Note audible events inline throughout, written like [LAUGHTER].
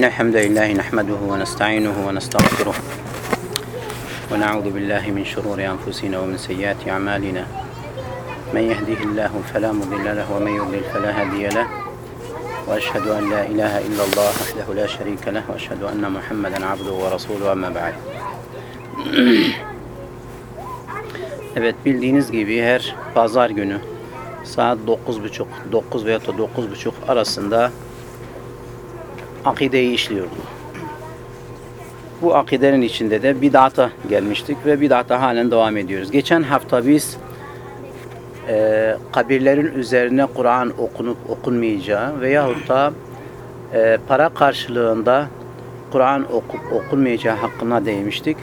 إن الحمد لله نحمده ونستعينه ونستغفره ونعوذ بالله من شرور أنفسنا ومن سيئات أعمالنا. من يهده الله فلا مضل له ومن يضلل فلا هادي له. وأشهد أن لا إله إلا الله وحده لا شريك له وأشهد أن محمدا عبده ورسوله أما بعد. [CLEARS THROAT] Evet bildiğiniz gibi her pazar günü saat 9.30 9 veya da 9.30 arasında akideyi işliyordu. Bu akidenin içinde de bid'ata gelmiştik ve bid'ata halen devam ediyoruz. Geçen hafta biz e, kabirlerin üzerine Kur'an okunup okunmayacağı veyahut da e, para karşılığında Kur'an okup okunmayacağı hakkına değmiştik.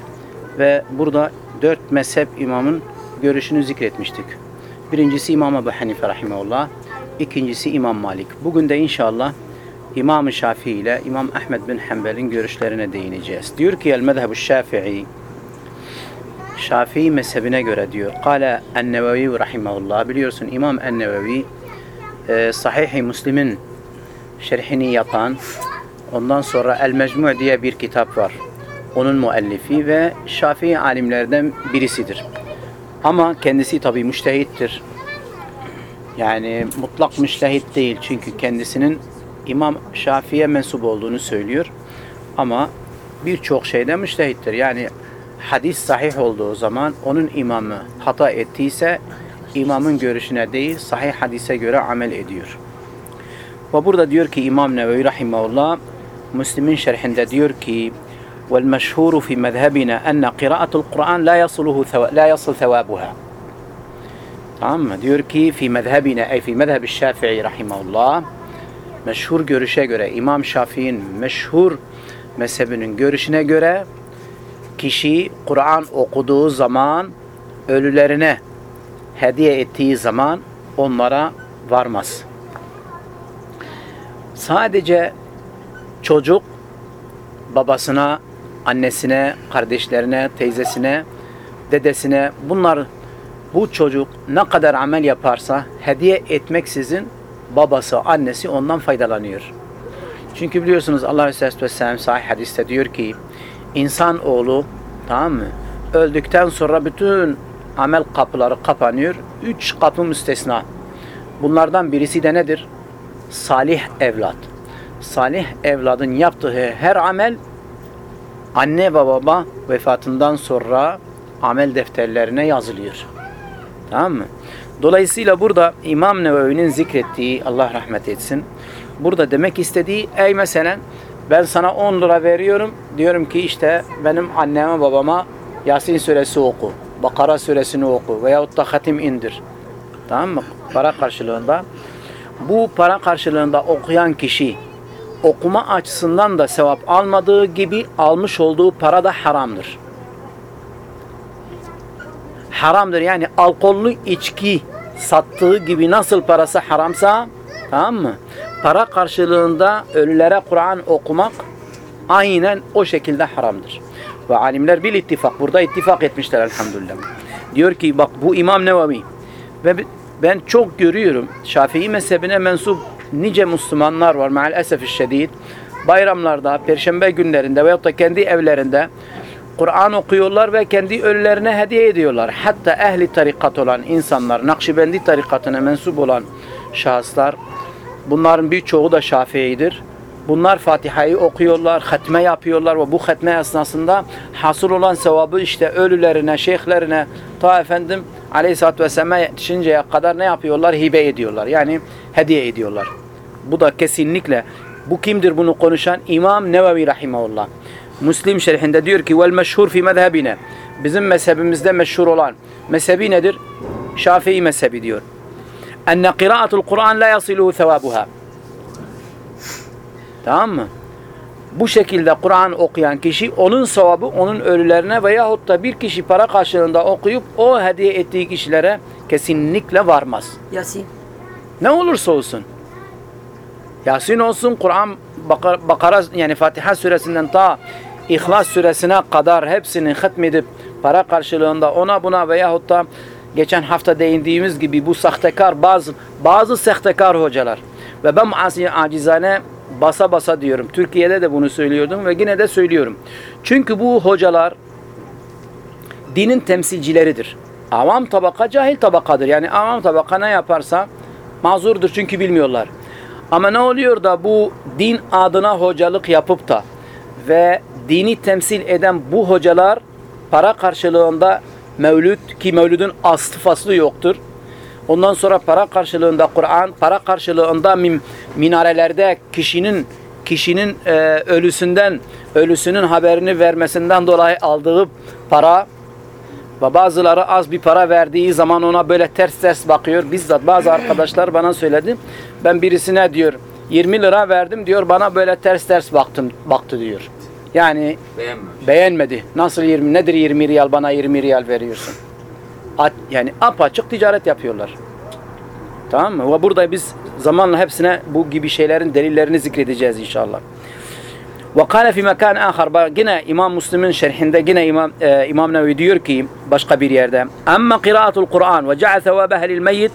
Ve burada dört mezhep imamın görüşünü zikretmiştik. Birincisi İmam Ebu Hanife Rahimahullah, ikincisi İmam Malik. Bugün de inşallah İmam-ı Şafii ile İmam Ahmed bin Hanbel'in görüşlerine değineceğiz. Diyor ki el-mezhebu şafii Şafii mezhebine göre diyor. Kale en-Nevevi rahimahullah. Biliyorsun İmam en-Nevevi e, Sahih-i Müslim'in şerhini yapan ondan sonra El-Mecmu' diye bir kitap var. Onun müellifi ve Şafii alimlerden birisidir. Ama kendisi tabi müştehittir. Yani mutlak müştehit değil. Çünkü kendisinin İmam Şafii'ye mensup olduğunu söylüyor. Ama birçok şeyde müştehittir. Yani hadis sahih olduğu zaman onun imamı hata ettiyse imamın görüşüne değil sahih hadise göre amel ediyor. Ve burada diyor ki İmam Nevevi Rahimahullah Müslim'in şerhinde diyor ki والمشهور في مذهبنا أن قراءة القرآن لا يصله ثو... لا يصل ثوابها. Tamam mı? Diyor ki fi mezhebine ey fi mezhebi Şafii rahimahullah meşhur görüşe göre İmam Şafii'nin meşhur mezhebinin görüşüne göre kişi Kur'an okuduğu zaman ölülerine hediye ettiği zaman onlara varmaz. Sadece çocuk babasına, annesine, kardeşlerine, teyzesine, dedesine bunlar bu çocuk ne kadar amel yaparsa hediye etmeksizin babası, annesi ondan faydalanıyor. Çünkü biliyorsunuz Allah Aleyhisselatü Vesselam sahih hadiste diyor ki insan oğlu tamam mı? Öldükten sonra bütün amel kapıları kapanıyor. Üç kapı müstesna. Bunlardan birisi de nedir? Salih evlat. Salih evladın yaptığı her amel anne ve baba vefatından sonra amel defterlerine yazılıyor. Tamam mı? Dolayısıyla burada İmam Nevevi'nin zikrettiği Allah rahmet etsin. Burada demek istediği ey mesela ben sana 10 lira veriyorum. Diyorum ki işte benim anneme babama Yasin suresi oku. Bakara suresini oku. Veyahut da hatim indir. Tamam mı? Para karşılığında. Bu para karşılığında okuyan kişi okuma açısından da sevap almadığı gibi almış olduğu para da haramdır. Haramdır yani alkollü içki sattığı gibi nasıl parası haramsa tamam mı? Para karşılığında ölülere Kur'an okumak aynen o şekilde haramdır. Ve alimler bil ittifak burada ittifak etmişler elhamdülillah. Diyor ki bak bu İmam Nevevi ve ben çok görüyorum Şafii mezhebine mensup nice Müslümanlar var maalesef şiddet. Bayramlarda, perşembe günlerinde veyahut da kendi evlerinde Kur'an okuyorlar ve kendi ölülerine hediye ediyorlar. Hatta ehli tarikat olan insanlar, Nakşibendi tarikatına mensup olan şahıslar, bunların birçoğu da Şafii'dir. Bunlar Fatiha'yı okuyorlar, hatme yapıyorlar ve bu hatme esnasında hasıl olan sevabı işte ölülerine, şeyhlerine, ta efendim Aleyhisselatü Vesselam'a yetişinceye kadar ne yapıyorlar? Hibe ediyorlar. Yani hediye ediyorlar. Bu da kesinlikle bu kimdir bunu konuşan? İmam Nevevi Rahimahullah. Müslim şerhinde diyor ki vel meşhur fi mezhebine. Bizim mezhebimizde meşhur olan mezhebi nedir? Şafii mezhebi diyor. Enne kıraatul Kur'an la yasiluhu sevabuha. Tamam mı? Bu şekilde Kur'an okuyan kişi onun sevabı onun ölülerine veyahut da bir kişi para karşılığında okuyup o hediye ettiği kişilere kesinlikle varmaz. Yasin. Ne olursa olsun. Yasin olsun, Kur'an Bakara, Bakara yani Fatiha suresinden ta İhlas suresine kadar hepsini hatmedip para karşılığında ona buna veyahut da geçen hafta değindiğimiz gibi bu sahtekar bazı bazı sahtekar hocalar ve ben acizane basa basa diyorum. Türkiye'de de bunu söylüyordum ve yine de söylüyorum. Çünkü bu hocalar dinin temsilcileridir. Avam tabaka cahil tabakadır. Yani avam tabaka ne yaparsa mazurdur çünkü bilmiyorlar. Ama ne oluyor da bu din adına hocalık yapıp da ve dini temsil eden bu hocalar para karşılığında mevlüt ki mevlüdün aslı faslı yoktur. Ondan sonra para karşılığında Kur'an, para karşılığında min, minarelerde kişinin kişinin e, ölüsünden ölüsünün haberini vermesinden dolayı aldığı para ve bazıları az bir para verdiği zaman ona böyle ters ters bakıyor. Bizzat bazı arkadaşlar bana söyledi. Ben birisine diyor 20 lira verdim diyor bana böyle ters ters baktım baktı diyor. Yani Beğenmemiş. beğenmedi. Nasıl 20 nedir 20 riyal bana 20 riyal veriyorsun? At, yani apaçık ticaret yapıyorlar. Tamam mı? Ve burada biz zamanla hepsine bu gibi şeylerin delillerini zikredeceğiz inşallah. Ve kâle fi mekân âkhar. Yine İmam Müslim'in şerhinde yine İmam, e, İmam Nevi diyor ki başka bir yerde. Amma kıraatul Kur'an ve ce'al thevâbeha lil meyyit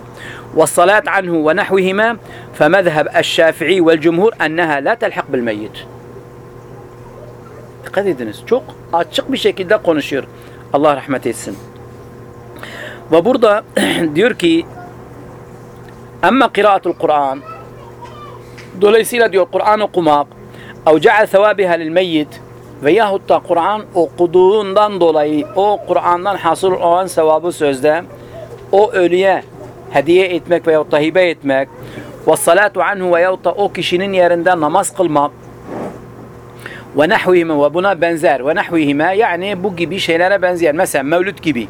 ve salat anhu ve nahvihima femezheb eşşafi'i vel cumhur enneha la telhak bil meyyit. Dikkat ediniz. Çok açık bir şekilde konuşuyor. Allah rahmet etsin. Ve burada [CLEARS THROAT] diyor ki Ama kıraatul Kur'an Dolayısıyla diyor Kur'an okumak ce'al sevabiha lil meyyit veyahut da Kur'an okuduğundan dolayı o Kur'an'dan hasıl olan sevabı sözde o ölüye hediye etmek veyahut da hibe etmek ve salatu anhu veyahut da o kişinin yerinde namaz kılmak ve nahvihime ve buna benzer ve nahvihime yani bu gibi şeylere benzeyen mesela mevlüt gibi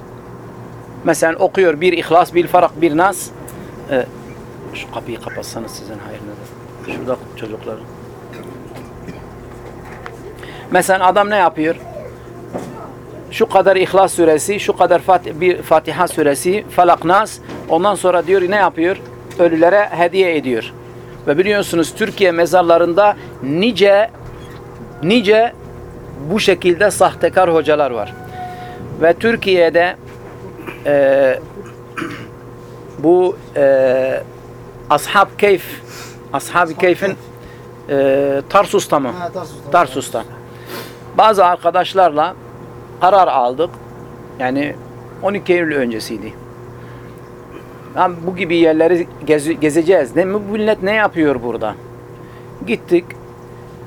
mesela okuyor bir ihlas bir farak bir nas Ee, şu kapıyı kapatsanız sizin hayırlıdır şurada çocuklar mesela adam ne yapıyor şu kadar İhlas suresi, şu kadar Fat bir Fatiha suresi, Falak Nas. Ondan sonra diyor ne yapıyor? Ölülere hediye ediyor. Ve biliyorsunuz Türkiye mezarlarında nice nice bu şekilde sahtekar hocalar var. Ve Türkiye'de e, bu e, Ashab Keyf Ashab-ı Keyf'in e, Tarsus'ta mı? Ha, Tarsus'ta. Tarsus'ta. Bazı arkadaşlarla karar aldık. Yani 12 Eylül öncesiydi. Yani bu gibi yerleri gez- gezeceğiz. Ne, bu millet ne yapıyor burada? Gittik.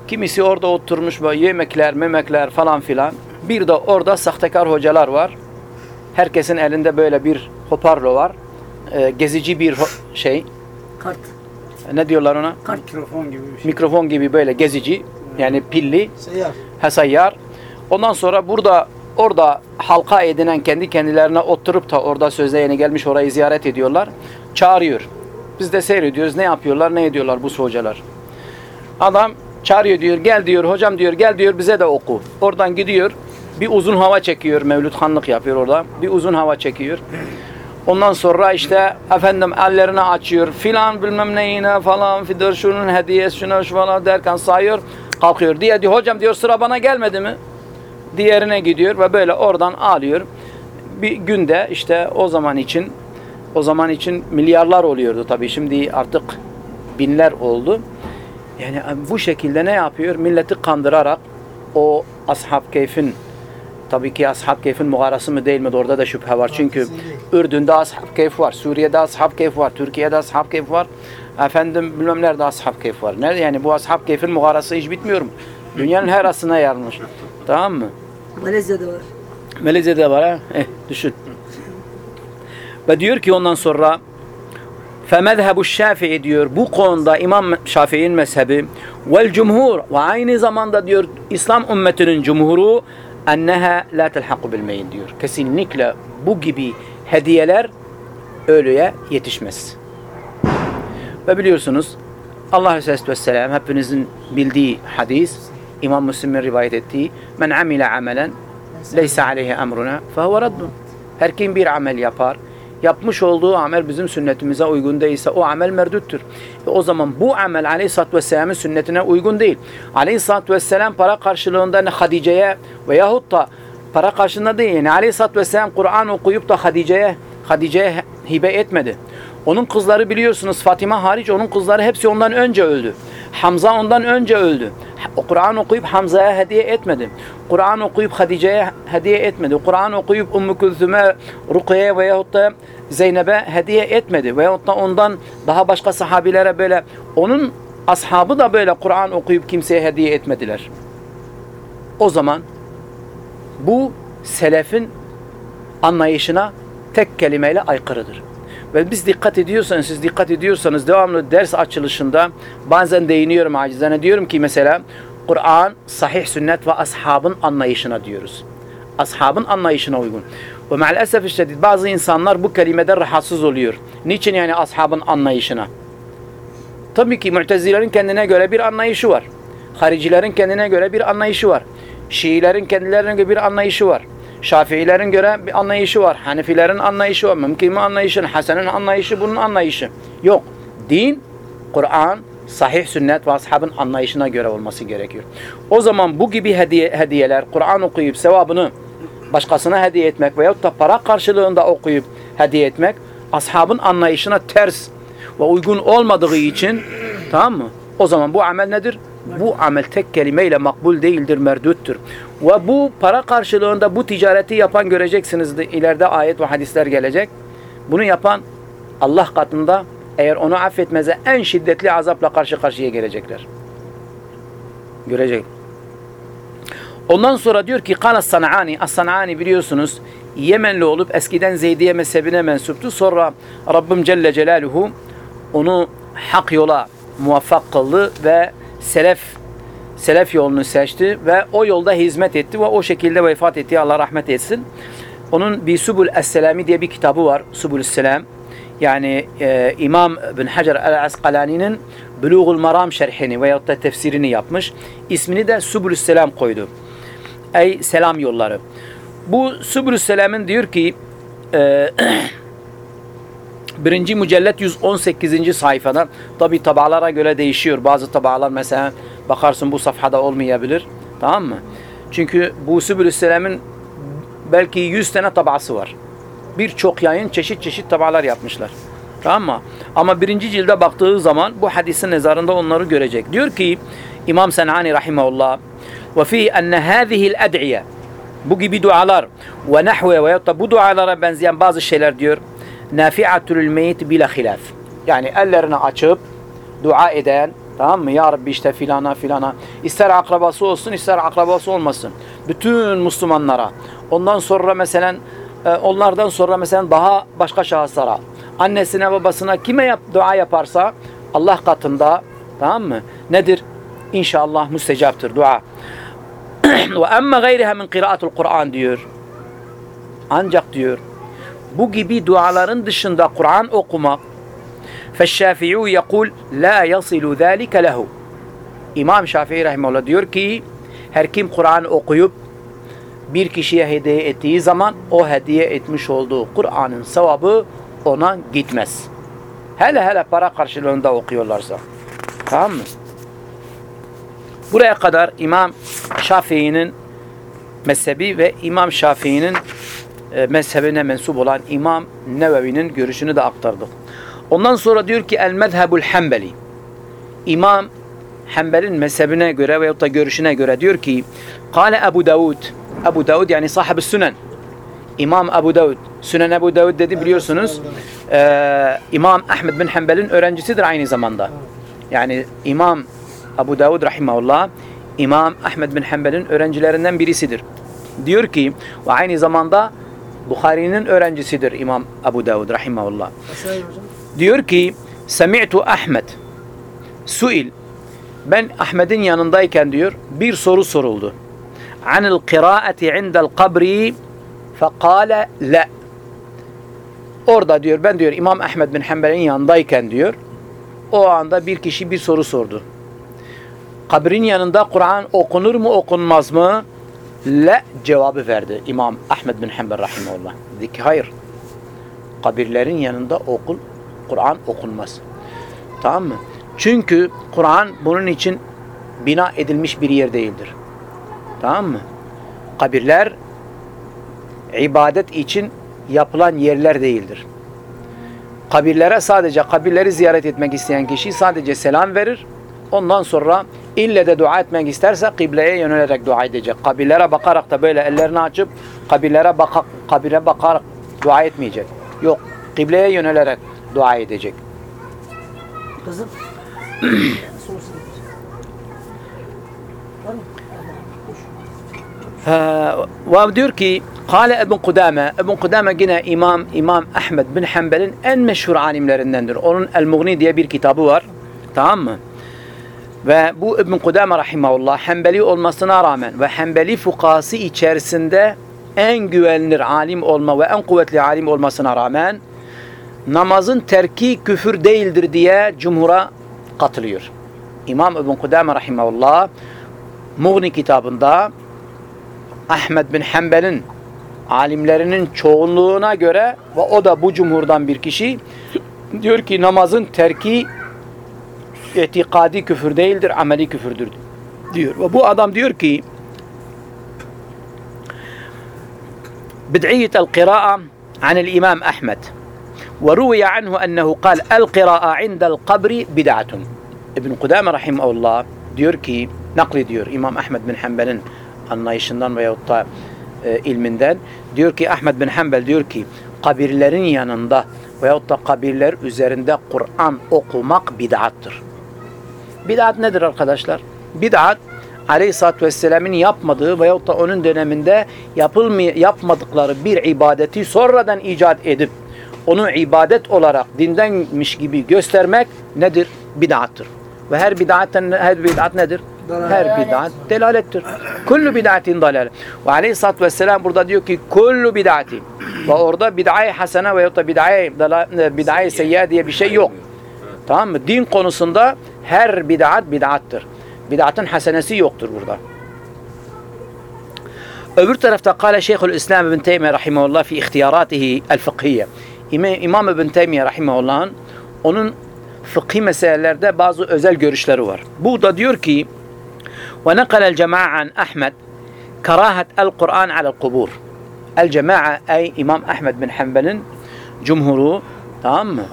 Kimisi orada oturmuş böyle yemekler, memekler falan filan. Bir de orada sahtekar hocalar var. Herkesin elinde böyle bir hoparlo var. Ee, gezici bir şey. Kart. Ne diyorlar ona? Mikrofon gibi bir şey. Mikrofon gibi böyle gezici. Yani pilli. Seyyar. Hesayyar. Ondan sonra burada orada halka edinen kendi kendilerine oturup da orada sözde yeni gelmiş orayı ziyaret ediyorlar. Çağırıyor. Biz de seyrediyoruz. Ne yapıyorlar, ne ediyorlar bu hocalar. Adam çağırıyor diyor, gel diyor, hocam diyor, gel diyor bize de oku. Oradan gidiyor, bir uzun hava çekiyor, Mevlüt Hanlık yapıyor orada. Bir uzun hava çekiyor. Ondan sonra işte efendim ellerini açıyor filan bilmem neyine falan fidir şunun hediyesi şuna şu falan derken sayıyor kalkıyor. Diye diyor hocam diyor sıra bana gelmedi mi? Diğerine gidiyor ve böyle oradan alıyor. Bir günde işte o zaman için o zaman için milyarlar oluyordu tabii şimdi artık binler oldu. Yani bu şekilde ne yapıyor? Milleti kandırarak o ashab keyfin tabii ki ashab keyfin mugarası mı değil mi? Orada da şüphe var. Çünkü Ürdün'de ashab keyf var. Suriye'de ashab keyf var. Türkiye'de ashab keyf var. Efendim bilmem nerede ashab keyf var. Nerede yani bu ashab keyfin mugarası hiç bitmiyor mu? Dünyanın her asına yarılmış. Tamam mı? Malezya'da var. Malezya'da var ha. Eh, düşün. Ve diyor ki ondan sonra فَمَذْهَبُ Şafii diyor bu konuda İmam Şafii'nin mezhebi vel cumhur ve aynı zamanda diyor İslam ümmetinin cumhuru enneha la telhaku bil meyyit diyor. Kesinlikle bu gibi hediyeler ölüye yetişmez. Ve biliyorsunuz Allah Aleyhisselatü Vesselam hepinizin bildiği hadis İmam Müslim'in rivayet ettiği men amile amelen leysa aleyhi emruna fehuve raddun. Her kim bir amel yapar yapmış olduğu amel bizim sünnetimize uygun değilse o amel merduttur. E o zaman bu amel Aleyhisselatü Vesselam'ın sünnetine uygun değil. Aleyhisselatü Vesselam para karşılığında ne Hadice'ye veyahut da para karşılığında değil. Yani Aleyhisselatü Vesselam Kur'an okuyup da Hadice'ye Hadice'ye hibe etmedi. Onun kızları biliyorsunuz Fatima hariç onun kızları hepsi ondan önce öldü. Hamza ondan önce öldü. Kur'an okuyup Hamza'ya hediye etmedi. Kur'an okuyup Hadice'ye hediye etmedi. Kur'an okuyup Ümmü Külthüm'e, Rukiye'ye veyahut da Zeynep'e hediye etmedi. Veyahut da ondan daha başka sahabilere böyle onun ashabı da böyle Kur'an okuyup kimseye hediye etmediler. O zaman bu selefin anlayışına tek kelimeyle aykırıdır. Ve biz dikkat ediyorsanız, siz dikkat ediyorsanız devamlı ders açılışında bazen değiniyorum acizane. Diyorum ki mesela Kur'an, sahih sünnet ve ashabın anlayışına diyoruz. Ashabın anlayışına uygun. Ve maalesef işte bazı insanlar bu kelimeden rahatsız oluyor. Niçin yani ashabın anlayışına? Tabii ki Mu'tezilerin kendine göre bir anlayışı var. Haricilerin kendine göre bir anlayışı var. Şiilerin kendilerine göre bir anlayışı var. Şafiilerin göre bir anlayışı var. Hanefilerin anlayışı var. Mümkün'ün anlayışı, Hasan'ın anlayışı, bunun anlayışı. Yok. Din, Kur'an, sahih sünnet ve ashabın anlayışına göre olması gerekiyor. O zaman bu gibi hediye, hediyeler, Kur'an okuyup sevabını başkasına hediye etmek veyahut da para karşılığında okuyup hediye etmek ashabın anlayışına ters ve uygun olmadığı için tamam mı? O zaman bu amel nedir? Bu amel tek kelimeyle makbul değildir, merduttur. Ve bu para karşılığında bu ticareti yapan göreceksiniz. de ileride ayet ve hadisler gelecek. Bunu yapan Allah katında eğer onu affetmeze en şiddetli azapla karşı karşıya gelecekler. Görecek. Ondan sonra diyor ki Kana Sanani, As-Sanani biliyorsunuz Yemenli olup eskiden Zeydiye mezhebine mensuptu. Sonra Rabbim Celle Celaluhu onu hak yola muvaffak kıldı ve selef selef yolunu seçti ve o yolda hizmet etti ve o şekilde vefat etti. Allah rahmet etsin. Onun bir Subul Es-Selami diye bir kitabı var. Subul Selam. Yani e, İmam bin Hacer el-Asqalani'nin Bulugul Maram şerhini veyahut da tefsirini yapmış. İsmini de Subul Selam koydu. Ey selam yolları. Bu Subul Selam'ın diyor ki e, [CLEARS THROAT] birinci mücellet 118. sayfada tabi tabalara göre değişiyor. Bazı tabalar mesela bakarsın bu safhada olmayabilir. Tamam mı? Çünkü bu Selam'ın belki 100 tane tabası var. Birçok yayın çeşit çeşit tabalar yapmışlar. Tamam mı? Ama birinci cilde baktığı zaman bu hadisin nezarında onları görecek. Diyor ki İmam Senani rahimahullah ve fi enne hâzihil bu gibi dualar ve nahve da bu dualara benzeyen bazı şeyler diyor nafi'atul meyit bila hilaf. Yani ellerini açıp dua eden tamam mı? Ya Rabbi işte filana filana ister akrabası olsun ister akrabası olmasın. Bütün Müslümanlara. Ondan sonra mesela e, onlardan sonra mesela daha başka şahıslara annesine babasına kime yap, dua yaparsa Allah katında tamam mı? Nedir? İnşallah müstecaptır dua. [CLEARS THROAT] Ve emme gayriha min kıraatul Kur'an diyor. Ancak diyor bu gibi duaların dışında Kur'an okumak feşşafi'u yekul la yasilu zâlike lehu. İmam Şafii rahimahullah diyor ki her kim Kur'an okuyup bir kişiye hediye ettiği zaman o hediye etmiş olduğu Kur'an'ın sevabı ona gitmez. Hele hele para karşılığında okuyorlarsa. Tamam mı? Buraya kadar İmam Şafii'nin mezhebi ve İmam Şafii'nin mezhebine mensup olan İmam Nevevi'nin görüşünü de aktardık. Ondan sonra diyor ki El Mezhebul Hanbeli. İmam Hanbel'in mezhebine göre veyahut da görüşüne göre diyor ki Kale Ebu Davud Ebu Davud yani sahib sünen İmam Ebu Davud Sünen Ebu Davud dedi biliyorsunuz e, İmam Ahmed bin Hanbel'in öğrencisidir aynı zamanda. Yani İmam Ebu Davud rahimahullah İmam Ahmed bin Hanbel'in öğrencilerinden birisidir. Diyor ki ve aynı zamanda Bukhari'nin öğrencisidir İmam Ebu Davud rahimahullah. Diyor ki Semi'tu Ahmed Suil ben Ahmet'in yanındayken diyor bir soru soruldu. Anil kıraati indel kabri fekale la. Orada diyor ben diyor İmam Ahmed bin Hanbel'in yanındayken diyor o anda bir kişi bir soru sordu. Kabrin yanında Kur'an okunur mu okunmaz mı? La cevabı verdi İmam Ahmed bin Hanbel rahimahullah. Dedi ki hayır. Kabirlerin yanında okul Kur'an okunmaz. Tamam mı? Çünkü Kur'an bunun için bina edilmiş bir yer değildir. Tamam mı? Kabirler ibadet için yapılan yerler değildir. Kabirlere sadece kabirleri ziyaret etmek isteyen kişi sadece selam verir Ondan sonra ille de dua etmek isterse kıbleye yönelerek dua edecek. Kabirlere bakarak da böyle ellerini açıp kabirlere baka, kabire bakarak dua etmeyecek. Yok. Kıbleye yönelerek dua edecek. Kızım. Mı? Ve diyor ki Kale Ebn Kudame Ebn Kudame yine İmam İmam Ahmed bin Hanbel'in en meşhur alimlerindendir. Onun El Mughni diye bir kitabı var. Tamam mı? Ve bu İbn Kudame rahimahullah Hanbeli olmasına rağmen ve Hanbeli fukası içerisinde en güvenilir alim olma ve en kuvvetli alim olmasına rağmen namazın terki küfür değildir diye cumhura katılıyor. İmam İbn Kudame rahimahullah Mughni kitabında Ahmed bin Hanbel'in alimlerinin çoğunluğuna göre ve o da bu cumhurdan bir kişi diyor ki namazın terki etikadi küfür değildir, ameli küfürdür diyor. Ve bu adam diyor ki بدعية القراءة عن الإمام أحمد وروي عنه أنه قال القراءة عند القبر بدعة ابن قدامة رحمه الله diyor ki naklediyor İmam Ahmed bin Hanbel'in anlayışından veyahut da e, ilminden diyor ki Ahmed bin Hanbel diyor ki kabirlerin yanında veyahut da kabirler üzerinde Kur'an okumak bid'attır. Bid'at nedir arkadaşlar? Bid'at Aleyhisselatü Vesselam'ın yapmadığı veyahut da onun döneminde yapılmay yapmadıkları bir ibadeti sonradan icat edip onu ibadet olarak dindenmiş gibi göstermek nedir? Bid'attır. Ve her bid'atten her bid'at nedir? Dalalet. Her bid'at delalettir. Kullu bid'atin dalalet. Ve Aleyhisselatü Vesselam burada diyor ki kullu bid'atin. Ve orada bid'ai hasene veyahut da bid'ai bid'ai seyyiye diye bir şey yok. Tamam mı? Din konusunda her bid'at bid'attır. Bid'atın hasenesi yoktur burada. Öbür tarafta kâle Şeyhül İslam İbn Teymiye rahimahullah fi ihtiyaratihi el fıkhiye. İmam İbn Teymiye rahimahullah'ın onun fıkhi meselelerde bazı özel görüşleri var. Bu da diyor ki ve nekale cema'a an Ahmed karahat el Kur'an alel kubur. El cema'a ey İmam Ahmed bin Hanbel'in cumhuru tamam mı?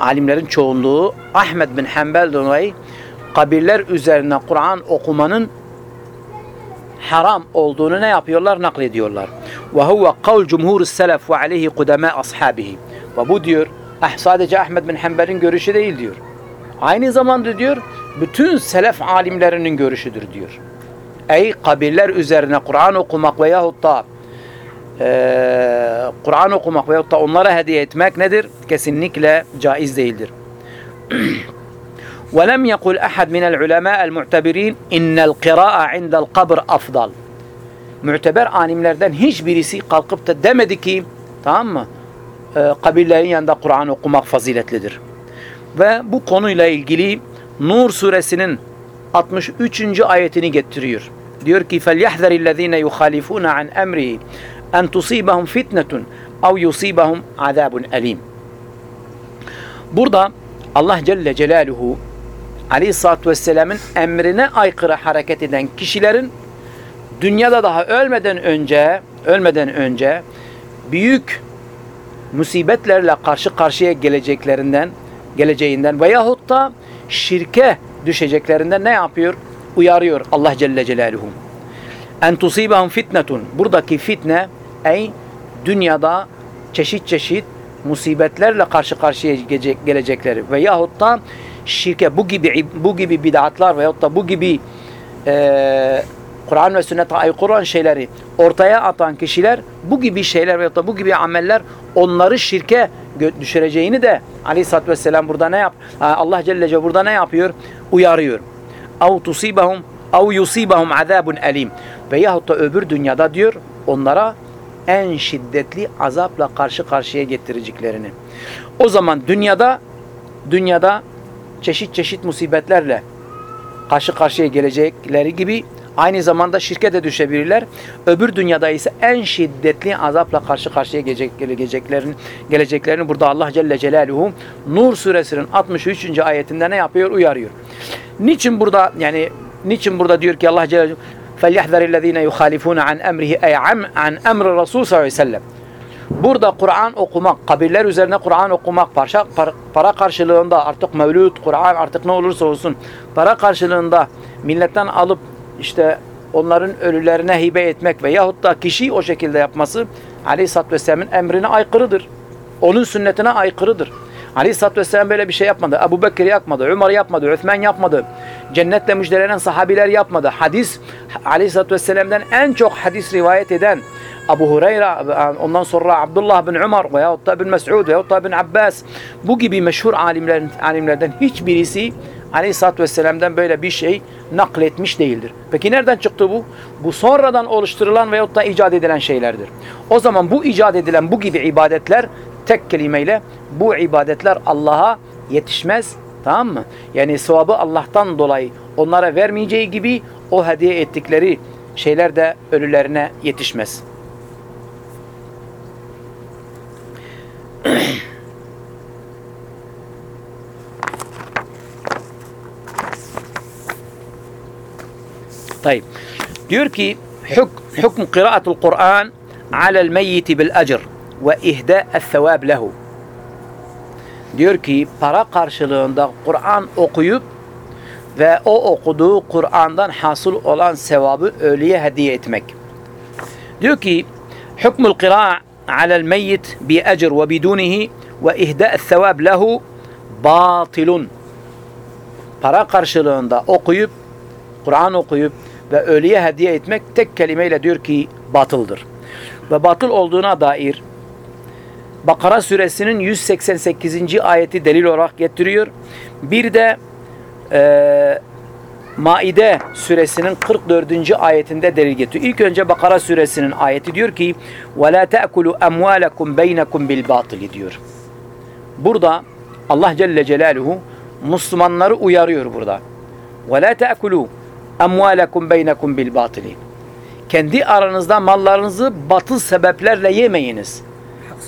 Alimlerin çoğunluğu Ahmed bin Hanbel dolayı kabirler üzerine Kur'an okumanın haram olduğunu ne yapıyorlar? Naklediyorlar. Ve huve kavl cumhur selef ve aleyhi kudeme ashabihi. Ve bu diyor ah, sadece Ahmed bin Hanbel'in görüşü değil diyor. Aynı zamanda diyor bütün selef alimlerinin görüşüdür diyor. Ey kabirler üzerine Kur'an okumak veyahut da e, Kur'an okumak veyahut da onlara hediye etmek nedir? Kesinlikle caiz değildir. [CLEARS THROAT] ولم يقل أحد من العلماء المعتبرين إن القراءة عند القبر أفضل. Müteber alimlerden hiçbirisi kalkıp da demedi ki tamam mı? E, kabirlerin yanında Kur'an okumak faziletlidir. Ve bu konuyla ilgili Nur suresinin 63. ayetini getiriyor. Diyor ki فَلْيَحْذَرِ الَّذ۪ينَ يُخَالِفُونَ عَنْ اَمْرِهِ en tusibahum fitnetun ev yusibahum azabun elim. Burada Allah Celle Celaluhu Aleyhisselatü Vesselam'ın emrine aykırı hareket eden kişilerin dünyada daha ölmeden önce ölmeden önce büyük musibetlerle karşı karşıya geleceklerinden geleceğinden veyahut da şirke düşeceklerinden ne yapıyor? Uyarıyor Allah Celle Celaluhu. En tusibahum fitnetun. Buradaki fitne ey dünyada çeşit çeşit musibetlerle karşı karşıya gelecek- gelecekleri veyahut da şirke bu gibi bu gibi bid'atlar veyahut da bu gibi eee Kur'an ve sünnete aykırı olan şeyleri ortaya atan kişiler bu gibi şeyler veyahut da bu gibi ameller onları şirke düşüreceğini de Aleyhisselatü Vesselam burada ne yap? Ha, Allah Celle burada ne yapıyor? Uyarıyor. Av tusibahum av yusibahum azabun elim. Veyahut da öbür dünyada diyor onlara en şiddetli azapla karşı karşıya getireceklerini. O zaman dünyada dünyada çeşit çeşit musibetlerle karşı karşıya gelecekleri gibi aynı zamanda şirke de düşebilirler. Öbür dünyada ise en şiddetli azapla karşı karşıya gelecek, geleceklerini, geleceklerini burada Allah Celle Celaluhu Nur suresinin 63. ayetinde ne yapıyor? Uyarıyor. Niçin burada yani niçin burada diyor ki Allah Celle Celaluhu فَلْيَحْذَرِ الَّذ۪ينَ يُخَالِفُونَ عَنْ اَمْرِهِ اَيْ عَنْ اَمْرِ الرَّسُولِ sallallahu aleyhi ve sellem Burada Kur'an okumak, kabirler üzerine Kur'an okumak, parça, para, para karşılığında artık mevlüt, Kur'an artık ne olursa olsun para karşılığında milletten alıp işte onların ölülerine hibe etmek veyahut da kişi o şekilde yapması Aleyhisselatü Vesselam'ın emrine aykırıdır. Onun sünnetine aykırıdır. Aleyhisselatü Vesselam böyle bir şey yapmadı. Ebu Bekir yapmadı, Ömer yapmadı, Üthman yapmadı. Cennetle müjdelenen sahabiler yapmadı. Hadis, Aleyhisselatü Vesselam'dan en çok hadis rivayet eden Abu Hureyre, ondan sonra Abdullah bin Umar veyahut da bin Mes'ud veyahut da bin Abbas bu gibi meşhur alimlerin, alimlerden hiçbirisi Aleyhisselatü Vesselam'dan böyle bir şey nakletmiş değildir. Peki nereden çıktı bu? Bu sonradan oluşturulan veyahut da icat edilen şeylerdir. O zaman bu icat edilen bu gibi ibadetler tek kelimeyle bu ibadetler Allah'a yetişmez. Tamam mı? Yani sevabı Allah'tan dolayı onlara vermeyeceği gibi o hediye ettikleri şeyler de ölülerine yetişmez. [CLEARS THROAT] Tayyip. Diyor ki hükm kıraatul Kur'an alel meyyiti bil ecr ve ihda el-thevab lehu diyor ki para karşılığında Kur'an okuyup ve o okuduğu Kur'an'dan hasıl olan sevabı ölüye hediye etmek. Diyor ki hukmul kıra' alel meyyit bi ecr ve bidunihi ve ihda el-thevab lehu batilun para karşılığında okuyup Kur'an okuyup ve ölüye hediye etmek tek kelimeyle diyor ki batıldır. Ve batıl olduğuna dair Bakara suresinin 188. ayeti delil olarak getiriyor. Bir de e, Maide suresinin 44. ayetinde delil getiriyor. İlk önce Bakara suresinin ayeti diyor ki وَلَا تَأْكُلُوا أَمْوَالَكُمْ بَيْنَكُمْ بِالْبَاطِلِ diyor. Burada Allah Celle Celaluhu Müslümanları uyarıyor burada. وَلَا تَأْكُلُوا emvalekum beynekum bil batili. Kendi aranızda mallarınızı batıl sebeplerle yemeyiniz.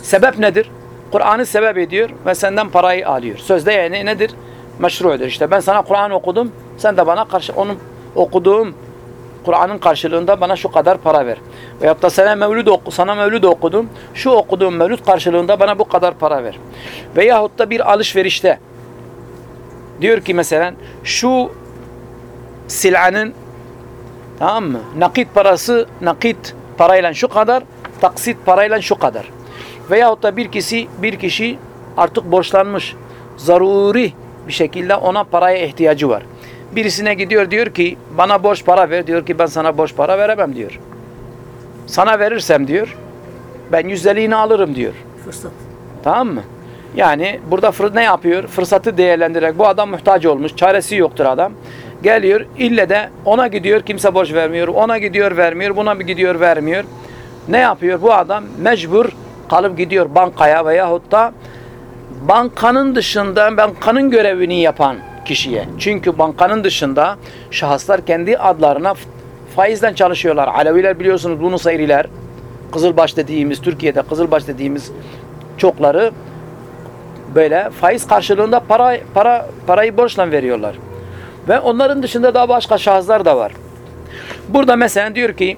Sebep nedir? Kur'an'ı sebep ediyor ve senden parayı alıyor. Sözde yani nedir? Meşru'dur. İşte ben sana Kur'an okudum, sen de bana karşı onun okuduğum Kur'an'ın karşılığında bana şu kadar para ver. Veyahut da sana mevlüd, oku, sana mevlüd okudum, şu okuduğum mevlüd karşılığında bana bu kadar para ver. Veyahut da bir alışverişte diyor ki mesela şu sil'anın tamam mı? Nakit parası nakit parayla şu kadar, taksit parayla şu kadar. Veyahut da bir kişi bir kişi artık borçlanmış. Zaruri bir şekilde ona paraya ihtiyacı var. Birisine gidiyor diyor ki bana borç para ver. Diyor ki ben sana borç para veremem diyor. Sana verirsem diyor ben yüzdeliğini alırım diyor. Fırsat. Tamam mı? Yani burada ne yapıyor? Fırsatı değerlendirerek bu adam muhtaç olmuş. Çaresi yoktur adam. Geliyor ille de ona gidiyor kimse borç vermiyor. Ona gidiyor vermiyor. Buna bir gidiyor vermiyor. Ne yapıyor bu adam? Mecbur kalıp gidiyor bankaya veyahut da bankanın dışında bankanın görevini yapan kişiye. Çünkü bankanın dışında şahıslar kendi adlarına faizden çalışıyorlar. Aleviler biliyorsunuz bunu sayriler. Kızılbaş dediğimiz, Türkiye'de Kızılbaş dediğimiz çokları böyle faiz karşılığında para para parayı borçla veriyorlar. Ve onların dışında daha başka şahıslar da var. Burada mesela diyor ki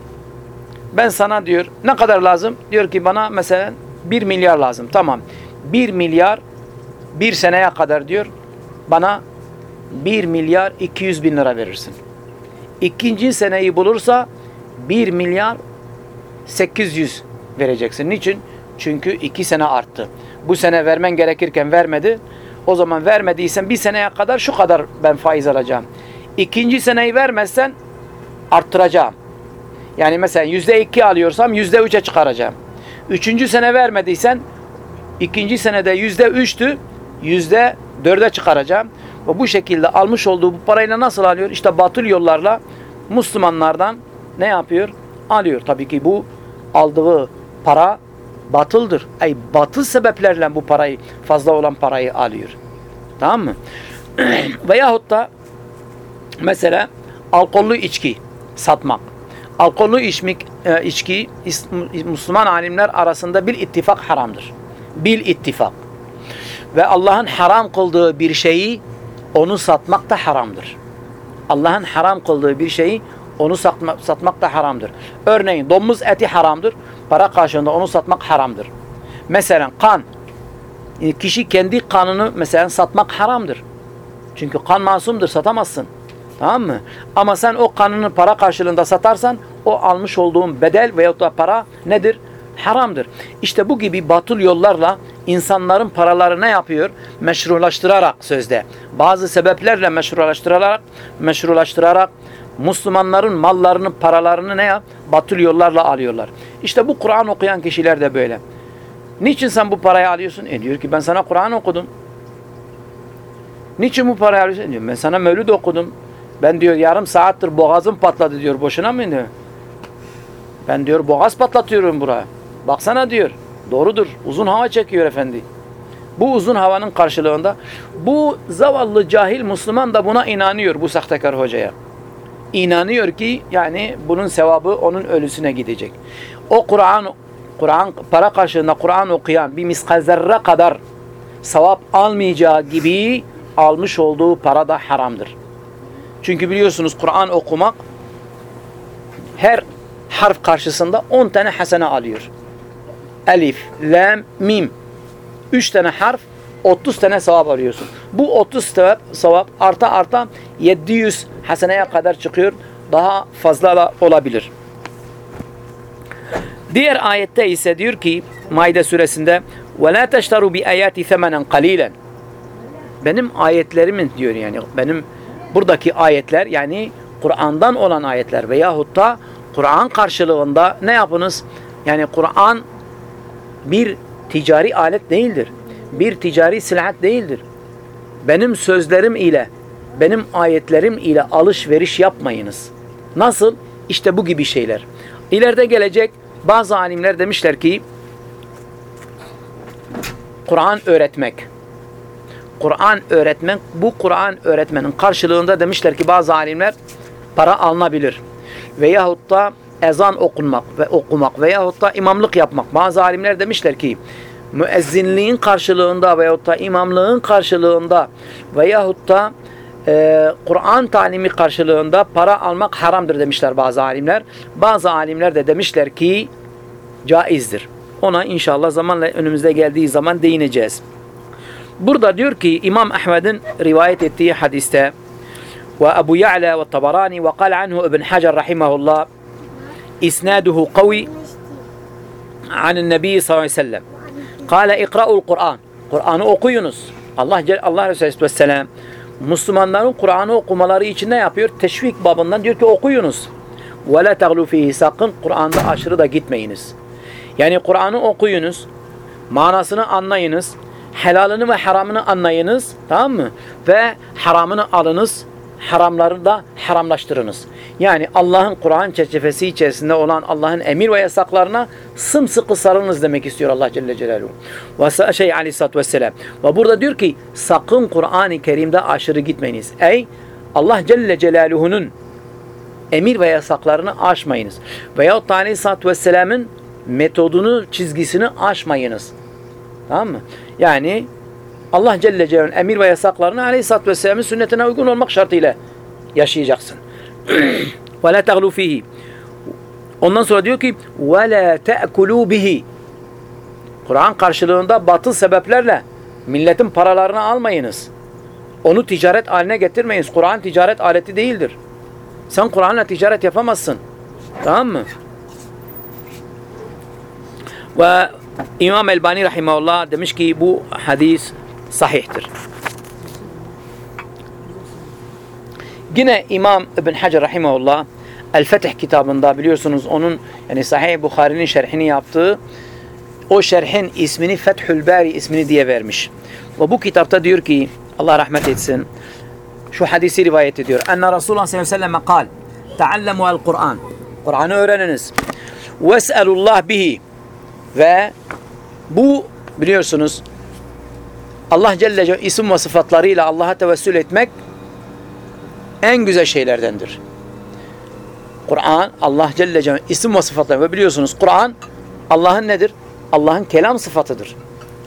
ben sana diyor ne kadar lazım? Diyor ki bana mesela 1 milyar lazım. Tamam. 1 milyar bir seneye kadar diyor bana 1 milyar 200 bin lira verirsin. İkinci seneyi bulursa 1 milyar 800 vereceksin. Niçin? Çünkü 2 sene arttı. Bu sene vermen gerekirken vermedi. O zaman vermediysen bir seneye kadar şu kadar ben faiz alacağım. İkinci seneyi vermezsen arttıracağım. Yani mesela yüzde iki alıyorsam yüzde üçe çıkaracağım. Üçüncü sene vermediysen ikinci senede yüzde üçtü yüzde dörde çıkaracağım. Ve bu şekilde almış olduğu bu parayla nasıl alıyor? İşte batıl yollarla Müslümanlardan ne yapıyor? Alıyor. Tabii ki bu aldığı para batıldır. Ay batıl sebeplerle bu parayı fazla olan parayı alıyor. Tamam mı? [CLEARS THROAT] Veyahut da mesela alkollü içki satmak. Alkollü içmek, e, içki Müslüman alimler arasında bir ittifak haramdır. Bil ittifak. Ve Allah'ın haram kıldığı bir şeyi onu satmak da haramdır. Allah'ın haram kıldığı bir şeyi onu satma, satmak da haramdır. Örneğin domuz eti haramdır. Para karşılığında onu satmak haramdır. Mesela kan. E, Kişi kendi kanını mesela satmak haramdır. Çünkü kan masumdur satamazsın. Tamam mı? Ama sen o kanını para karşılığında satarsan o almış olduğun bedel veyahut da para nedir? Haramdır. İşte bu gibi batıl yollarla insanların paraları ne yapıyor? Meşrulaştırarak sözde. Bazı sebeplerle meşrulaştırarak meşrulaştırarak Müslümanların mallarını, paralarını ne yap? Batıl yollarla alıyorlar. İşte bu Kur'an okuyan kişiler de böyle. Niçin sen bu parayı alıyorsun? E diyor ki ben sana Kur'an okudum. Niçin bu parayı alıyorsun? E diyor, ben sana mevlüt okudum. Ben diyor yarım saattir boğazım patladı diyor. Boşuna mı diyor? Ben diyor boğaz patlatıyorum buraya. Baksana diyor. Doğrudur. Uzun hava çekiyor efendi. Bu uzun havanın karşılığında bu zavallı cahil Müslüman da buna inanıyor bu sahtekar hocaya. İnanıyor ki yani bunun sevabı onun ölüsüne gidecek. O Kur'an Kur'an para karşılığında Kur'an okuyan bir miskal zerre kadar sevap almayacağı gibi almış olduğu para da haramdır. Çünkü biliyorsunuz Kur'an okumak her harf karşısında 10 tane hasene alıyor. Elif, lam, mim. 3 tane harf 30 tane sevap alıyorsun. Bu 30 sevap, sevap arta arta 700 haseneye kadar çıkıyor. Daha fazla da olabilir. Diğer ayette ise diyor ki Maide suresinde وَلَا تَشْتَرُوا بِآيَاتِ ثَمَنًا قَلِيلًا Benim ayetlerimin diyor yani benim buradaki ayetler yani Kur'an'dan olan ayetler veyahut da Kur'an karşılığında ne yapınız? Yani Kur'an bir ticari alet değildir. Bir ticari silahat değildir. Benim sözlerim ile, benim ayetlerim ile alışveriş yapmayınız. Nasıl? İşte bu gibi şeyler. İleride gelecek bazı alimler demişler ki Kur'an öğretmek. Kur'an öğretmek, bu Kur'an öğretmenin karşılığında demişler ki bazı alimler para alınabilir. Veyahut da ezan okunmak ve okumak veyahut da imamlık yapmak. Bazı alimler demişler ki müezzinliğin karşılığında veyahut da imamlığın karşılığında veyahut da e, Kur'an talimi karşılığında para almak haramdır demişler bazı alimler. Bazı alimler de demişler ki caizdir. Ona inşallah zamanla önümüzde geldiği zaman değineceğiz. Burada diyor ki İmam Ahmed'in rivayet ettiği hadiste ve Ebu Ya'la ve Tabarani ve kal anhu İbn Hacer rahimahullah isnaduhu kavi anin Nebi sallallahu aleyhi ve sellem kâle ikra'ul Kur'an Kur'an'ı okuyunuz. Allah Allah Resulü Aleyhisselam Müslümanların Kur'an'ı okumaları için ne yapıyor? Teşvik babından diyor ki okuyunuz. Ve la taglu fihi sakın Kur'an'da aşırı da gitmeyiniz. Yani Kur'an'ı okuyunuz. Manasını anlayınız. Helalını ve haramını anlayınız. Tamam mı? Ve haramını alınız. Haramları da haramlaştırınız. Yani Allah'ın Kur'an çerçevesi içerisinde olan Allah'ın emir ve yasaklarına sımsıkı sarılınız demek istiyor Allah Celle Celaluhu. Ve şey aleyhissalatü vesselam. Ve burada diyor ki sakın Kur'an-ı Kerim'de aşırı gitmeyiniz. Ey Allah Celle Celaluhu'nun emir ve yasaklarını aşmayınız. Veyahut da aleyhissalatü vesselamın metodunu, çizgisini aşmayınız. Tamam mı? Yani Allah Celle Celaluhu'nun emir ve yasaklarını aleyhissalatü vesselamın sünnetine uygun olmak şartıyla yaşayacaksın. [CLEARS THROAT] ve la taglu fihi. Ondan sonra diyor ki ve la ta'kulu bihi. Kur'an karşılığında batıl sebeplerle milletin paralarını almayınız. Onu ticaret haline getirmeyiniz. Kur'an ticaret aleti değildir. Sen Kur'an'la ticaret yapamazsın. Tamam mı? Ve İmam Elbani Rahimahullah demiş ki bu hadis sahihtir. Yine İmam İbn Hacer Rahimahullah El Fetih kitabında biliyorsunuz onun yani Sahih Bukhari'nin şerhini yaptığı o şerhin ismini Fethül Bari ismini diye vermiş. Ve bu kitapta diyor ki Allah rahmet etsin şu hadisi rivayet ediyor. Enne Resulullah sallallahu aleyhi ve sellem kal Teallemu el Kur'an Kur'an'ı öğreniniz. Ves'elullah bihi ve bu biliyorsunuz Allah Celle Celle isim ve sıfatlarıyla Allah'a tevessül etmek en güzel şeylerdendir. Kur'an Allah Celle Celle isim ve sıfatları ve biliyorsunuz Kur'an Allah'ın nedir? Allah'ın kelam sıfatıdır.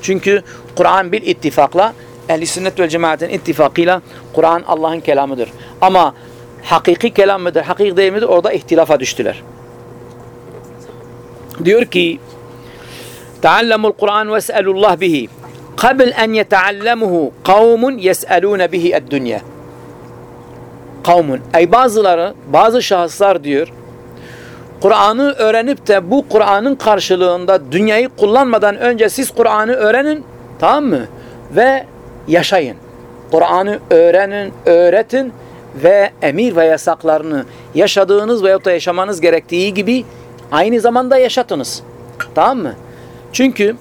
Çünkü Kur'an bir ittifakla ehli sünnet ve cemaatin ittifakıyla Kur'an Allah'ın kelamıdır. Ama hakiki kelam mıdır, hakiki değil midir? Orada ihtilafa düştüler. Diyor ki Taallamul Kur'an ve es'elullah bihi. Kabl en yetaallemuhu kavmun yes'elune bihi ed-dünya. Kavmun. Ey bazıları, bazı şahıslar diyor. Kur'an'ı öğrenip de bu Kur'an'ın karşılığında dünyayı kullanmadan önce siz Kur'an'ı öğrenin. Tamam mı? Ve yaşayın. Kur'an'ı öğrenin, öğretin ve emir ve yasaklarını yaşadığınız veyahut da yaşamanız gerektiği gibi aynı zamanda yaşatınız. Tamam mı? Çünkü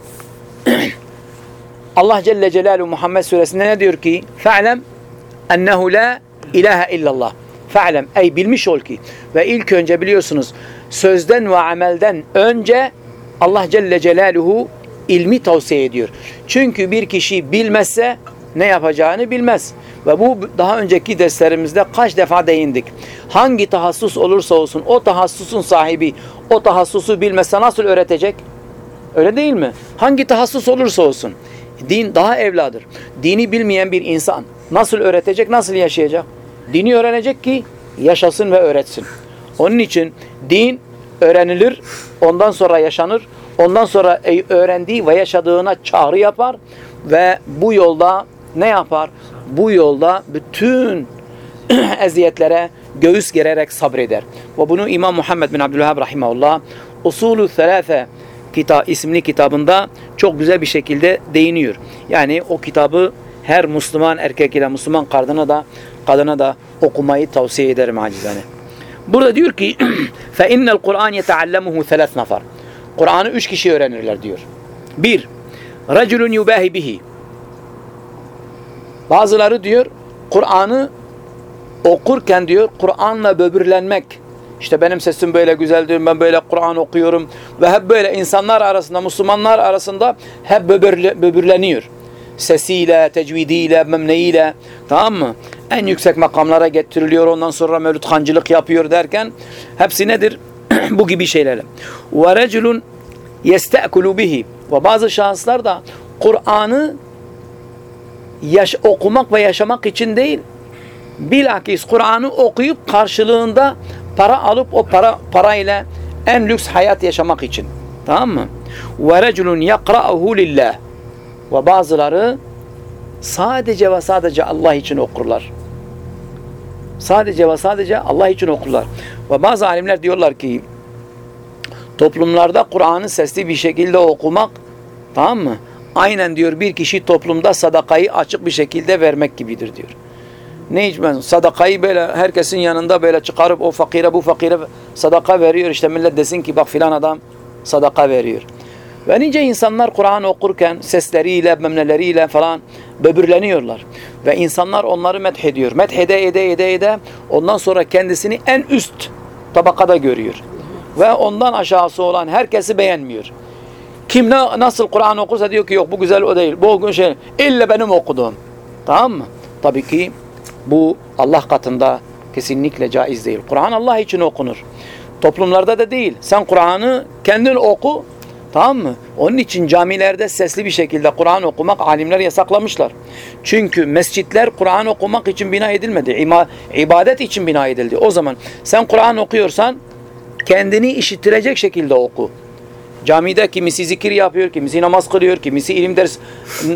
[CLEARS THROAT] Allah Celle Celaluhu Muhammed suresinde ne diyor ki? Fe'lem ennehu la ilahe illallah. Fe'lem ey bilmiş ol ki ve ilk önce biliyorsunuz sözden ve amelden önce Allah Celle Celaluhu ilmi tavsiye ediyor. Çünkü bir kişi bilmezse ne yapacağını bilmez. Ve bu daha önceki derslerimizde kaç defa değindik. Hangi tahassus olursa olsun o tahassusun sahibi o tahassusu bilmezse nasıl öğretecek? Öyle değil mi? Hangi tahassus olursa olsun. Din daha evladır. Dini bilmeyen bir insan nasıl öğretecek, nasıl yaşayacak? Dini öğrenecek ki yaşasın ve öğretsin. Onun için din öğrenilir, ondan sonra yaşanır. Ondan sonra öğrendiği ve yaşadığına çağrı yapar ve bu yolda ne yapar? Bu yolda bütün [CLEARS THROAT] eziyetlere göğüs gererek sabreder. Ve bunu İmam Muhammed bin Abdülhab Rahimahullah Usulü Selâfe kita isimli kitabında çok güzel bir şekilde değiniyor. Yani o kitabı her Müslüman erkek ile Müslüman kadına da kadına da okumayı tavsiye ederim acizane. Burada diyor ki [CLEARS THROAT] innel Kur'an yeteallemuhu selas nafar. Kur'an'ı üç kişi öğrenirler diyor. Bir, raculun yubahi bihi. Bazıları diyor Kur'an'ı okurken diyor Kur'an'la böbürlenmek. İşte benim sesim böyle güzeldir, ben böyle Kur'an okuyorum ve hep böyle insanlar arasında, Müslümanlar arasında hep böbürle, böbürleniyor. Sesiyle, tecvidiyle, memneyiyle, tamam mı? En yüksek makamlara getiriliyor, ondan sonra mevlüt hancılık yapıyor derken hepsi nedir? [CLEARS THROAT] Bu gibi şeylerle. وَرَجُلٌ يَسْتَأْكُلُ bihi Ve bazı şahıslar da Kur'an'ı yaş okumak ve yaşamak için değil, bilakis Kur'an'ı okuyup karşılığında para alıp o para parayla en lüks hayat yaşamak için. Tamam mı? Reculun yakra'uhu lillah. Ve bazıları sadece ve sadece Allah için okurlar. Sadece ve sadece Allah için okurlar. Ve bazı alimler diyorlar ki toplumlarda Kur'an'ı sesli bir şekilde okumak tamam mı? Aynen diyor bir kişi toplumda sadakayı açık bir şekilde vermek gibidir diyor. Ne içmez? Sadakayı böyle herkesin yanında böyle çıkarıp o fakire bu fakire sadaka veriyor. İşte millet desin ki bak filan adam sadaka veriyor. Ve nice insanlar Kur'an okurken sesleriyle, memneleriyle falan böbürleniyorlar. Ve insanlar onları methediyor. Methede ede ede ede ondan sonra kendisini en üst tabakada görüyor. Ve ondan aşağısı olan herkesi beğenmiyor. Kim ne, nasıl Kur'an okursa diyor ki yok bu güzel o değil. Bu şey illa benim okuduğum. Tamam mı? Tabii ki bu Allah katında kesinlikle caiz değil. Kur'an Allah için okunur. Toplumlarda da değil. Sen Kur'an'ı kendin oku. Tamam mı? Onun için camilerde sesli bir şekilde Kur'an okumak alimler yasaklamışlar. Çünkü mescitler Kur'an okumak için bina edilmedi. İma, ibadet için bina edildi. O zaman sen Kur'an okuyorsan kendini işittirecek şekilde oku. Camide kimisi zikir yapıyor, kimisi namaz kılıyor, kimisi ilim ders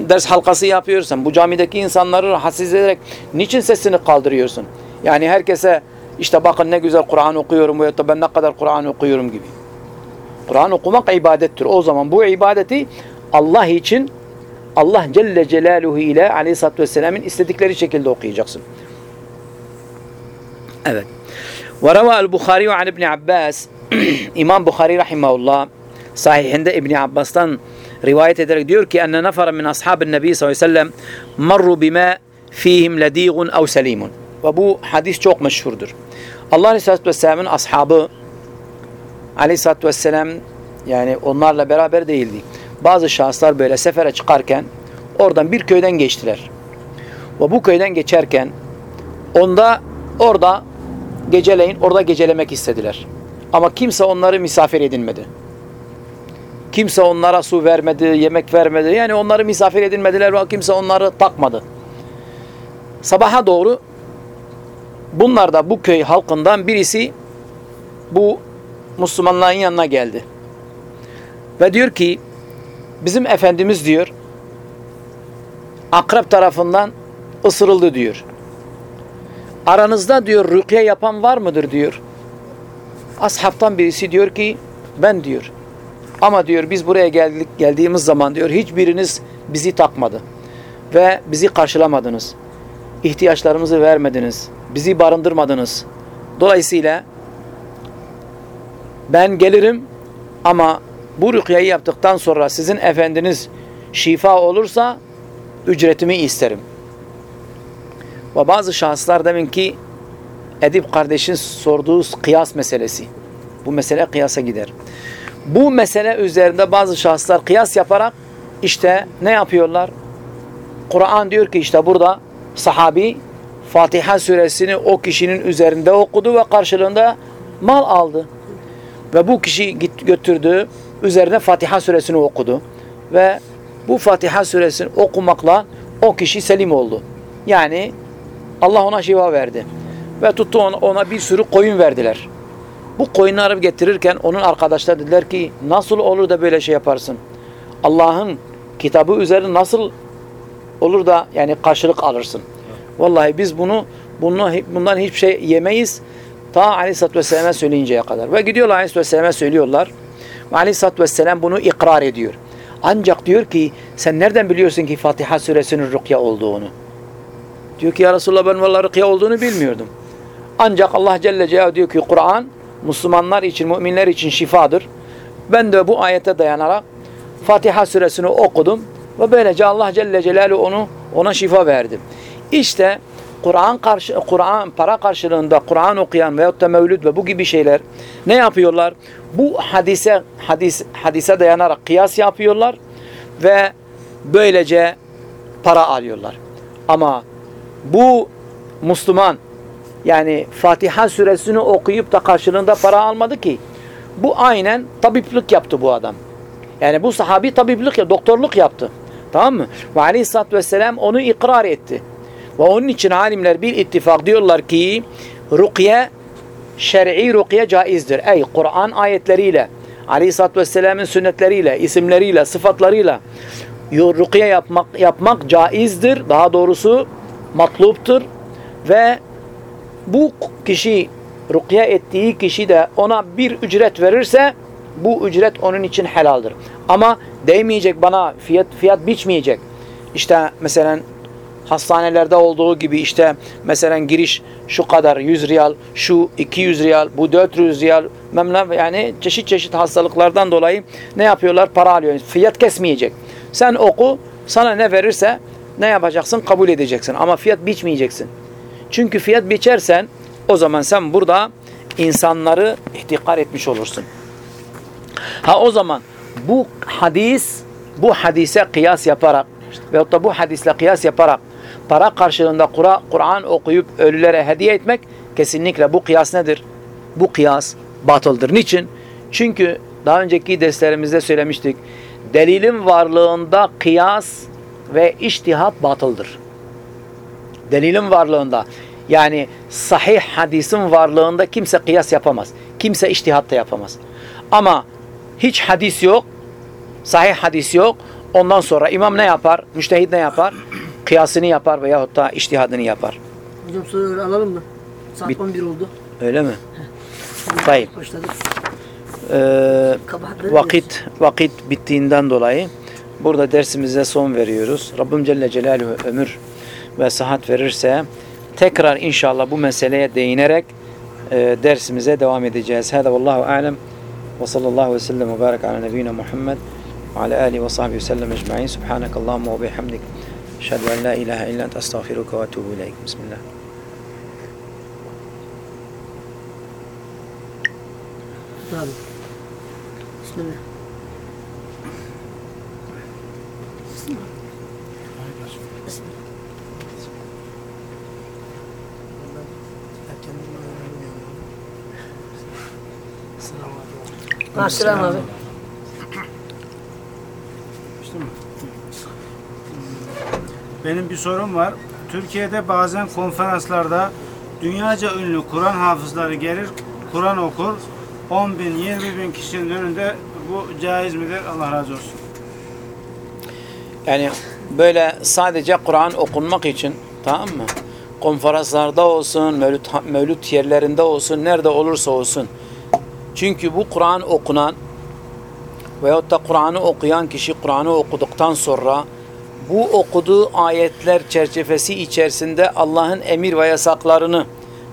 ders halkası yapıyorsan bu camideki insanları rahatsız ederek niçin sesini kaldırıyorsun? Yani herkese işte bakın ne güzel Kur'an okuyorum veyahut da ben ne kadar Kur'an okuyorum gibi. Kur'an okumak ibadettir. O zaman bu ibadeti Allah için Allah Celle Celaluhu ile Aleyhisselatü Vesselam'ın istedikleri şekilde okuyacaksın. Evet. Ve reva Bukhari ve an İbni Abbas [CLEARS THROAT] İmam Bukhari rahimahullah sahihinde İbni Abbas'tan rivayet ederek diyor ki enne nefere min ashabın nebi sallallahu aleyhi ve sellem marru bima fihim ladiğun ev selimun. Ve bu hadis çok meşhurdur. Allah Aleyhisselatü Vesselam'ın ashabı Aleyhisselatü Vesselam yani onlarla beraber değildi. Bazı şahıslar böyle sefere çıkarken oradan bir köyden geçtiler. Ve bu köyden geçerken onda orada geceleyin orada gecelemek istediler. Ama kimse onları misafir edinmedi. Kimse onlara su vermedi, yemek vermedi. Yani onları misafir edinmediler ve kimse onları takmadı. Sabaha doğru bunlar da bu köy halkından birisi bu Müslümanların yanına geldi. Ve diyor ki bizim Efendimiz diyor akrep tarafından ısırıldı diyor. Aranızda diyor rükye yapan var mıdır diyor. Ashabtan birisi diyor ki ben diyor. Ama diyor biz buraya geldik geldiğimiz zaman diyor hiçbiriniz bizi takmadı ve bizi karşılamadınız. İhtiyaçlarımızı vermediniz. Bizi barındırmadınız. Dolayısıyla ben gelirim ama bu rükyeyi yaptıktan sonra sizin efendiniz şifa olursa ücretimi isterim. Ve bazı şahıslar demin ki Edip kardeşin sorduğu kıyas meselesi. Bu mesele kıyasa gider. Bu mesele üzerinde bazı şahıslar kıyas yaparak işte ne yapıyorlar? Kur'an diyor ki işte burada sahabi Fatiha suresini o kişinin üzerinde okudu ve karşılığında mal aldı. Ve bu kişi git götürdü üzerine Fatiha suresini okudu. Ve bu Fatiha suresini okumakla o kişi selim oldu. Yani Allah ona şifa verdi. Ve tuttu ona, ona bir sürü koyun verdiler. Bu koyunları getirirken onun arkadaşlar dediler ki nasıl olur da böyle şey yaparsın? Allah'ın kitabı üzerine nasıl olur da yani karşılık alırsın? Vallahi biz bunu, bunu bundan hiçbir şey yemeyiz. Ta Aleyhisselatü Vesselam'a söyleyinceye kadar. Ve gidiyorlar Aleyhisselatü Vesselam'a söylüyorlar. Ve Aleyhisselatü Vesselam bunu ikrar ediyor. Ancak diyor ki sen nereden biliyorsun ki Fatiha suresinin rükya olduğunu? Diyor ki ya Resulallah ben vallahi rükya olduğunu bilmiyordum. Ancak Allah Celle Celaluhu diyor ki Kur'an Müslümanlar için, müminler için şifadır. Ben de bu ayete dayanarak Fatiha suresini okudum ve böylece Allah Celle Celaluhu onu ona şifa verdi. İşte Kur'an karşı Kur'an para karşılığında Kur'an okuyan veyahut da mevlüt ve bu gibi şeyler ne yapıyorlar? Bu hadise hadis hadise dayanarak kıyas yapıyorlar ve böylece para alıyorlar. Ama bu Müslüman yani Fatiha suresini okuyup da karşılığında para almadı ki. Bu aynen tabiplik yaptı bu adam. Yani bu sahabi tabiplik ya doktorluk yaptı. Tamam mı? Ve aleyhissalatü vesselam onu ikrar etti. Ve onun için alimler bir ittifak diyorlar ki rukiye şer'i rukiye caizdir. Ey Kur'an ayetleriyle aleyhissalatü vesselamın sünnetleriyle, isimleriyle, sıfatlarıyla rukiye yapmak, yapmak caizdir. Daha doğrusu matluptur. Ve bu kişi rukiye ettiği kişi de ona bir ücret verirse bu ücret onun için helaldir. Ama değmeyecek bana fiyat fiyat biçmeyecek. İşte mesela hastanelerde olduğu gibi işte mesela giriş şu kadar 100 riyal, şu 200 riyal, bu 400 riyal memle yani çeşit çeşit hastalıklardan dolayı ne yapıyorlar? Para alıyor. Fiyat kesmeyecek. Sen oku, sana ne verirse ne yapacaksın? Kabul edeceksin. Ama fiyat biçmeyeceksin. Çünkü fiyat biçersen o zaman sen burada insanları ihtikar etmiş olursun. Ha o zaman bu hadis bu hadise kıyas yaparak veyahut da bu hadisle kıyas yaparak para karşılığında Kur'an okuyup ölülere hediye etmek kesinlikle bu kıyas nedir? Bu kıyas batıldır. Niçin? Çünkü daha önceki derslerimizde söylemiştik. Delilin varlığında kıyas ve iştihat batıldır. Delilin varlığında yani sahih hadisin varlığında kimse kıyas yapamaz. Kimse iştihat da yapamaz. Ama hiç hadis yok, sahih hadis yok. Ondan sonra imam ne yapar? Müştehid ne yapar? [CLEARS THROAT] Kıyasını yapar veyahut da iştihadını yapar. Hocam soruları alalım mı? Saat Bit- 11 oldu. Öyle mi? Tayyip. Ee, vakit vakit bittiğinden dolayı burada dersimize son veriyoruz. Rabbim Celle Celaluhu ömür ve sıhhat verirse tekrar inşallah bu meseleye değinerek e, dersimize devam edeceğiz. Hada vallahu alem ve sallallahu ve sellem ve barik ala nebiyyina Muhammed ve ala alihi ve sahbihi ve sellem ecma'in. Subhanakallahumma ve bihamdik. Eşhedü en la ilahe illa ente estağfiruke ve etûbü ileyk. Bismillah. Abi. Bismillah. Selam abi. Benim bir sorum var. Türkiye'de bazen konferanslarda dünyaca ünlü Kur'an hafızları gelir, Kur'an okur. 10 bin, 20 bin kişinin önünde bu caiz midir? Allah razı olsun. Yani böyle sadece Kur'an okunmak için tamam mı? Konferanslarda olsun, mevlüt, mevlüt yerlerinde olsun, nerede olursa olsun. Çünkü bu Kur'an okunan veyahut da Kur'an'ı okuyan kişi Kur'an'ı okuduktan sonra bu okuduğu ayetler çerçevesi içerisinde Allah'ın emir ve yasaklarını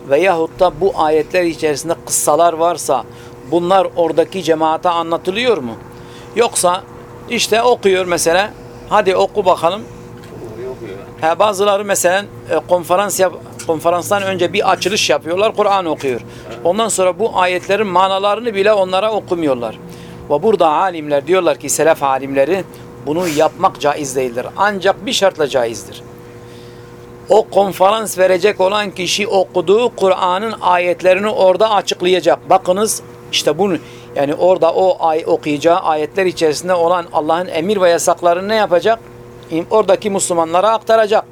veyahut da bu ayetler içerisinde kıssalar varsa bunlar oradaki cemaate anlatılıyor mu? Yoksa işte okuyor mesela hadi oku bakalım Ha, bazıları mesela e, konferans yap, konferanstan önce bir açılış yapıyorlar, Kur'an okuyor. Ondan sonra bu ayetlerin manalarını bile onlara okumuyorlar. Ve burada alimler diyorlar ki selef alimleri bunu yapmak caiz değildir. Ancak bir şartla caizdir. O konferans verecek olan kişi okuduğu Kur'an'ın ayetlerini orada açıklayacak. Bakınız işte bunu yani orada o ay okuyacağı ayetler içerisinde olan Allah'ın emir ve yasaklarını ne yapacak? Oradaki Müslümanlara aktaracak.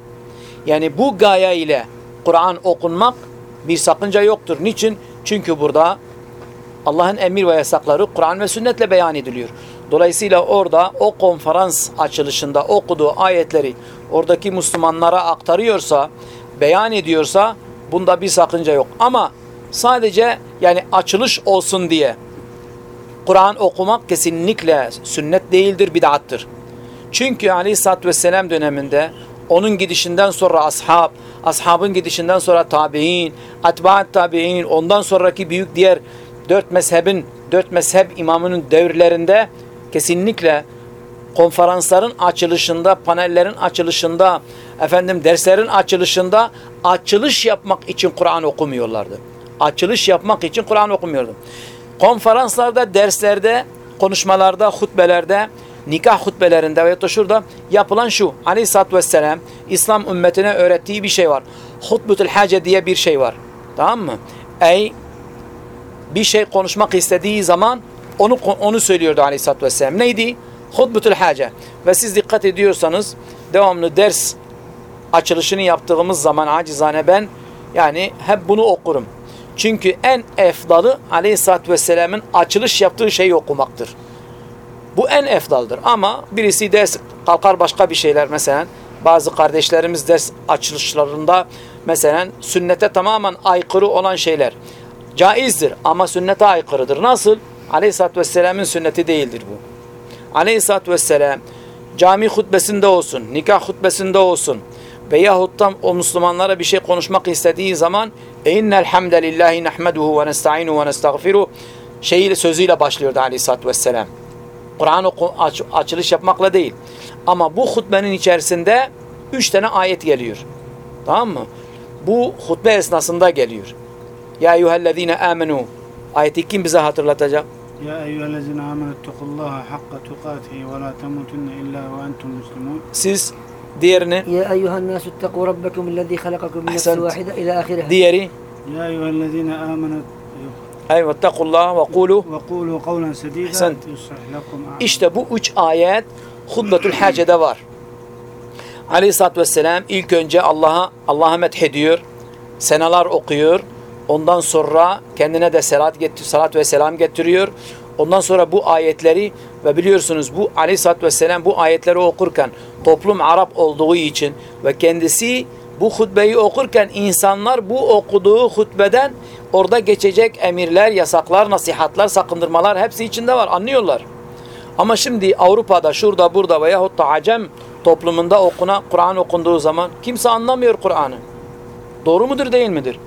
Yani bu gaye ile Kur'an okunmak bir sakınca yoktur. Niçin? Çünkü burada Allah'ın emir ve yasakları Kur'an ve sünnetle beyan ediliyor. Dolayısıyla orada o konferans açılışında okuduğu ayetleri oradaki Müslümanlara aktarıyorsa, beyan ediyorsa bunda bir sakınca yok. Ama sadece yani açılış olsun diye Kur'an okumak kesinlikle sünnet değildir, bid'attır. Çünkü Aleyhisselatü Vesselam döneminde onun gidişinden sonra ashab, ashabın gidişinden sonra tabi'in, atba'at tabi'in, ondan sonraki büyük diğer dört mezhebin, dört mezhep imamının devirlerinde kesinlikle konferansların açılışında, panellerin açılışında, efendim derslerin açılışında açılış yapmak için Kur'an okumuyorlardı. Açılış yapmak için Kur'an okumuyordu. Konferanslarda, derslerde, konuşmalarda, hutbelerde, nikah hutbelerinde veya da şurada yapılan şu. Aleyhisselatü Vesselam İslam ümmetine öğrettiği bir şey var. Hutbetül hace diye bir şey var. Tamam mı? Ey bir şey konuşmak istediği zaman onu onu söylüyordu Aleyhisselatü Vesselam. Neydi? Hutbetül hace. Ve siz dikkat ediyorsanız devamlı ders açılışını yaptığımız zaman acizane ben yani hep bunu okurum. Çünkü en efdalı Aleyhisselatü Vesselam'ın açılış yaptığı şeyi okumaktır. Bu en efdaldır. Ama birisi ders kalkar başka bir şeyler mesela bazı kardeşlerimiz ders açılışlarında mesela sünnete tamamen aykırı olan şeyler caizdir ama sünnete aykırıdır. Nasıl? Aleyhisselatü Vesselam'ın sünneti değildir bu. Aleyhisselatü Vesselam cami hutbesinde olsun, nikah hutbesinde olsun veyahut da o Müslümanlara bir şey konuşmak istediği zaman اِنَّ الْحَمْدَ لِلّٰهِ نَحْمَدُهُ وَنَسْتَعِنُهُ وَنَسْتَغْفِرُهُ şeyiyle sözüyle başlıyordu Aleyhisselatü Vesselam. Kur'an aç, açılış yapmakla değil. Ama bu hutbenin içerisinde üç tane ayet geliyor. Tamam mı? Bu hutbe esnasında geliyor. Ya eyyühellezine amenu ayeti kim bize hatırlatacak? Ya eyyühellezine amenettukullaha hakka tukatihi ve la temutunne illa ve entum muslimun. Siz diğerini Ya eyyühennâsü tteqû rabbekum illezî halakakum min nefsi vâhide ilâ ahireh. Diğeri Ya eyyühellezine amenettukullaha amenu Ey vettekullah ve kulu ve kulu kavlen sedida. İşte bu üç ayet Hutbetül Hace'de var. Aleyhisselatü Vesselam ilk önce Allah'a Allah'a methediyor. Senalar okuyor. Ondan sonra kendine de salat, getir, salat ve selam getiriyor. Ondan sonra bu ayetleri ve biliyorsunuz bu Aleyhisselatü Vesselam bu ayetleri okurken toplum Arap olduğu için ve kendisi bu hutbeyi okurken insanlar bu okuduğu hutbeden orada geçecek emirler, yasaklar, nasihatler, sakındırmalar hepsi içinde var. Anlıyorlar. Ama şimdi Avrupa'da, şurada, burada veyahut da Acem toplumunda okuna, Kur'an okunduğu zaman kimse anlamıyor Kur'an'ı. Doğru mudur değil midir?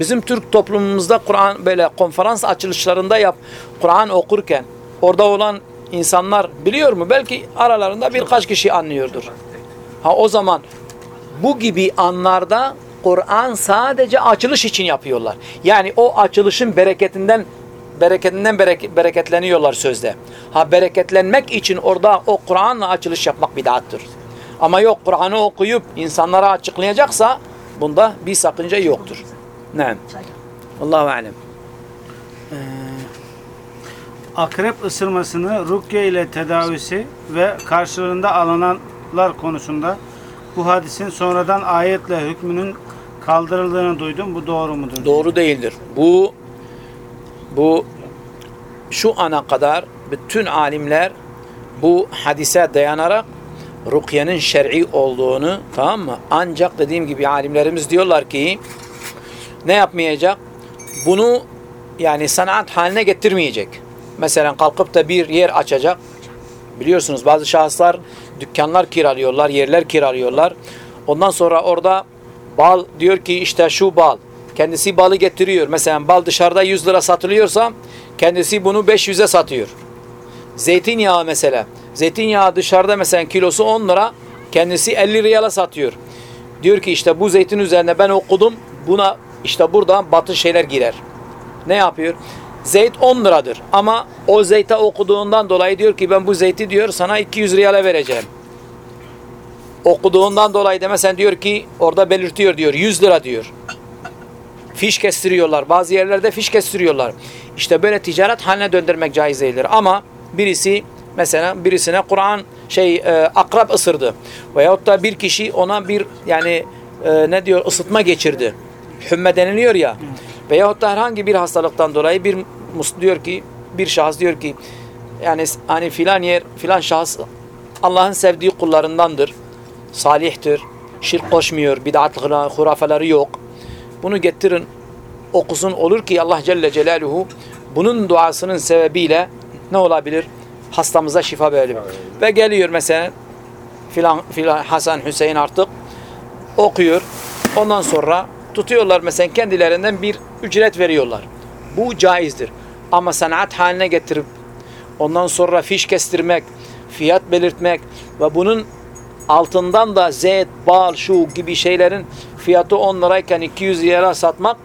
Bizim Türk toplumumuzda Kur'an böyle konferans açılışlarında yap Kur'an okurken orada olan insanlar biliyor mu? Belki aralarında birkaç kişi anlıyordur. Ha o zaman bu gibi anlarda Kur'an sadece açılış için yapıyorlar. Yani o açılışın bereketinden bereketinden berek- bereketleniyorlar sözde. Ha bereketlenmek için orada o Kur'an'la açılış yapmak bid'attır. Ama yok Kur'an'ı okuyup insanlara açıklayacaksa bunda bir sakınca yoktur. Ne? Allahu alem. Akrep ısırmasını rukye ile tedavisi ve karşılığında alınanlar konusunda bu hadisin sonradan ayetle hükmünün kaldırıldığını duydum. Bu doğru mudur? Doğru değildir. Bu bu şu ana kadar bütün alimler bu hadise dayanarak rukiyenin şer'i olduğunu tamam mı? Ancak dediğim gibi alimlerimiz diyorlar ki ne yapmayacak? Bunu yani sanat haline getirmeyecek. Mesela kalkıp da bir yer açacak. Biliyorsunuz bazı şahıslar dükkanlar kiralıyorlar, yerler kiralıyorlar. Ondan sonra orada bal diyor ki işte şu bal. Kendisi balı getiriyor. Mesela bal dışarıda 100 lira satılıyorsa kendisi bunu 500'e satıyor. Zeytinyağı mesela. Zeytinyağı dışarıda mesela kilosu 10 lira. Kendisi 50 riyala satıyor. Diyor ki işte bu zeytin üzerine ben okudum. Buna işte buradan batı şeyler girer. Ne yapıyor? Zeyt 10 liradır. Ama o zeyte okuduğundan dolayı diyor ki ben bu zeyti diyor sana 200 riyala vereceğim. Okuduğundan dolayı da mesela diyor ki orada belirtiyor diyor 100 lira diyor. Fiş kestiriyorlar. Bazı yerlerde fiş kestiriyorlar. İşte böyle ticaret haline döndürmek caiz değildir. Ama birisi mesela birisine Kur'an şey e, akrap ısırdı. Veyahut da bir kişi ona bir yani e, ne diyor ısıtma geçirdi. Hümme deniliyor ya. Veyahut da herhangi bir hastalıktan dolayı bir diyor ki bir şahıs diyor ki yani hani filan yer filan şahıs Allah'ın sevdiği kullarındandır. Salihtir. Şirk koşmuyor. Bid'at hurafeleri yok. Bunu getirin okusun olur ki Allah Celle Celaluhu bunun duasının sebebiyle ne olabilir? Hastamıza şifa verelim. Ve geliyor mesela filan, filan Hasan Hüseyin artık okuyor. Ondan sonra tutuyorlar mesela kendilerinden bir ücret veriyorlar. Bu caizdir. Ama sanat haline getirip ondan sonra fiş kestirmek, fiyat belirtmek ve bunun altından da zeyt, bal, şu gibi şeylerin fiyatı 10 lirayken 200 lira satmak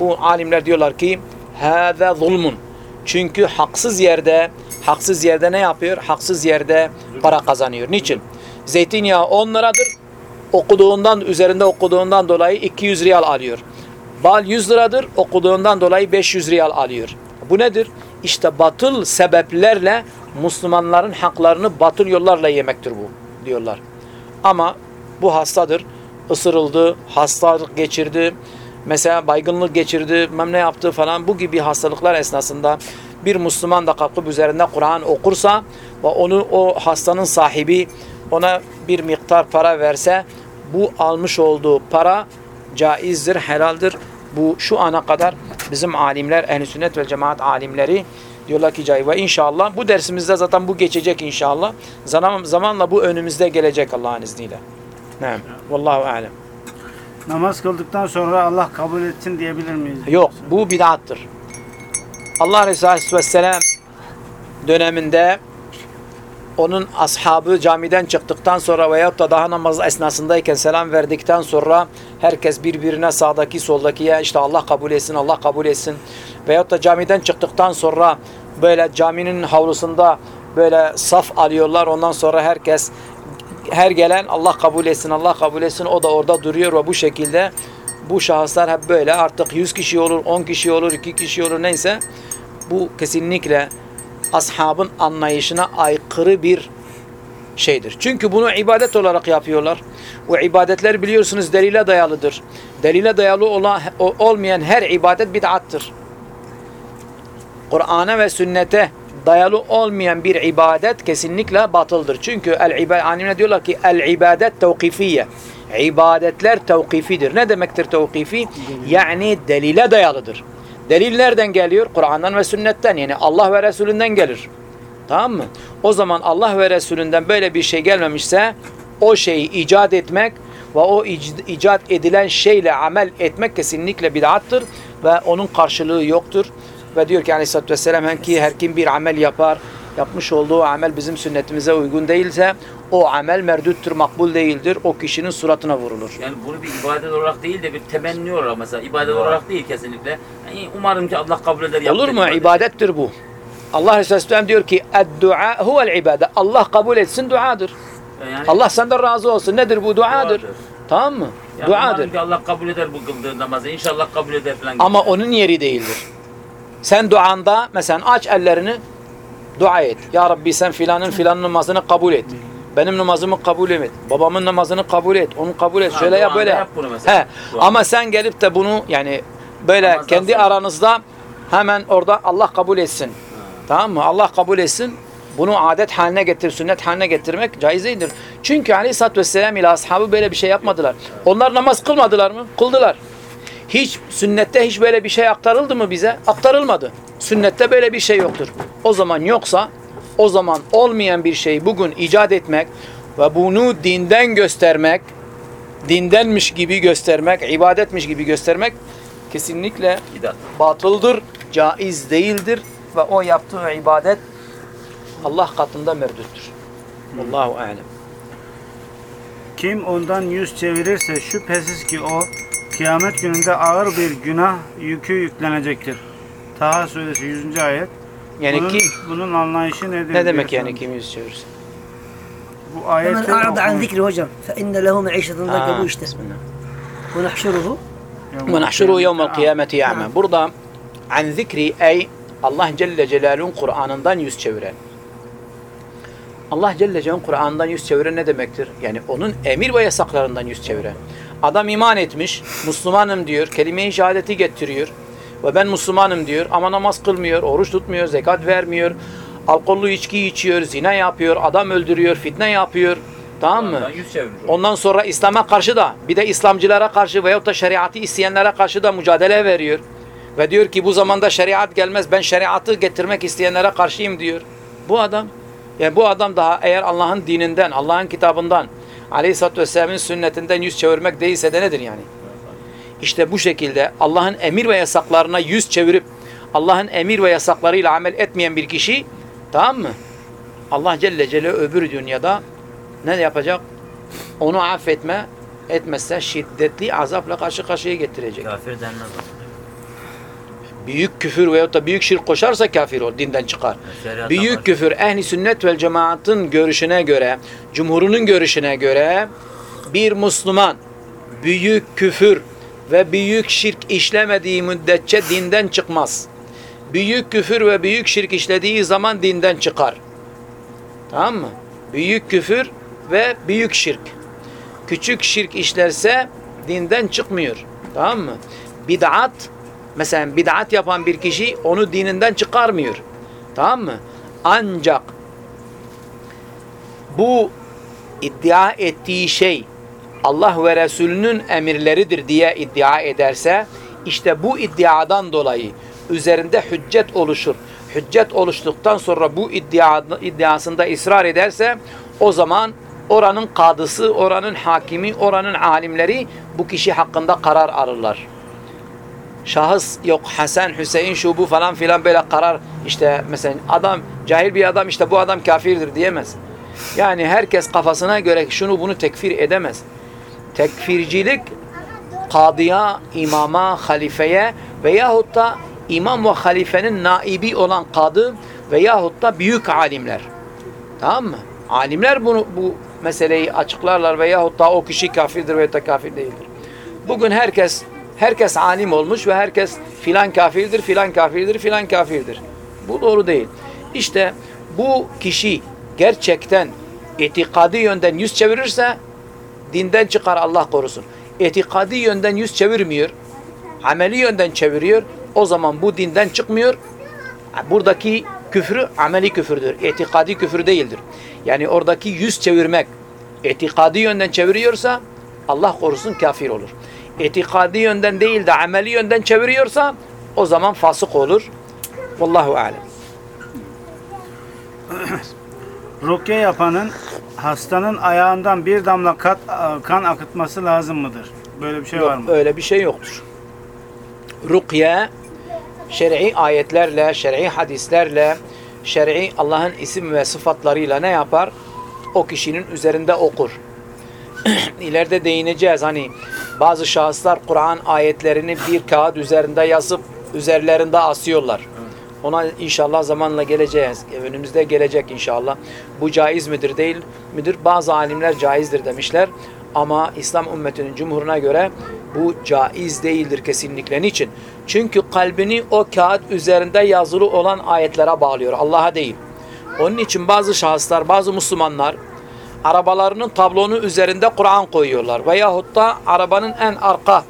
bu alimler diyorlar ki hâze zulmun. Çünkü haksız yerde haksız yerde ne yapıyor? Haksız yerde para kazanıyor. Niçin? Zeytinyağı 10 liradır. Okuduğundan üzerinde okuduğundan dolayı 200 riyal alıyor. Bal 100 liradır. Okuduğundan dolayı 500 riyal alıyor. Bu nedir? İşte batıl sebeplerle Müslümanların haklarını batıl yollarla yemektir bu diyorlar. Ama bu hastadır. Isırıldı, hastalık geçirdi, mesela baygınlık geçirdi, bilmem ne yaptı falan bu gibi hastalıklar esnasında bir Müslüman da kalkıp üzerinde Kur'an okursa ve onu o hastanın sahibi ona bir miktar para verse bu almış olduğu para caizdir, helaldir. Bu şu ana kadar bizim alimler, ehl sünnet ve cemaat alimleri diyorlar ki caiz. Ve inşallah bu dersimizde zaten bu geçecek inşallah. Zaman, zamanla bu önümüzde gelecek Allah'ın izniyle. Ne? Vallahu alem. Namaz kıldıktan sonra Allah kabul etsin diyebilir miyiz? Yok bu bid'attır. Allah Resulü Aleyhisselam döneminde onun ashabı camiden çıktıktan sonra veyahut da daha namaz esnasındayken selam verdikten sonra herkes birbirine sağdaki soldaki ya işte Allah kabul etsin Allah kabul etsin. Veyahut da camiden çıktıktan sonra böyle caminin havlusunda böyle saf alıyorlar. Ondan sonra herkes her gelen Allah kabul etsin Allah kabul etsin. O da orada duruyor ve bu şekilde bu şahıslar hep böyle. Artık 100 kişi olur 10 kişi olur 2 kişi olur neyse. Bu kesinlikle ashabın anlayışına aykırı bir şeydir. Çünkü bunu ibadet olarak yapıyorlar. O ibadetler biliyorsunuz delile dayalıdır. Delile dayalı olan, olmayan her ibadet bid'attır. Kur'an'a ve sünnete dayalı olmayan bir ibadet kesinlikle batıldır. Çünkü el ibadet alimler diyorlar ki el ibadet tevkifiye. İbadetler tevkifidir. Ne demektir tevkifi? Yani delile dayalıdır. Delil nereden geliyor? Kur'an'dan ve sünnetten. Yani Allah ve Resulünden gelir. Tamam mı? O zaman Allah ve Resulünden böyle bir şey gelmemişse o şeyi icat etmek ve o icat edilen şeyle amel etmek kesinlikle bid'attır ve onun karşılığı yoktur. Ve diyor ki aleyhissalatü vesselam hem ki her kim bir amel yapar, yapmış olduğu amel bizim sünnetimize uygun değilse o amel merduttur, makbul değildir. O kişinin suratına vurulur. Yani bunu bir ibadet olarak değil de bir temenni olarak mesela ibadet olarak değil kesinlikle. Yani umarım ki Allah kabul eder. Olur mu? ibadet. İbadettir bu. Allah Resulü Aleyhisselam diyor ki "Ed-dua huvel ibade." Allah kabul etsin duadır. Yani, Allah senden razı olsun. Nedir bu? Duadır. Duadır. Tamam mı? yani Duadır. umarım ki Allah kabul eder bu kıldığı namazı. İnşallah kabul eder falan. gibi. Ama onun yeri değildir. Sen duanda mesela aç ellerini dua et. Ya Rabbi sen filanın filanın namazını kabul et. Benim namazımı kabul et. Babamın namazını kabul et. Onu kabul et. Ha, Şöyle yap duanda böyle. yap. He. Ama sen gelip de bunu yani böyle Namazdan kendi sonra- aranızda hemen orada Allah kabul etsin. Tamam mı? Allah kabul etsin. bunu adet haline getirip sünnet haline getirmek caiz değildir. Çünkü aleyhissalatü vesselam ile ashabı böyle bir şey yapmadılar. Onlar namaz kılmadılar mı? Kıldılar. Hiç sünnette hiç böyle bir şey aktarıldı mı bize? Aktarılmadı. Sünnette böyle bir şey yoktur. O zaman yoksa o zaman olmayan bir şeyi bugün icat etmek ve bunu dinden göstermek, dindenmiş gibi göstermek, ibadetmiş gibi göstermek kesinlikle batıldır, caiz değildir ve o yaptığı ibadet Allah katında merduttur. Allahu alem. Kim ondan yüz çevirirse şüphesiz ki o Kıyamet gününde ağır bir günah yükü yüklenecektir. Taha suresi 100. ayet. Yani bunun, kim? Bunun anlayışı nedir? Ne demek yani kim yüzüyoruz? Bu ayet. Hemen arada an zikri hocam. Fe inne lehu me'işetun bu işte. Ve nahşuruhu. Ve nahşuruhu yevmel kıyameti ya'me. Burada an zikri ey Allah Celle Celaluhu'nun Kur'an'ından yüz çeviren. Allah Celle Celaluhu'nun Kur'an'dan yüz çeviren ne demektir? Yani onun emir ve yasaklarından yüz çeviren. Adam iman etmiş, Müslümanım diyor, kelime-i şehadeti getiriyor ve ben Müslümanım diyor ama namaz kılmıyor, oruç tutmuyor, zekat vermiyor, alkollü içki içiyor, zina yapıyor, adam öldürüyor, fitne yapıyor. Tamam mı? Ondan sonra İslam'a karşı da bir de İslamcılara karşı veyahut da şeriatı isteyenlere karşı da mücadele veriyor. Ve diyor ki bu zamanda şeriat gelmez ben şeriatı getirmek isteyenlere karşıyım diyor. Bu adam yani bu adam daha eğer Allah'ın dininden, Allah'ın kitabından, Aleyhisselatü Vesselam'ın sünnetinden yüz çevirmek değilse de nedir yani? İşte bu şekilde Allah'ın emir ve yasaklarına yüz çevirip Allah'ın emir ve yasaklarıyla amel etmeyen bir kişi tamam mı? Allah Celle Celle öbür dünyada ne yapacak? Onu affetme etmezse şiddetli azapla karşı karşıya getirecek. Kafir denmez. Büyük küfür veyahut da büyük şirk koşarsa kafir olur, dinden çıkar. Şeriattan Büyük başka. küfür ehli sünnet vel cemaatın görüşüne göre, cumhurunun görüşüne göre bir Müslüman büyük küfür ve büyük şirk işlemediği müddetçe dinden çıkmaz. Büyük küfür ve büyük şirk işlediği zaman dinden çıkar. Tamam mı? Büyük küfür ve büyük şirk. Küçük şirk işlerse dinden çıkmıyor. Tamam mı? Bid'at mesela bid'at yapan bir kişi onu dininden çıkarmıyor. Tamam mı? Ancak bu iddia ettiği şey Allah ve Resulünün emirleridir diye iddia ederse işte bu iddiadan dolayı üzerinde hüccet oluşur. Hüccet oluştuktan sonra bu iddia, iddiasında ısrar ederse o zaman oranın kadısı, oranın hakimi, oranın alimleri bu kişi hakkında karar alırlar şahıs yok Hasan, Hüseyin şu bu falan filan böyle karar işte mesela adam cahil bir adam işte bu adam kafirdir diyemez. Yani herkes kafasına göre şunu bunu tekfir edemez. Tekfircilik kadıya, imama, halifeye veyahut da imam ve halifenin naibi olan kadı veyahut da büyük alimler. Tamam mı? Alimler bunu bu meseleyi açıklarlar veyahut da o kişi kafirdir veyahut da kafir değildir. Bugün herkes herkes alim olmuş ve herkes filan kafirdir, filan kafirdir, filan kafirdir. Bu doğru değil. İşte bu kişi gerçekten itikadi yönden yüz çevirirse dinden çıkar Allah korusun. İtikadi yönden yüz çevirmiyor. Ameli yönden çeviriyor. O zaman bu dinden çıkmıyor. Buradaki küfrü ameli küfürdür. İtikadi küfür değildir. Yani oradaki yüz çevirmek itikadi yönden çeviriyorsa Allah korusun kafir olur. İtikadi yönden değil de ameli yönden çeviriyorsa o zaman fasık olur. Vallahu alem. [CLEARS THROAT] Rukiye yapanın hastanın ayağından bir damla kat, kan akıtması lazım mıdır? Böyle bir şey var Yok, mı? öyle bir şey yoktur. Rukiye şer'i ayetlerle, şer'i hadislerle, şer'i Allah'ın isim ve sıfatlarıyla ne yapar? O kişinin üzerinde okur. [CLEARS THROAT] İleride değineceğiz. Hani bazı şahıslar Kur'an ayetlerini bir kağıt üzerinde yazıp üzerlerinde asıyorlar. Ona inşallah zamanla geleceğiz. Önümüzde gelecek inşallah. Bu caiz midir değil midir? Bazı alimler caizdir demişler. Ama İslam ümmetinin cumhuruna göre bu caiz değildir kesinlikle. Niçin? Çünkü kalbini o kağıt üzerinde yazılı olan ayetlere bağlıyor. Allah'a değil. Onun için bazı şahıslar, bazı Müslümanlar arabalarının tablonu üzerinde Kur'an koyuyorlar. Veyahut da arabanın en arka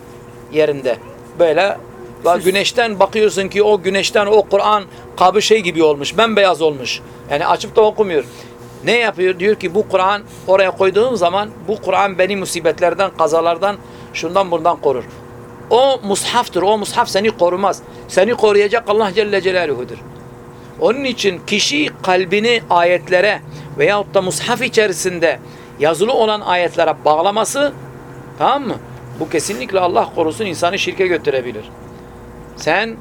yerinde böyle Bak güneşten bakıyorsun ki o güneşten o Kur'an kabı şey gibi olmuş. Bembeyaz olmuş. Yani açıp da okumuyor. Ne yapıyor? Diyor ki bu Kur'an oraya koyduğum zaman bu Kur'an beni musibetlerden, kazalardan, şundan bundan korur. O mushaftır. O mushaf seni korumaz. Seni koruyacak Allah Celle Celaluhu'dur. Onun için kişi kalbini ayetlere veyahut da mushaf içerisinde yazılı olan ayetlere bağlaması tamam mı? Bu kesinlikle Allah korusun insanı şirke götürebilir. Sen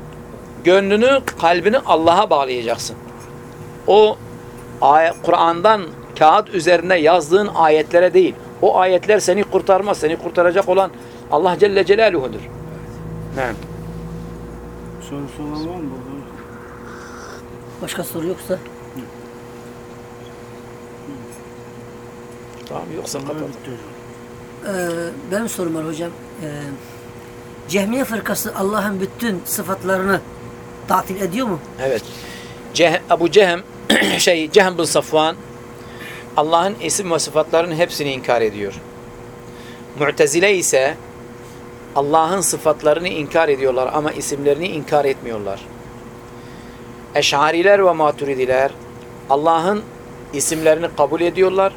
gönlünü, kalbini Allah'a bağlayacaksın. O Kur'an'dan kağıt üzerine yazdığın ayetlere değil. O ayetler seni kurtarmaz. Seni kurtaracak olan Allah Celle Celaluhu'dur. Evet. Sorusu olan var mı? Başka soru yoksa Tamam yoksa kapat. Ee, benim sorum var hocam. Ee, Cehmiye fırkası Allah'ın bütün sıfatlarını tatil ediyor mu? Evet. Ceh Ebu Cehem şey Cehem bin Safvan Allah'ın isim ve sıfatlarının hepsini inkar ediyor. Mu'tezile ise Allah'ın sıfatlarını inkar ediyorlar ama isimlerini inkar etmiyorlar. Eş'ariler ve maturidiler Allah'ın isimlerini kabul ediyorlar.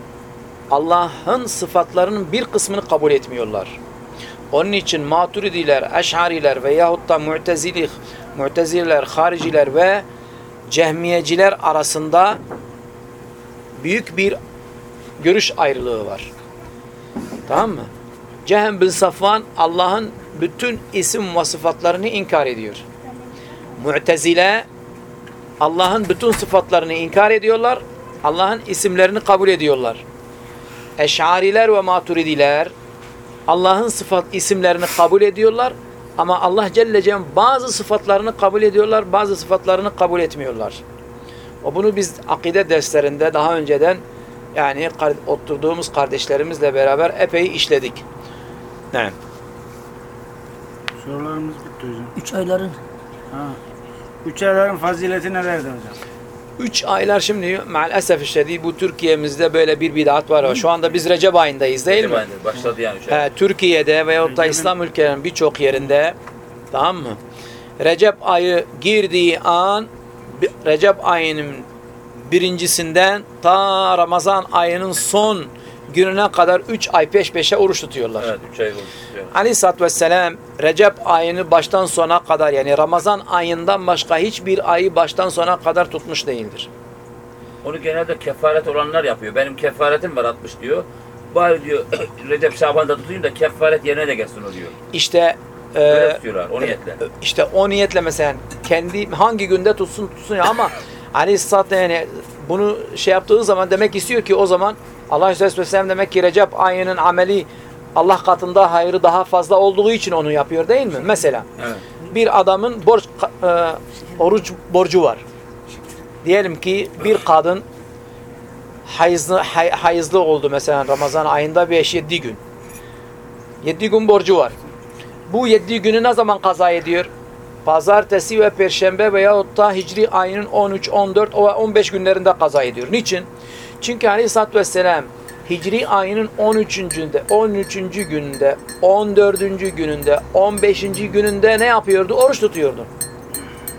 Allah'ın sıfatlarının bir kısmını kabul etmiyorlar. Onun için maturidiler, eş'ariler veyahut da mu'tezili, mu'tezililer, hariciler ve cehmiyeciler arasında büyük bir görüş ayrılığı var. Tamam mı? Cehem bin Safvan Allah'ın bütün isim ve sıfatlarını inkar ediyor. Mu'tezile Allah'ın bütün sıfatlarını inkar ediyorlar. Allah'ın isimlerini kabul ediyorlar. Eş'ariler ve maturidiler Allah'ın sıfat isimlerini kabul ediyorlar ama Allah Celle Celle bazı sıfatlarını kabul ediyorlar, bazı sıfatlarını kabul etmiyorlar. O bunu biz akide derslerinde daha önceden yani oturduğumuz kardeşlerimizle beraber epey işledik. Evet. Sorularımız bitti hocam. Üç ayların Ha. Üç ayların fazileti nelerdir hocam? Üç aylar şimdi maalesef işte bu Türkiye'mizde böyle bir bidat var. Şu anda biz Recep ayındayız değil mi? Aynen, Başladı yani an. He, Türkiye'de veyahut da İslam ülkelerinin birçok yerinde tamam mı? Recep ayı girdiği an Recep ayının birincisinden ta Ramazan ayının son gününe kadar 3 ay peş peşe oruç tutuyorlar. Evet, üç ay oldu. Yani. Aleyhisselatü Vesselam Recep ayını baştan sona kadar yani Ramazan ayından başka hiçbir ayı baştan sona kadar tutmuş değildir. Onu genelde kefaret olanlar yapıyor. Benim kefaretim var 60 diyor. Bari diyor [COUGHS] Recep Şaban'da tutayım da kefaret yerine de gelsin o diyor. İşte Öyle e, tutuyorlar o niyetle. İşte o niyetle mesela kendi hangi günde tutsun tutsun ya ama [COUGHS] Aleyhisselatü yani bunu şey yaptığı zaman demek istiyor ki o zaman Allah Vesselam demek ki Recep ayının ameli Allah katında hayrı daha fazla olduğu için onu yapıyor değil mi? Mesela Evet. bir adamın borç e, oruç borcu var. Diyelim ki bir kadın hayızlı, hay- hayızlı oldu mesela Ramazan ayında 5-7 gün. 7 gün borcu var. Bu 7 günü ne zaman kaza ediyor? Pazartesi ve Perşembe veyahut da Hicri ayının 13, 14 ve 15 günlerinde kaza ediyor. Niçin? Çünkü Aleyhisselatü Vesselam Hicri ayının 13. günde, 13. gününde, 14. gününde, 15. gününde ne yapıyordu? Oruç tutuyordu.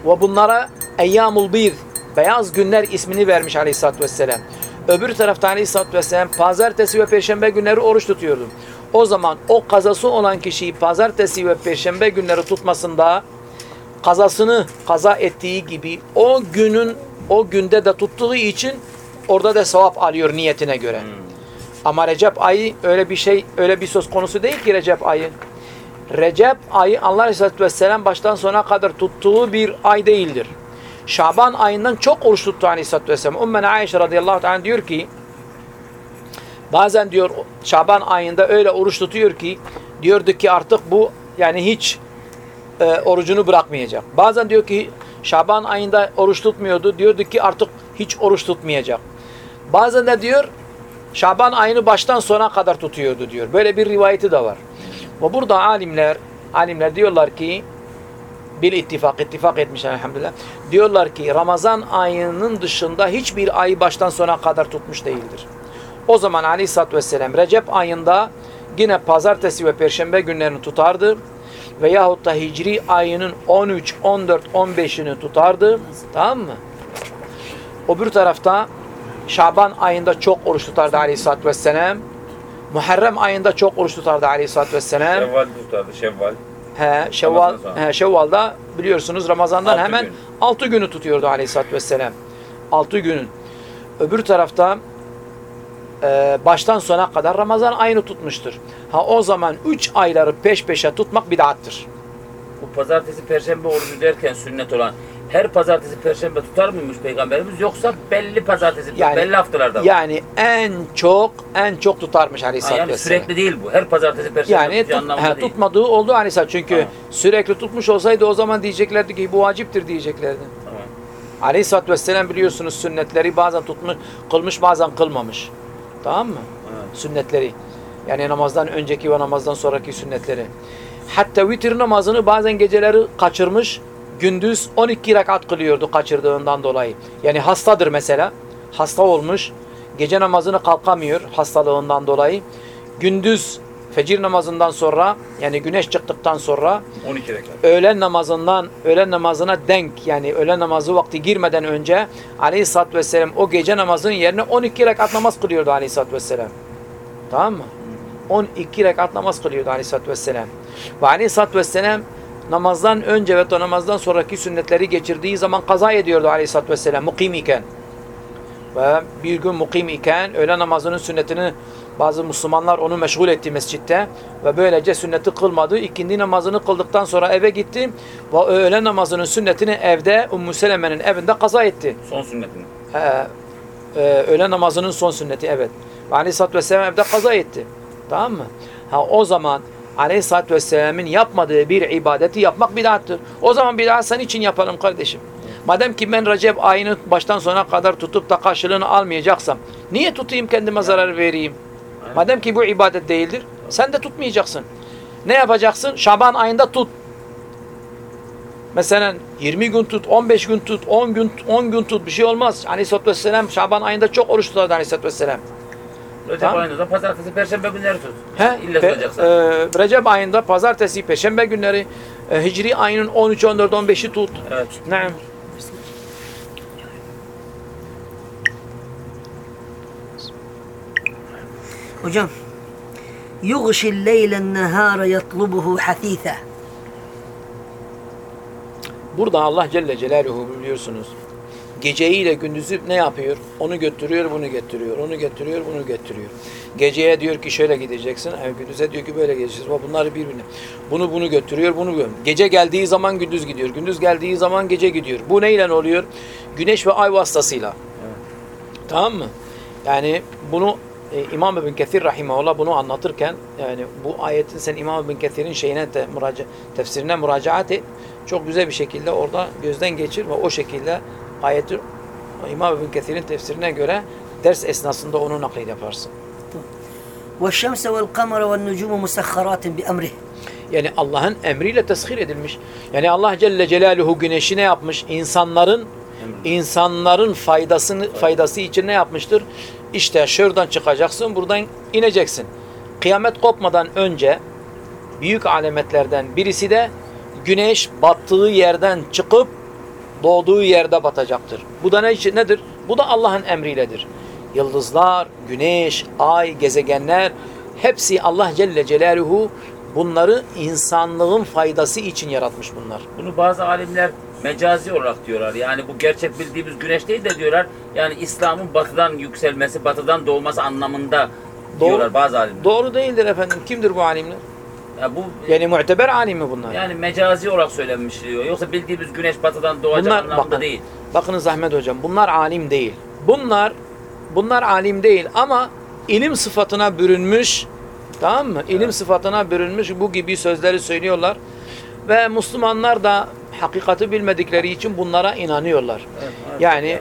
Ve bunlara Eyyamul Bir, beyaz günler ismini vermiş Aleyhisselatü Vesselam. Öbür tarafta Aleyhisselatü Vesselam pazartesi ve perşembe günleri oruç tutuyordu. O zaman o kazası olan kişiyi pazartesi ve perşembe günleri tutmasında kazasını kaza ettiği gibi o günün o günde de tuttuğu için orada da sevap alıyor niyetine göre. Ama Recep ayı öyle bir şey öyle bir söz konusu değil ki Recep ayı. Recep ayı Allah Aleyhisselatü Vesselam baştan sona kadar tuttuğu bir ay değildir. Şaban ayından çok oruç tuttu Aleyhisselatü Vesselam. Ümmene Ayşe radıyallahu anh diyor ki bazen diyor Şaban ayında öyle oruç tutuyor ki diyordu ki artık bu yani hiç e, orucunu bırakmayacak. Bazen diyor ki Şaban ayında oruç tutmuyordu. Diyordu ki artık hiç oruç tutmayacak. Bazen de diyor Şaban ayını baştan sona kadar tutuyordu diyor. Böyle bir rivayeti de var. Ve burada alimler alimler diyorlar ki bir ittifak ittifak etmişler elhamdülillah. Diyorlar ki Ramazan ayının dışında hiçbir ayı baştan sona kadar tutmuş değildir. O zaman Aleyhisselatü Vesselam Recep ayında yine pazartesi ve perşembe günlerini tutardı. veyahut da hicri ayının 13, 14, 15'ini tutardı. Tamam mı? Öbür tarafta Şaban ayında çok oruç tutardı aleyhissalatü vesselam. Muharrem ayında çok oruç tutardı aleyhissalatü vesselam. Şevval tutardı şevval. He, Şevval, he, Şevval'da biliyorsunuz Ramazan'dan Altı hemen gün. 6 günü tutuyordu aleyhissalatü vesselam. 6 günün. Öbür tarafta e, baştan sona kadar Ramazan ayını tutmuştur. Ha o zaman 3 ayları peş peşe tutmak bid'attır. Bu pazartesi perşembe orucu derken sünnet olan her pazartesi perşembe tutar mıymış peygamberimiz yoksa belli pazartesi Yani- belli haftalarda mı? Yani en çok en çok tutarmış aleyhissalatü yani vesselam. sürekli değil bu. Her pazartesi perşembe Yani tut, anlamında he, değil. tutmadığı oldu aleyhissalatü. Çünkü Tamam. sürekli tutmuş olsaydı o zaman diyeceklerdi ki bu vaciptir diyeceklerdi. Tamam. Aleyhisselatü Vesselam biliyorsunuz sünnetleri bazen tutmuş, kılmış bazen kılmamış. Tamam mı? Evet. Sünnetleri. Yani namazdan önceki ve namazdan sonraki sünnetleri. Hatta vitir namazını bazen geceleri kaçırmış, gündüz 12 rekat kılıyordu kaçırdığından dolayı. Yani hastadır mesela. Hasta olmuş, gece namazını kalkamıyor hastalığından dolayı. Gündüz fecir namazından sonra yani güneş çıktıktan sonra 12 rekat. öğlen namazından öğlen namazına denk yani öğlen namazı vakti girmeden önce Aleyhisselatü Vesselam o gece namazının yerine 12 rekat namaz kılıyordu Aleyhisselatü Vesselam. Tamam mı? 12 rekat namaz kılıyordu Aleyhisselatü Vesselam. Ve Aleyhisselatü Vesselam namazdan önce ve namazdan sonraki sünnetleri geçirdiği zaman kaza ediyordu Aleyhisselatü Vesselam mukim iken. Ve bir gün mukim iken öğle namazının sünnetini bazı Müslümanlar onu meşgul etti mescitte ve böylece sünneti kılmadı. İkindi namazını kıldıktan sonra eve gitti ve öğle namazının sünnetini evde Ümmü Seleme'nin evinde kaza etti. Son sünnetini. Ee, e, öğle namazının son sünneti evet. Ve Aleyhisselatü Vesselam evde kaza etti. Tamam mı? Ha o zaman Aleyhisselatü Vesselam'ın yapmadığı bir ibadeti yapmak bid'attır. O zaman bid'at sen için yapalım kardeşim. Madem ki ben Recep ayını baştan sona kadar tutup da karşılığını almayacaksam niye tutayım kendime zarar vereyim? Madem ki bu ibadet değildir sen de tutmayacaksın. Ne yapacaksın? Şaban ayında tut. Mesela 20 gün tut, 15 gün tut, 10 gün 10 gün tut bir şey olmaz. Aleyhisselatü Vesselam Şaban ayında çok oruç tutardı Aleyhisselatü Vesselam. Recep Tamam. ayında da pazartesi perşembe günleri tut. He? İlle Pe- tutacaksan. e, Recep ayında pazartesi, perşembe günleri, e, Hicri ayının 13, 14, 15'i tut. evet. Naam. Hocam yugşil leylen nehara yatlubuhu hasitha. Burada Allah Celle Celaluhu biliyorsunuz. Geceyle gündüzü ne yapıyor? Onu götürüyor, bunu getiriyor. Onu getiriyor, bunu getiriyor. Geceye diyor ki şöyle gideceksin. e, Gündüze diyor ki böyle gideceksin. Bak Bunları birbirine. Bunu bunu götürüyor, bunu götürüyor. Gece geldiği zaman gündüz gidiyor. Gündüz geldiği zaman gece gidiyor. Bu neyle oluyor? Güneş ve ay vasıtasıyla. Tamam mı? Yani bunu e, İmam İbn Kesir rahimahullah bunu anlatırken yani bu ayetin sen İmam İbn Kesir'in şeyine de müraca, tefsirine müracaat et. Çok güzel bir şekilde orada gözden geçir ve o şekilde ayeti İmam İbn Kesir'in tefsirine göre ders esnasında onu nakil yaparsın. والشمس والقمر والنجوم مسخرات بأمره Yani Allah'ın emriyle teshir edilmiş. Yani Allah Celle Celaluhu güneşi ne yapmış? İnsanların insanların faydasını faydası için ne yapmıştır? İşte şuradan çıkacaksın, buradan ineceksin. Kıyamet kopmadan önce büyük alametlerden birisi de güneş battığı yerden çıkıp doğduğu yerde batacaktır. Bu da ne için nedir? Bu da Allah'ın emriyledir. Yıldızlar, güneş, ay, gezegenler hepsi Allah Celle Celaluhu bunları insanlığın faydası için yaratmış bunlar. Bunu bazı alimler mecazi olarak diyorlar. Yani bu gerçek bildiğimiz güneş değil de diyorlar. Yani İslam'ın batıdan yükselmesi, batıdan doğması anlamında Doğru. diyorlar bazı alimler. Doğru değildir efendim. Kimdir bu alimler? Ya bu Yani muteber alim mi bunlar? yani mecazi olarak söylenmiş diyor. Yoksa bildiğimiz güneş batıdan doğacak Bunlar anlamında bakın, değil. bakınız Ahmet hocam bunlar alim değil. Bunlar bunlar alim değil ama ilim sıfatına bürünmüş tamam mı? İlim sıfatına bürünmüş bu gibi sözleri söylüyorlar. Ve Müslümanlar da hakikati bilmedikleri için bunlara inanıyorlar. Evet, evet. Yani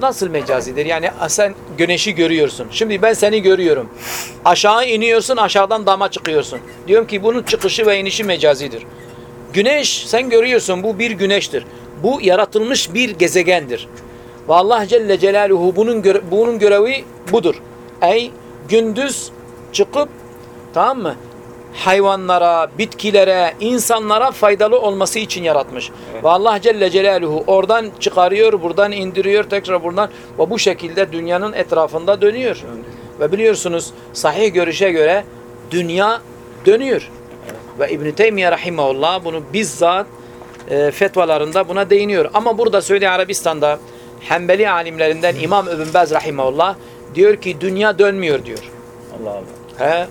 nasıl mecazidir? Yani sen güneşi görüyorsun. Şimdi ben seni görüyorum. Aşağı iniyorsun, aşağıdan dama çıkıyorsun. Diyorum ki bunun çıkışı ve inişi mecazidir. Güneş sen görüyorsun bu bir güneştir. Bu yaratılmış bir gezegendir. Ve Allah Celle Celaluhu bunun göre- bunun görevi budur. Ey gündüz çıkıp tamam mı? Hayvanlara, bitkilere, insanlara faydalı olması için yaratmış. Ve Allah Celle Celaluhu oradan çıkarıyor, buradan indiriyor, tekrar buradan ve bu şekilde dünyanın etrafında dönüyor. Ve biliyorsunuz sahih görüşe göre dünya dönüyor. Ve İbn Teymiye rahimahullah bunu bizzat e, fetvalarında buna değiniyor. Ama burada Suudi Arabistan'da Hanbeli alimlerinden İmam İbn Baz rahimahullah diyor ki dünya dönmüyor diyor. Allah Allah. He.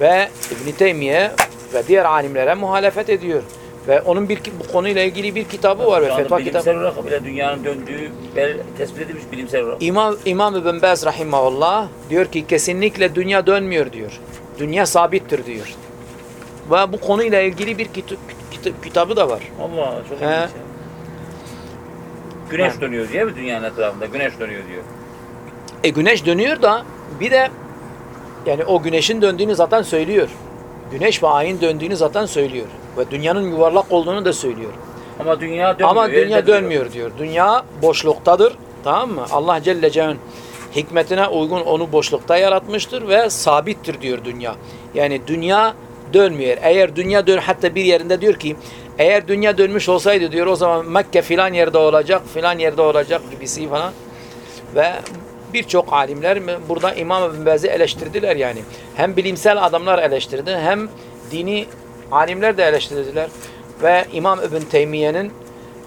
Ve İbn Teymiye ve diğer alimlere muhalefet ediyor. Ve onun bir bu konuyla ilgili bir kitabı var ve fetva bilimsel kitabı. olarak bile dünyanın döndüğü bel, tespit edilmiş bilimsel olarak. İmam İmam İbn Baz rahimahullah diyor ki kesinlikle dünya dönmüyor diyor. Dünya sabittir diyor. Ve bu konuyla ilgili bir kitap, kitap, kitabı da var. Allah çok He. Güneş Ha. dönüyor diye mi dünyanın etrafında? Güneş dönüyor diyor. E güneş dönüyor da bir de yani o güneşin döndüğünü zaten söylüyor. Güneş ve ayın döndüğünü zaten söylüyor. Ve dünyanın yuvarlak olduğunu da söylüyor. Ama dünya dönmüyor. Ama dünya dönmüyor diyor. Dünya boşluktadır. Tamam mı? Allah Celle Celle'nin hikmetine uygun onu boşlukta yaratmıştır ve sabittir diyor dünya. Yani dünya dönmüyor. Eğer dünya dön hatta bir yerinde diyor ki eğer dünya dönmüş olsaydı diyor o zaman Mekke filan yerde olacak, filan yerde olacak gibisi falan. Ve birçok alimler burada İmam İbn Baz'ı eleştirdiler yani. Hem bilimsel adamlar eleştirdi hem dini alimler de eleştirdiler. Ve İmam İbn Teymiye'nin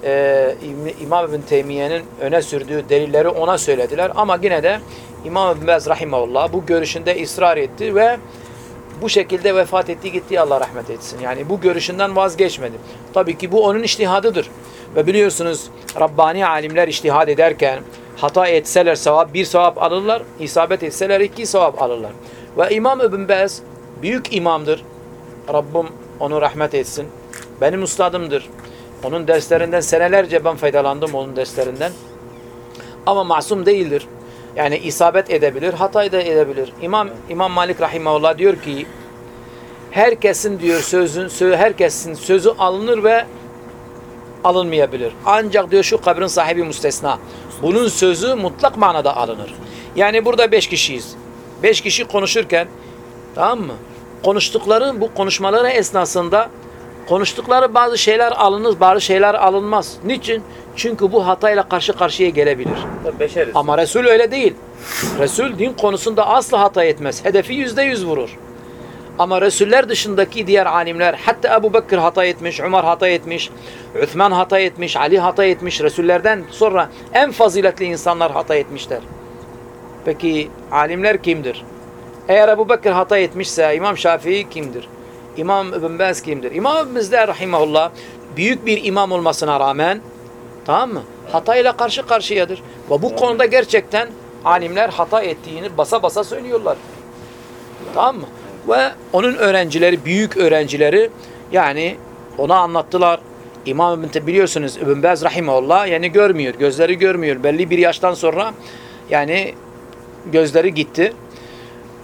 e, İmam İbn Teymiye'nin öne sürdüğü delilleri ona söylediler. Ama yine de İmam İbn Baz rahimahullah bu görüşünde ısrar etti ve bu şekilde vefat etti gitti Allah rahmet etsin. Yani bu görüşünden vazgeçmedi. Tabii ki bu onun iştihadıdır. Ve biliyorsunuz Rabbani alimler iştihad ederken hata etseler sevap bir sevap alırlar, isabet etseler iki sevap alırlar. Ve İmam İbn Baz büyük imamdır. Rabbim onu rahmet etsin. Benim ustadımdır. Onun derslerinden senelerce ben faydalandım onun derslerinden. Ama masum değildir. Yani isabet edebilir, hata da edebilir. İmam İmam Malik rahimahullah diyor ki herkesin diyor sözün sö herkesin sözü alınır ve alınmayabilir. Ancak diyor şu kabrin sahibi müstesna. Bunun sözü mutlak manada alınır. Yani burada beş kişiyiz. Beş kişi konuşurken tamam mı? Konuştukları bu konuşmaları esnasında konuştukları bazı şeyler alınır, bazı şeyler alınmaz. Niçin? Çünkü bu hatayla karşı karşıya gelebilir. Beşeriz. Ama Resul öyle değil. Resul din konusunda asla hata etmez. Hedefi yüzde yüz vurur. Ama Resuller dışındaki diğer alimler hatta Ebu Bekir hata etmiş, Ömer hata etmiş, Üthman hata etmiş, Ali hata etmiş. Resullerden sonra en faziletli insanlar hata etmişler. Peki alimler kimdir? Eğer Ebu Bekir hata etmişse İmam Şafii kimdir? İmam İbn Baz kimdir? İmam İbn Baz de rahimahullah büyük bir imam olmasına rağmen Tamam mı? Hatayla karşı karşıyadır. Ve bu konuda gerçekten alimler hata ettiğini basa basa söylüyorlar. Tamam mı? Ve onun öğrencileri, büyük öğrencileri yani ona anlattılar. İmam İbn biliyorsunuz İbn Baz rahimahullah yani görmüyor, gözleri görmüyor. Belli bir yaştan sonra yani gözleri gitti.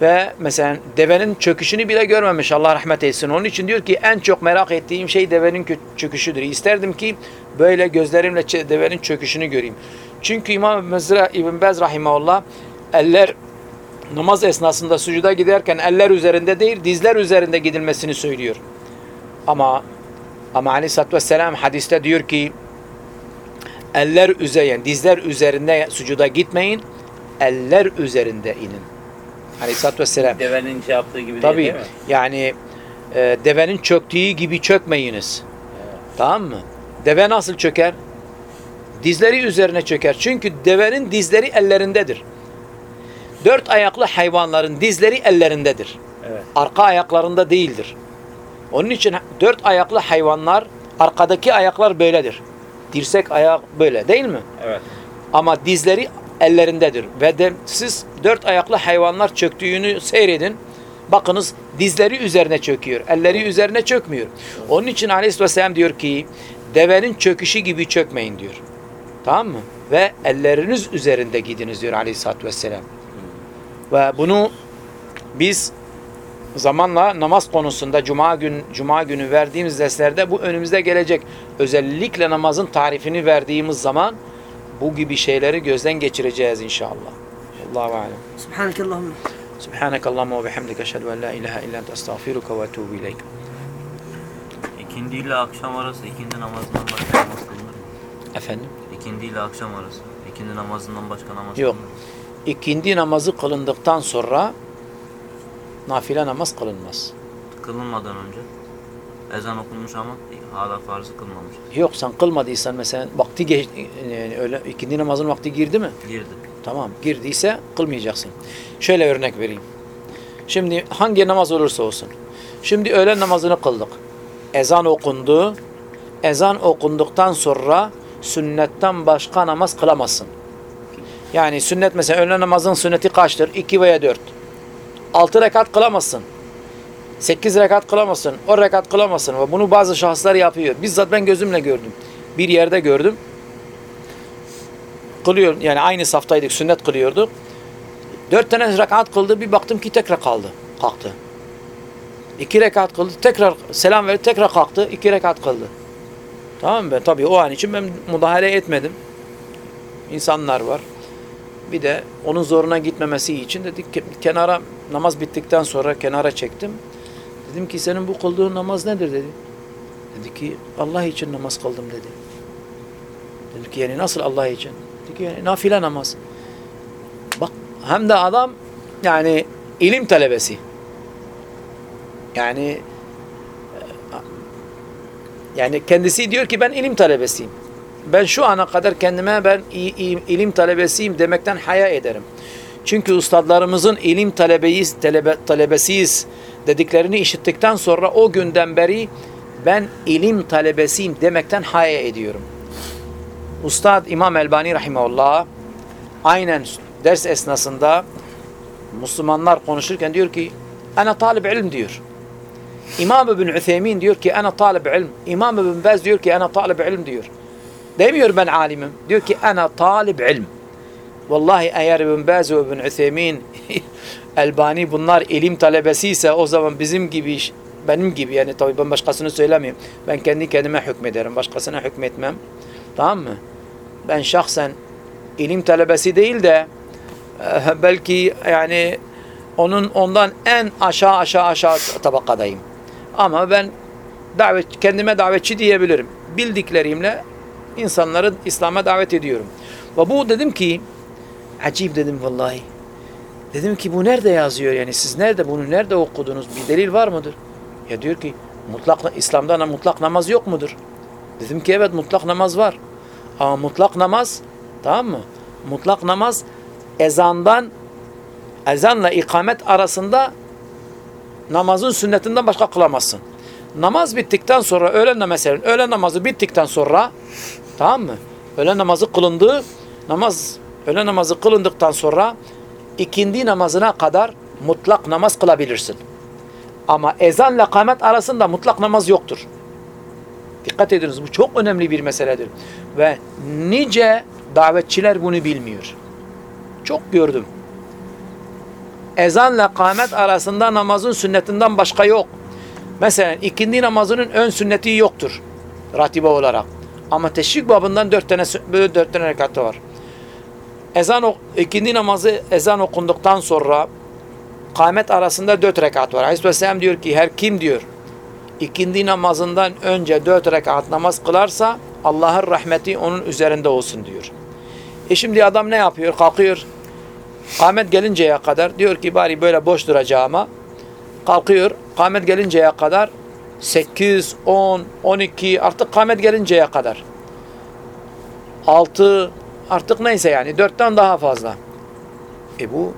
Ve mesela devenin çöküşünü bile görmemiş Allah rahmet etsin. Onun için diyor ki en çok merak ettiğim şey devenin çöküşüdür. İsterdim ki böyle gözlerimle devenin çöküşünü göreyim. Çünkü İmam Mezra İbn Bez rahimahullah eller namaz esnasında sucuda giderken eller üzerinde değil dizler üzerinde gidilmesini söylüyor. Ama ama Aleyhisselatü Vesselam hadiste diyor ki eller üzerinde yani dizler üzerinde sucuda gitmeyin eller üzerinde inin. Aleyhisselatü Vesselam. Devenin şey yaptığı gibi Tabii değil, değil mi? yani e, devenin çöktüğü gibi çökmeyiniz. Tamam mı? Deve nasıl çöker? Dizleri üzerine çöker. Çünkü devenin dizleri ellerindedir. Dört ayaklı hayvanların dizleri ellerindedir. Evet. Arka ayaklarında değildir. Onun için dört ayaklı hayvanlar arkadaki ayaklar böyledir. Dirsek ayak böyle değil mi? Evet. Ama dizleri ellerindedir. Ve de siz dört ayaklı hayvanlar çöktüğünü seyredin. Bakınız dizleri üzerine çöküyor. Elleri üzerine çökmüyor. Onun için Aleyhisselam diyor ki devenin çöküşü gibi çökmeyin diyor. Tamam mı? Ve elleriniz üzerinde gidiniz diyor Aleyhisselatü Vesselam. Ve bunu biz zamanla namaz konusunda cuma gün cuma günü verdiğimiz derslerde bu önümüzde gelecek. Özellikle namazın tarifini verdiğimiz zaman bu gibi şeyleri gözden geçireceğiz inşallah. Allahu alem. Subhanakallahumma. Subhanakallahumma ve bihamdike eşhedü en la ilahe illa ente estağfiruke ve etûbü ileyk. İkindi ile akşam arası ikindi namazından başka namaz kılınır mı? Efendim? İkindi ile akşam arası. ikindi namazından başka namaz Yok. kılınır mı? İkindi namazı kılındıktan sonra nafile namaz kılınmaz. Kılınmadan önce. Ezan okunmuş ama hala farzı kılmamış. Yok sen kılmadıysan mesela vakti geç, yani öyle ikindi namazın vakti girdi mi? Girdi. Tamam girdiyse kılmayacaksın. Şöyle örnek vereyim. Şimdi hangi namaz olursa olsun. Şimdi öğlen namazını kıldık. Ezan okundu. Ezan okunduktan sonra sünnetten başka namaz kılamazsın. Yani sünnet mesela öğlen namazın sünneti kaçtır? 2 veya 4. 6 rekat kılamazsın. 8 rekat kılamazsın. 10 rekat kılamazsın. Ve bunu bazı şahıslar yapıyor. Bizzat ben gözümle gördüm. Bir yerde gördüm kılıyor yani aynı saftaydık sünnet kılıyorduk. Dört tane rekat kıldı bir baktım ki tekrar kaldı. Kalktı. İki rekat kıldı tekrar selam verdi tekrar kalktı iki rekat kıldı. Tamam mı? Tabii o an için ben müdahale etmedim. İnsanlar var. Bir de onun zoruna gitmemesi için dedik kenara namaz bittikten sonra kenara çektim. Dedim ki senin bu kıldığın namaz nedir dedi. Dedi ki Allah için namaz kıldım dedi. Dedim ki yani nasıl Allah için? Dedi ki yani nafile namaz. Bak hem de adam yani ilim talebesi. Yani e, yani kendisi diyor ki ben ilim talebesiyim. Ben şu ana kadar kendime ben ilim talebesiyim demekten haya ederim. Çünkü ustadlarımızın ilim talebeyiz, talebe, talebesiyiz dediklerini işittikten sonra o günden beri ben ilim talebesiyim demekten haya ediyorum. Ustad İmam Elbani Rahimahullah aynen ders esnasında Müslümanlar konuşurken diyor ki ana talib ilm diyor. İmam İbn Ütheymin diyor ki ana talib ilm. İmam İbn Baz diyor ki ana talib ilm diyor. Demiyor ben alimim. Diyor ki ana talib ilm. Vallahi eğer İbn Baz ve İbn Ütheymin [LAUGHS] Elbani bunlar ilim talebesi ise o zaman bizim gibi benim gibi yani tabii ben başkasını söylemiyorum. Ben kendi kendime hükmederim. Başkasına hükmetmem. Tamam mı? Ben şahsen ilim talebesi değil de e, belki yani onun ondan en aşağı aşağı aşağı tabakadayım. Ama ben davet kendime davetçi diyebilirim. Bildiklerimle insanları İslam'a davet ediyorum. Ve bu dedim ki acip dedim vallahi. Dedim ki bu nerede yazıyor yani siz nerede bunu nerede okudunuz bir delil var mıdır? Ya diyor ki mutlak İslam'da mutlak namaz yok mudur? Dedim ki evet mutlak namaz var. Ama mutlak namaz tamam mı? Mutlak namaz ezandan ezanla ikamet arasında namazın sünnetinden başka kılamazsın. Namaz bittikten sonra öğlen mesela öğlen namazı bittikten sonra tamam mı? Öğlen namazı kılındı. Namaz öğlen namazı kılındıktan sonra ikindi namazına kadar mutlak namaz kılabilirsin. Ama ezanla kamet arasında mutlak namaz yoktur. Dikkat ediniz bu çok önemli bir meseledir. Ve nice davetçiler bunu bilmiyor. Çok gördüm. Ezanla kamet arasında namazın sünnetinden başka yok. Mesela ikindi namazının ön sünneti yoktur. Ratibe olarak. Ama teşvik babından dört tane, böyle dört tane rekatı var. Ezan, ikindi namazı ezan okunduktan sonra kâmet arasında dört rekat var. Aleyhisselam diyor ki her kim diyor ikindi namazından önce dört rekat namaz kılarsa Allah'ın rahmeti onun üzerinde olsun diyor. E şimdi adam ne yapıyor? Kalkıyor. Kâmet gelinceye kadar diyor ki bari böyle boş duracağıma kalkıyor. Kâmet gelinceye kadar 8, 10, 12 artık kâmet gelinceye kadar 6 artık neyse yani 4'ten daha fazla. E bu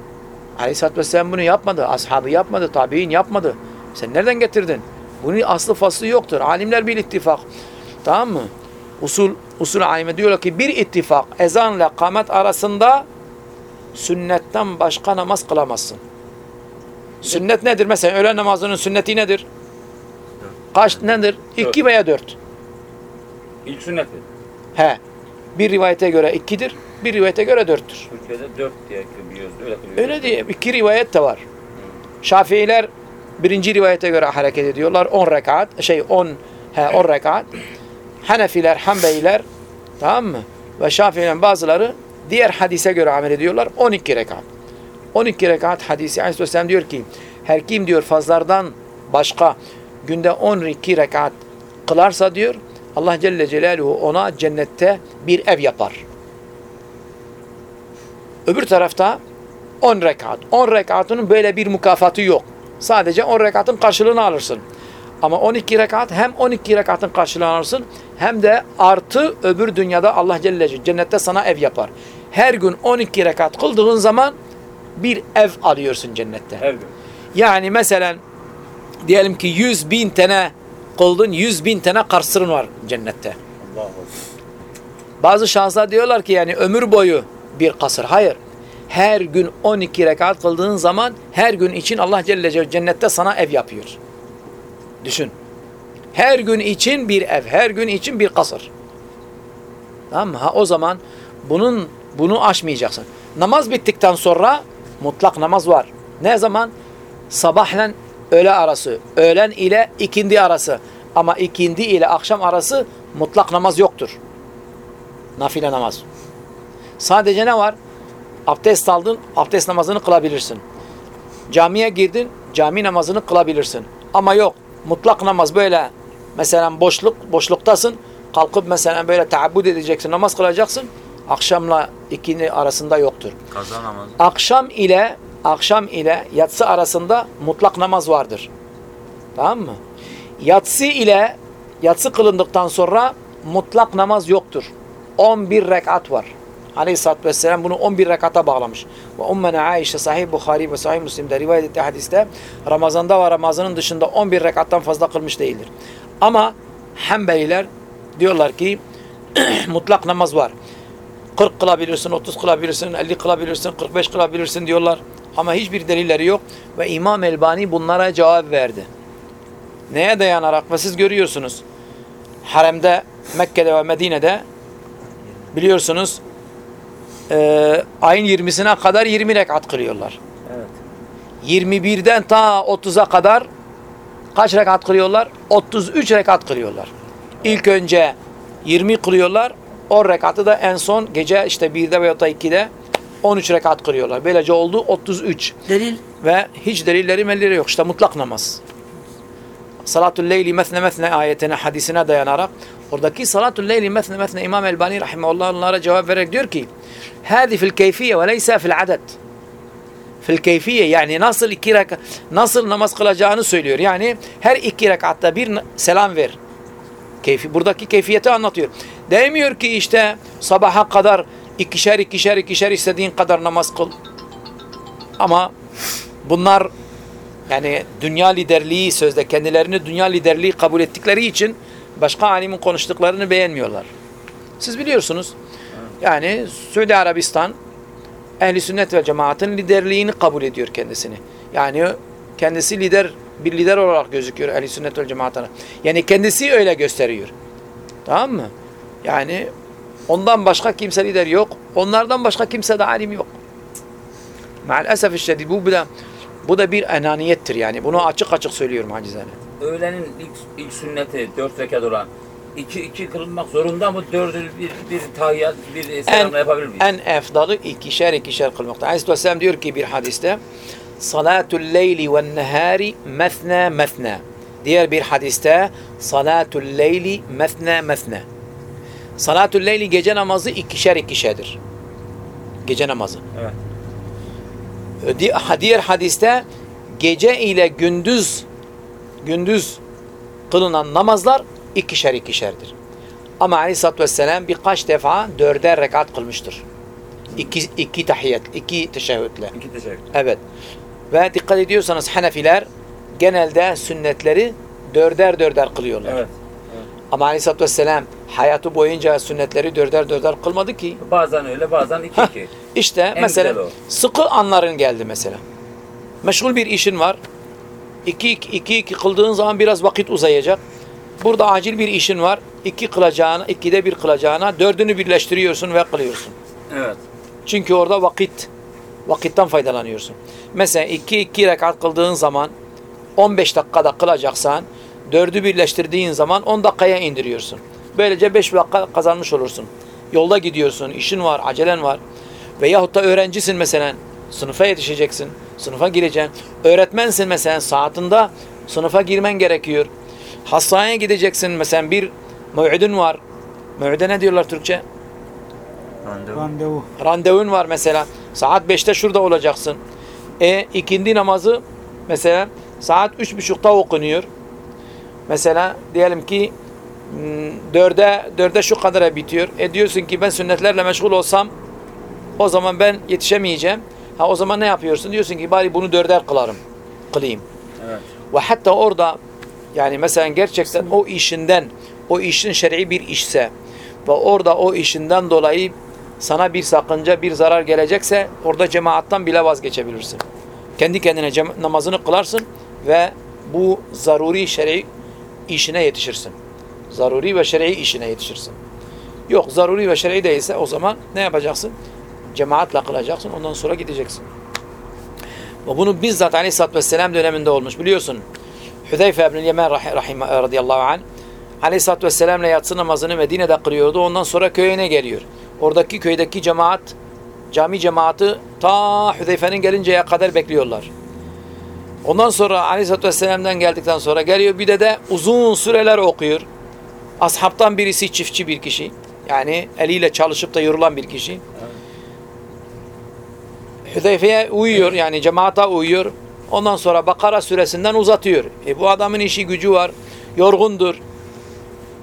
Aleyhisselatü Vesselam bunu yapmadı. Ashabı yapmadı. Tabi'in yapmadı. Sen nereden getirdin? Bunun aslı faslı yoktur. Alimler bir ittifak. Tamam mı? Usul, usul alime diyorlar ki bir ittifak ezanla kamet arasında sünnetten başka namaz kılamazsın. Sünnet nedir? Mesela öğlen namazının sünneti nedir? Kaç nedir? İki veya dört. İlk sünnet mi? He. Bir rivayete göre ikidir, bir rivayete göre dörttür. Türkiye'de dört diye biliyoruz. Öyle kılıyoruz. Öyle diye iki rivayet de var. Şafiiler birinci rivayete göre hareket ediyorlar. 10 rekat, şey 10 he 10 rekat. Hanefiler, Hanbeliler tamam mı? Ve Şafiilerin bazıları diğer hadise göre amel ediyorlar. 12 rekat. 12 rekat hadisi Aleyhisselam diyor ki her kim diyor fazlardan başka günde 12 rekat kılarsa diyor Allah Celle Celaluhu ona cennette bir ev yapar. Öbür tarafta 10 rekat. 10 rekatının böyle bir mükafatı yok. Sadece 10 rekatın karşılığını alırsın. Ama 12 rekat hem 12 rekatın karşılığını alırsın hem de artı öbür dünyada Allah Celle Celaluhu cennette sana ev yapar. Her gün 12 rekat kıldığın zaman bir ev alıyorsun cennette. Her gün. Yani mesela diyelim ki 100 bin tane kıldın 100 bin tane karsırın var cennette. Bazı şahıslar diyorlar ki yani ömür boyu bir kasır. Hayır. Her gün 12 rekat kıldığın zaman her gün için Allah Celle Celaluhu cennette sana ev yapıyor. Düşün. Her gün için bir ev, her gün için bir kasır. Tamam mı? Ha, o zaman bunun bunu aşmayacaksın. Namaz bittikten sonra mutlak namaz var. Ne zaman? Sabahla öğle arası, öğlen ile ikindi arası. Ama ikindi ile akşam arası mutlak namaz yoktur. Nafile namaz. Sadece ne var? Abdest aldın, abdest namazını kılabilirsin. Camiye girdin, cami namazını kılabilirsin. Ama yok, mutlak namaz böyle mesela boşluk, boşluktasın. Kalkıp mesela böyle taabbud edeceksin, namaz kılacaksın. Akşamla ikindi arasında yoktur. Kaza namazı. Akşam ile akşam ile yatsı arasında mutlak namaz vardır. Tamam mı? Yatsı ile yatsı kılındıktan sonra mutlak namaz yoktur. 11 rekat var. Aleyhisselatü Vesselam bunu 11 rekata bağlamış. Ve ummena Aişe sahih Bukhari ve sahih Müslim'de rivayet ettiği hadiste Ramazan'da ve Ramazan'ın dışında 11 rekattan fazla kılmış değildir. Ama Hanbeliler diyorlar ki [CLEARS THROAT] mutlak namaz var. 40 kılabilirsin, 30 kılabilirsin, 50 kılabilirsin, 45 kılabilirsin diyorlar. Ama hiçbir delilleri yok. Ve İmam Elbani bunlara cevap verdi. Neye dayanarak? Ve siz görüyorsunuz. Haremde, Mekke'de ve Medine'de biliyorsunuz e, ayın 20'sine kadar 20 rekat kılıyorlar. Evet. 21'den ta 30'a kadar kaç rekat kılıyorlar? 33 rekat kılıyorlar. İlk önce 20 kılıyorlar. O rekatı da en son gece işte 1'de veya da 2'de 13 rekat kılıyorlar. Böylece oldu 33. Delil Ve hiç delilleri melleri yok. İşte mutlak namaz. Salatul leyli mesne mesne ayetine, hadisine dayanarak oradaki salatul leyli mesne mesne İmam Elbani rahimahullah onlara cevap vererek diyor ki fil keyfiye ve leysa fil adet fil keyfiye yani nasıl iki rekat nasıl namaz kılacağını söylüyor. Yani her iki rekatta bir selam ver. Keyfi, buradaki keyfiyeti anlatıyor. Demiyor ki işte sabaha kadar ikişer ikişer ikişer istediğin kadar namaz kıl. Ama bunlar yani dünya liderliği sözde kendilerini dünya liderliği kabul ettikleri için başka alimin konuştuklarını beğenmiyorlar. Siz biliyorsunuz. Yani Suudi Arabistan ehli sünnet ve cemaatin liderliğini kabul ediyor kendisini. Yani kendisi lider bir lider olarak gözüküyor ehli sünnet ve cemaatine. Yani kendisi öyle gösteriyor. Tamam mı? Yani ondan başka kimse lider yok. Onlardan başka kimse de alim yok. Maalesef işte bu da bu da bir enaniyettir yani. Bunu açık açık söylüyorum acizane. Öğlenin ilk, ilk sünneti dört rekat olan iki iki kılınmak zorunda mı? Dördü bir, bir tahiyyat, bir selamla yapabilir miyiz? En efdalı ikişer ikişer kılmakta. Aleyhisselam diyor ki bir hadiste Salatul leyli ve nehari mesne mesne. Diğer bir hadiste Salatul leyli mesne mesne. Salatul leyli gece namazı ikişer ikişerdir. Gece namazı. Evet. Di- Diğer hadiste gece ile gündüz gündüz kılınan namazlar ikişer ikişerdir. Ama Aleyhisselatü Vesselam birkaç defa dörder rekat kılmıştır. İki, iki tahiyyat, iki teşehhütle. İki teşekkür. Evet. Ve dikkat ediyorsanız Hanefiler genelde sünnetleri dörder dörder kılıyorlar. Evet. Ama Aleyhisselatü Vesselam hayatı boyunca sünnetleri dörder dörder kılmadı ki. Bazen öyle bazen iki Hah, iki. İşte En mesela sıkı anların geldi mesela. Meşgul bir işin var. İki, iki, iki, iki kıldığın zaman biraz vakit uzayacak. Burada acil bir işin var. İki kılacağına, ikide bir kılacağına dördünü birleştiriyorsun ve kılıyorsun. Evet. Çünkü orada vakit, vakitten faydalanıyorsun. Mesela iki, iki rekat kıldığın zaman 15 dakikada kılacaksan dördü birleştirdiğin zaman 10 dakikaya indiriyorsun. Böylece 5 dakika kazanmış olursun. Yolda gidiyorsun, işin var, acelen var. Veyahut da öğrencisin mesela. Sınıfa yetişeceksin. Sınıfa gireceksin. Öğretmensin mesela saatinde sınıfa girmen gerekiyor. Hastaneye gideceksin mesela bir mev'idin var. Mev'ide ne diyorlar Türkçe? Randevu. Randevu. Randevun var mesela. Saat 5'te şurada olacaksın. E ikindi namazı mesela saat üç buçukta okunuyor. Mesela diyelim ki dörde, dörde şu kadara bitiyor. E diyorsun ki ben sünnetlerle meşgul olsam o zaman ben yetişemeyeceğim. Ha o zaman ne yapıyorsun? Diyorsun ki bari bunu dörder kılarım. Kılayım. Evet. Ve hatta orada yani mesela gerçekten o işinden o işin şer'i bir işse ve orada o işinden dolayı sana bir sakınca, bir zarar gelecekse orada cemaattan bile vazgeçebilirsin. Kendi kendine namazını kılarsın ve bu zaruri şer'i işine yetişirsin. Zaruri ve şer'i işine yetişirsin. Yok zaruri ve şer'i değilse o zaman ne yapacaksın? Cemaatle kılacaksın ondan sonra gideceksin. Ve bunu bizzat Aleyhisselatü Vesselam döneminde olmuş biliyorsun. Hüzeyfe ibn Yemen rahim, radıyallahu anh Aleyhisselatü Vesselam'la yatsı namazını Medine'de kılıyordu. Ondan sonra köyüne geliyor. Oradaki köydeki cemaat, cami cemaati ta Hüzeyfe'nin gelinceye kadar bekliyorlar. Ondan sonra Aleyhisselatü Vesselam'dan geldikten sonra geliyor bir de de uzun süreler okuyor. Ashabtan birisi çiftçi bir kişi. Yani eliyle çalışıp da yorulan bir kişi. Hüzeyfe'ye uyuyor yani cemaata uyuyor. Ondan sonra Bakara suresinden uzatıyor. E bu adamın işi gücü var. Yorgundur.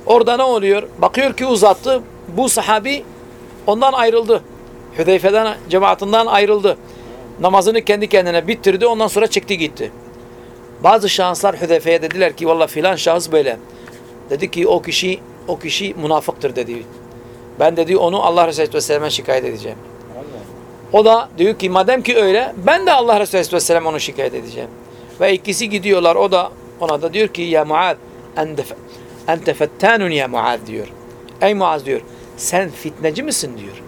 Orada ne oluyor? Bakıyor ki uzattı. Bu sahabi ondan ayrıldı. Hüzeyfe'den cemaatinden ayrıldı. Namazını kendi kendine bitirdi. Ondan sonra çekti gitti. Bazı şahıslar Hüzeyfe'ye dediler ki valla filan şahıs böyle. Dedi ki o kişi o kişi münafıktır dedi. Ben dedi onu Allah Resulü Vesselam'a şikayet edeceğim. O da diyor ki madem ki öyle ben de Allah Resulü Aleyhisselam onu şikayet edeceğim. Ve ikisi gidiyorlar o da ona da diyor ki ya Muaz ente, fettanun ya Muaz diyor. Ey Muaz diyor sen fitneci misin diyor.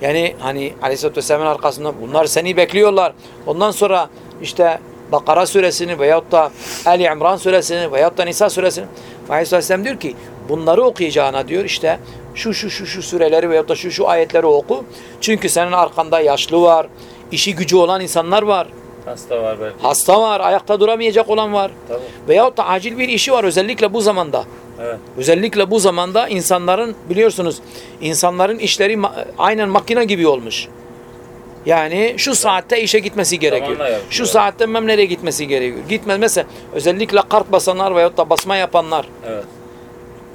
Yani hani Aleyhisselatü Vesselam'ın arkasında bunlar seni bekliyorlar. Ondan sonra işte Bakara suresini veyahut da Ali İmran suresini veyahut da Nisa suresini Aleyhisselatü Vesselam diyor ki bunları okuyacağına diyor işte şu şu şu şu sureleri veyahut da şu şu ayetleri oku. Çünkü senin arkanda yaşlı var, işi gücü olan insanlar var, Hasta var belki. hasta var, ayakta duramayacak olan var. Tabii. Veyahut da acil bir işi var özellikle bu zamanda. Evet. Özellikle bu zamanda insanların biliyorsunuz insanların işleri aynen makine gibi olmuş. Yani şu saatte işe gitmesi gerekiyor. Şu saatte mem nereye gitmesi gerekiyor. Gitmez mesela özellikle kart basanlar veyahut da basma yapanlar. Evet.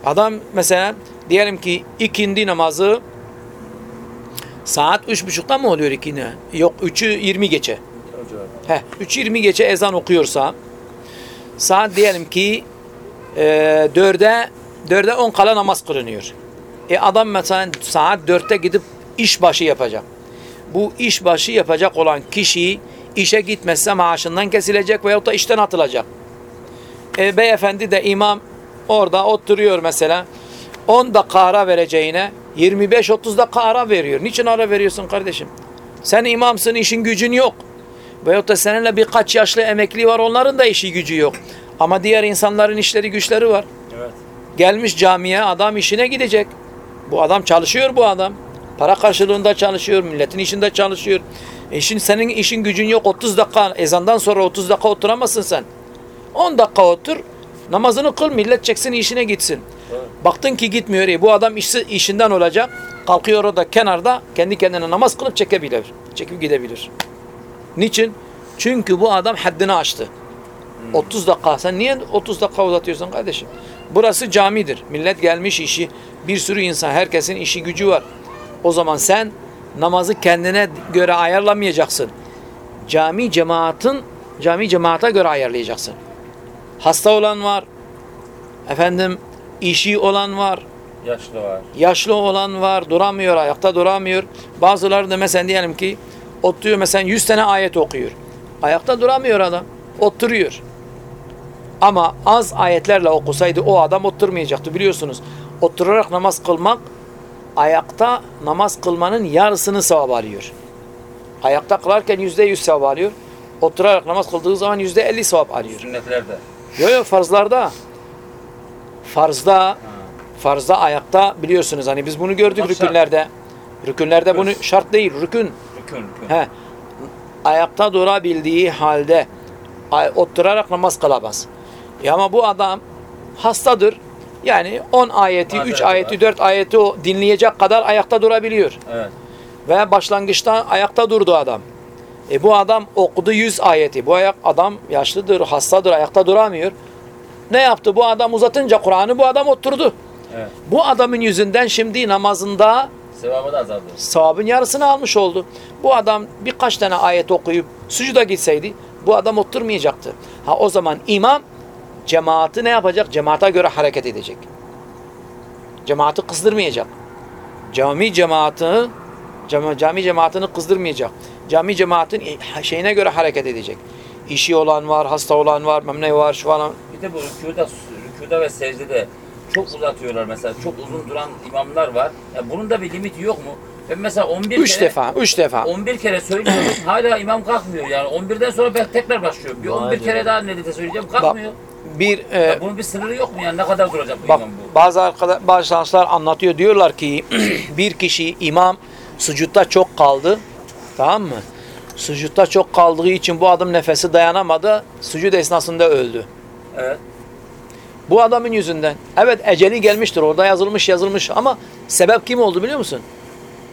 Adam mesela diyelim ki ikindi namazı saat üç buçukta mı oluyor ikindi? Yok üçü yirmi geçe. Heh, 3.20 geçe ezan okuyorsa saat diyelim ki e, 4'e 4'e 10 kala namaz kılınıyor. E adam mesela saat 4'te gidip iş başı yapacak. Bu iş başı yapacak olan kişi işe gitmezse maaşından kesilecek veyahut da işten atılacak. E, beyefendi de imam orada oturuyor mesela 10 dakika ara vereceğine 25-30 dakika ara veriyor. Niçin ara veriyorsun kardeşim? Sen imamsın işin gücün yok. Veyahut da seninle birkaç yaşlı emekli var onların da işi gücü yok. Ama diğer insanların işleri güçleri var. Evet. Gelmiş camiye adam işine gidecek. Bu adam çalışıyor bu adam. Para karşılığında çalışıyor, milletin işinde çalışıyor. E şimdi senin işin gücün yok 30 dakika ezandan sonra 30 dakika oturamazsın sen. 10 dakika otur, namazını kıl millet çeksin işine gitsin. Baktın ki gitmiyor. E bu adam işi, işinden olacak. Kalkıyor orada kenarda kendi kendine namaz kılıp çekebilir. Çekip gidebilir. Niçin? Çünkü bu adam haddini aştı. 30 dakika. Sen niye 30 dakika uzatıyorsun kardeşim? Burası camidir. Millet gelmiş işi. Bir sürü insan. Herkesin işi gücü var. O zaman sen namazı kendine göre ayarlamayacaksın. Cami cemaatin cami cemaate göre ayarlayacaksın. Hasta olan var. Efendim işi olan var. Yaşlı var. Yaşlı olan var, duramıyor, ayakta duramıyor. Bazıları da mesela diyelim ki oturuyor mesela 100 tane ayet okuyor. Ayakta duramıyor adam. Oturuyor. Ama az ayetlerle okusaydı o adam oturmayacaktı biliyorsunuz. Oturarak namaz kılmak ayakta namaz kılmanın yarısını sevap alıyor. Ayakta kılarken yüzde yüz sevap alıyor. Oturarak namaz kıldığı zaman yüzde elli sevap alıyor. Sünnetlerde. Yok yok farzlarda. Farzda farzda ayakta biliyorsunuz hani biz bunu gördük Bak şart. rükünlerde. Rükünlerde bunu şart değil. Rükün. Rükün Rükün. He. Ayakta durabildiği halde oturarak namaz kılamaz. Ya ama bu adam hastadır. Yani 10 ayeti, 3 Mazeret ayeti, var. 4 ayeti o dinleyecek kadar ayakta durabiliyor. Evet. Ve başlangıçta ayakta durdu adam. E bu adam okudu 100 ayeti. Bu ayak adam yaşlıdır, hastadır, ayakta duramıyor. Ne yaptı? Bu adam uzatınca Kur'an'ı bu adam oturdu. Evet. Bu adamın yüzünden şimdi namazında Sevabı da azaldı. sevabın yarısını almış oldu. Bu adam birkaç tane ayet okuyup sucuda gitseydi bu adam oturmayacaktı. Ha o zaman imam cemaati ne yapacak? Cemaate göre hareket edecek. Cemaati kızdırmayacak. Cami cemaati cami, cami cemaatini kızdırmayacak. Cami cemaatin şeyine göre hareket edecek. İşi olan var, hasta olan var, memne var, şu falan. Bir de bu rükuda, rükuda ve secdede çok uzatıyorlar mesela. Çok uzun duran imamlar var. Ya bunun da bir limiti yok mu? Ben mesela 11 Üç kere, defa, üç defa. 11 kere söylüyorum. hala imam kalkmıyor yani. 11'den sonra ben tekrar başlıyorum. Bir Vay 11 kere daha nedite söyleyeceğim. Kalkmıyor. Bir e, Ya bunun bir sınırı yok mu yani? Ne kadar duracak bu Bak imam bu? bazı arkadaş, bazı şahıslar anlatıyor diyorlar ki [CLEARS THROAT] bir kişi imam sucutta çok kaldı. Tamam mı? Sucutta çok kaldığı için bu adam nefesi dayanamadı. Sucud esnasında öldü. Evet. Bu adamın yüzünden. Evet eceli gelmiştir. Orada yazılmış yazılmış ama sebep kim oldu biliyor musun?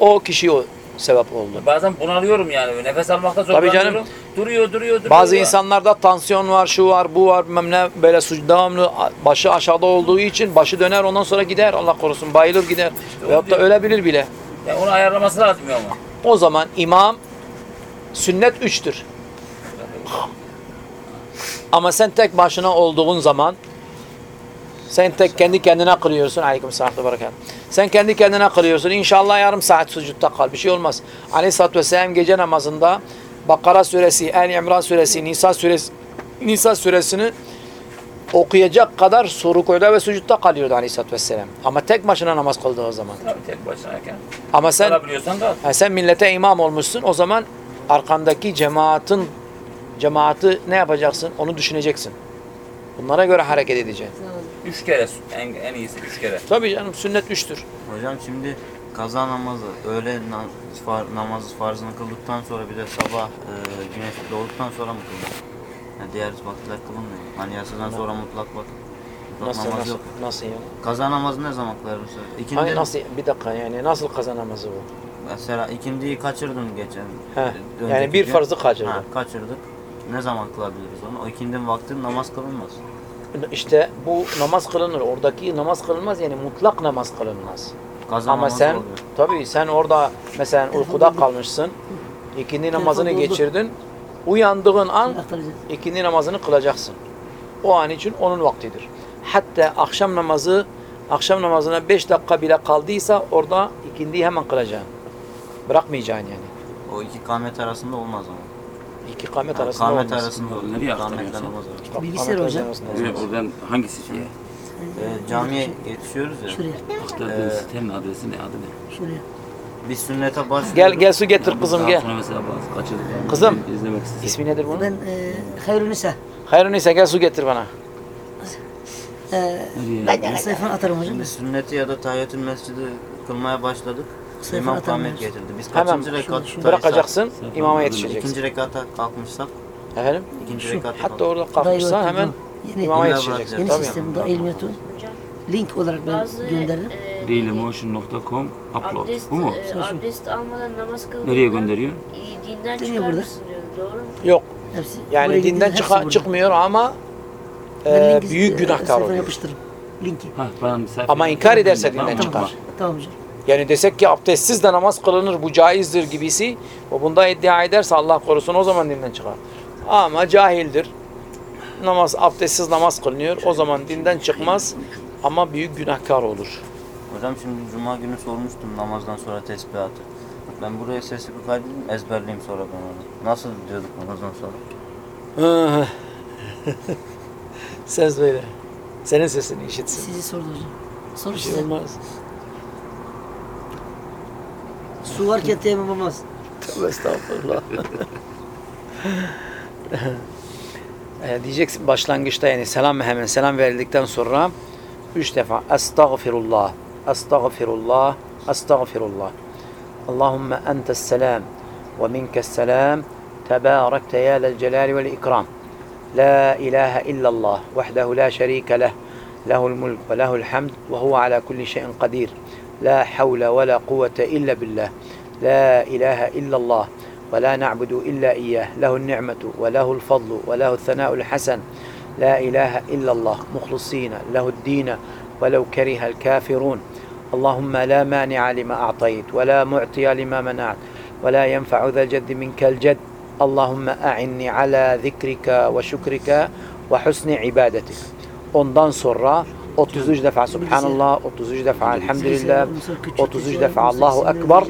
O kişi o sebep oldu. Bazen bunalıyorum yani. Nefes almakta Tabii canım. zorlanıyorum. Duruyor, duruyor, duruyor. Bazı insanlarda tansiyon var, şu var, bu var, bilmem ne böyle suç devamlı başı aşağıda olduğu için başı döner ondan sonra gider Allah korusun bayılır gider. Veyahut da ölebilir bile. Ya onu ayarlaması lazım ya ama. O zaman imam sünnet üçtür. Ama sen tek başına olduğun zaman sen tek kendi kendine kılıyorsun. Aleyküm selam ve berekat. Sen kendi kendine kılıyorsun. İnşallah yarım saat sucutta kal. Bir şey olmaz. Aleyhisselatü Vesselam gece namazında Bakara suresi, El İmran suresi, Nisa suresi, Nisa suresini okuyacak kadar surukuyda ve sucutta kalıyordu Aleyhisselatü Vesselam. Ama tek başına namaz kıldığı zaman. Tabii tek başınayken. Ama sen. Ha, sen millete imam olmuşsun. O zaman arkandaki cemaatin cemaati ne yapacaksın? Onu düşüneceksin. Bunlara göre hareket edeceksin. Üç kere en, en iyisi üç kere. Tabii canım sünnet üçtür. Hocam şimdi kaza namazı, öğle namazı farzını kıldıktan sonra bir de sabah e, güneş doğduktan sonra mı kılınır? Yani diğer vakitler kılınmıyor. Hani yasadan sonra mutlak vakit. Nasıl namaz nasıl yok. nasıl yani? Kaza namazı ne zaman kılarız? İkindi, Hani nasıl bir dakika yani nasıl kaza namazı bu? Mesela ikindiyi kaçırdın geçen. He, önceki yani bir gün. farzı kaçırdın. Ha, kaçırdık. Ne zaman kılabiliriz onu? O ikindinin vakti namaz kılınmaz. İşte bu namaz kılınır. Oradaki namaz kılınmaz yani mutlak namaz kılınmaz. Kaza Ama sen oluyor. tabii sen orada mesela uykuda kalmışsın. İkindi namazını geçirdin. Uyandığın an ikindi namazını kılacaksın. O an için onun vaktidir. Hatta akşam namazı akşam namazına 5 dakika bile kaldıysa orada ikindiyi hemen kılacaksın. Bırakmayacaksın yani. O iki kamet arasında olmaz ama. İki kamet Yani arasında kamet olmaz. arasında olur. Nereye aktarıyorsun? var. Bak, Bilgisayar kamet hocam. arasında olmaz. buradan hangisi şeye? Ee, camiye yetişiyoruz ya. Şuraya. Aktardığın Ee, sitenin adresi ne adı ne? Şuraya. Biz sünnete başlıyoruz. Gel gel su getir kızım Daha gel. sonra mesela bazı kaçırdık. Kızım. İzlemek istedim. İsmi nedir bunun? Ben e, Hayrun Nisa. Hayrun ise gel su getir bana. E, Nereye? sayfanı atarım hocam. Şimdi sünneti ya da tahiyyatül mescidi kılmaya başladık. İmam atamıyoruz. kamet getirdi. Biz Hemen kaçıncı rekat Bırakacaksın, imama yetişeceksin. İkinci rekata kalkmışsak, Efendim? ikinci Şu, rekata Hatta orada kalkmışsan hemen yeni, imama İlla yetişeceksin. yeni Tabii. sistem. Da ilmiyatı. Link olarak ben Bazı gönderirim. e, Dailymotion.com upload. abdest, Bu mu? e, abdest almadan namaz kılmadan Nereye gönderiyor? dinden Dönüyor çıkar burada. mısın diyor. Doğru mu? Yok. Hepsi. Yani dinden çıka- burada. çıkmıyor ama Ben e, linki, büyük e, günahkar sayfaya oluyor. yapıştırırım. Linki. Ha, ben sayfa- Ama inkar ederse dinden tamam. çıkar. Tamam hocam. Yani desek ki abdestsiz de namaz kılınır bu caizdir gibisi o bunda iddia ederse Allah korusun o zaman dinden çıkar. Ama cahildir. Namaz abdestsiz namaz kılınıyor. O zaman dinden çıkmaz ama büyük günahkar olur. Hocam şimdi cuma günü sormuştum namazdan sonra tesbihatı. Ben buraya sesi bir kaydedeyim, ezberleyeyim sonra ben onu. Nasıl diyorduk namazdan sonra? [LAUGHS] Sen söyle. Senin sesini işitsin. Sizi sordu hocam. Soru Bir şey size. olmaz. Su varken ما olmaz. Tövbe estağfurullah. الله diyeceksin başlangıçta yani selam hemen selam verildikten sonra üç defa estağfirullah, estağfirullah, estağfirullah. Allahümme entes selam ve minkes selam tebarekte ya lel celali vel ikram. La ilahe illallah vahdehu la şerike leh. Lehul mulk ve lehul hamd ve huve ala kulli şeyin kadir. لا حول ولا قوة إلا بالله. لا إله إلا الله ولا نعبد إلا إياه. له النعمة وله الفضل وله الثناء الحسن. لا إله إلا الله مخلصين له الدين ولو كره الكافرون. اللهم لا مانع لما أعطيت ولا معطي لما منعت ولا ينفع ذا الجد منك الجد. اللهم أعني على ذكرك وشكرك وحسن عبادتك. Ondan sonra 33 defa Subhanallah, 33 defa Elhamdülillah, 33 defa Allahu Ekber,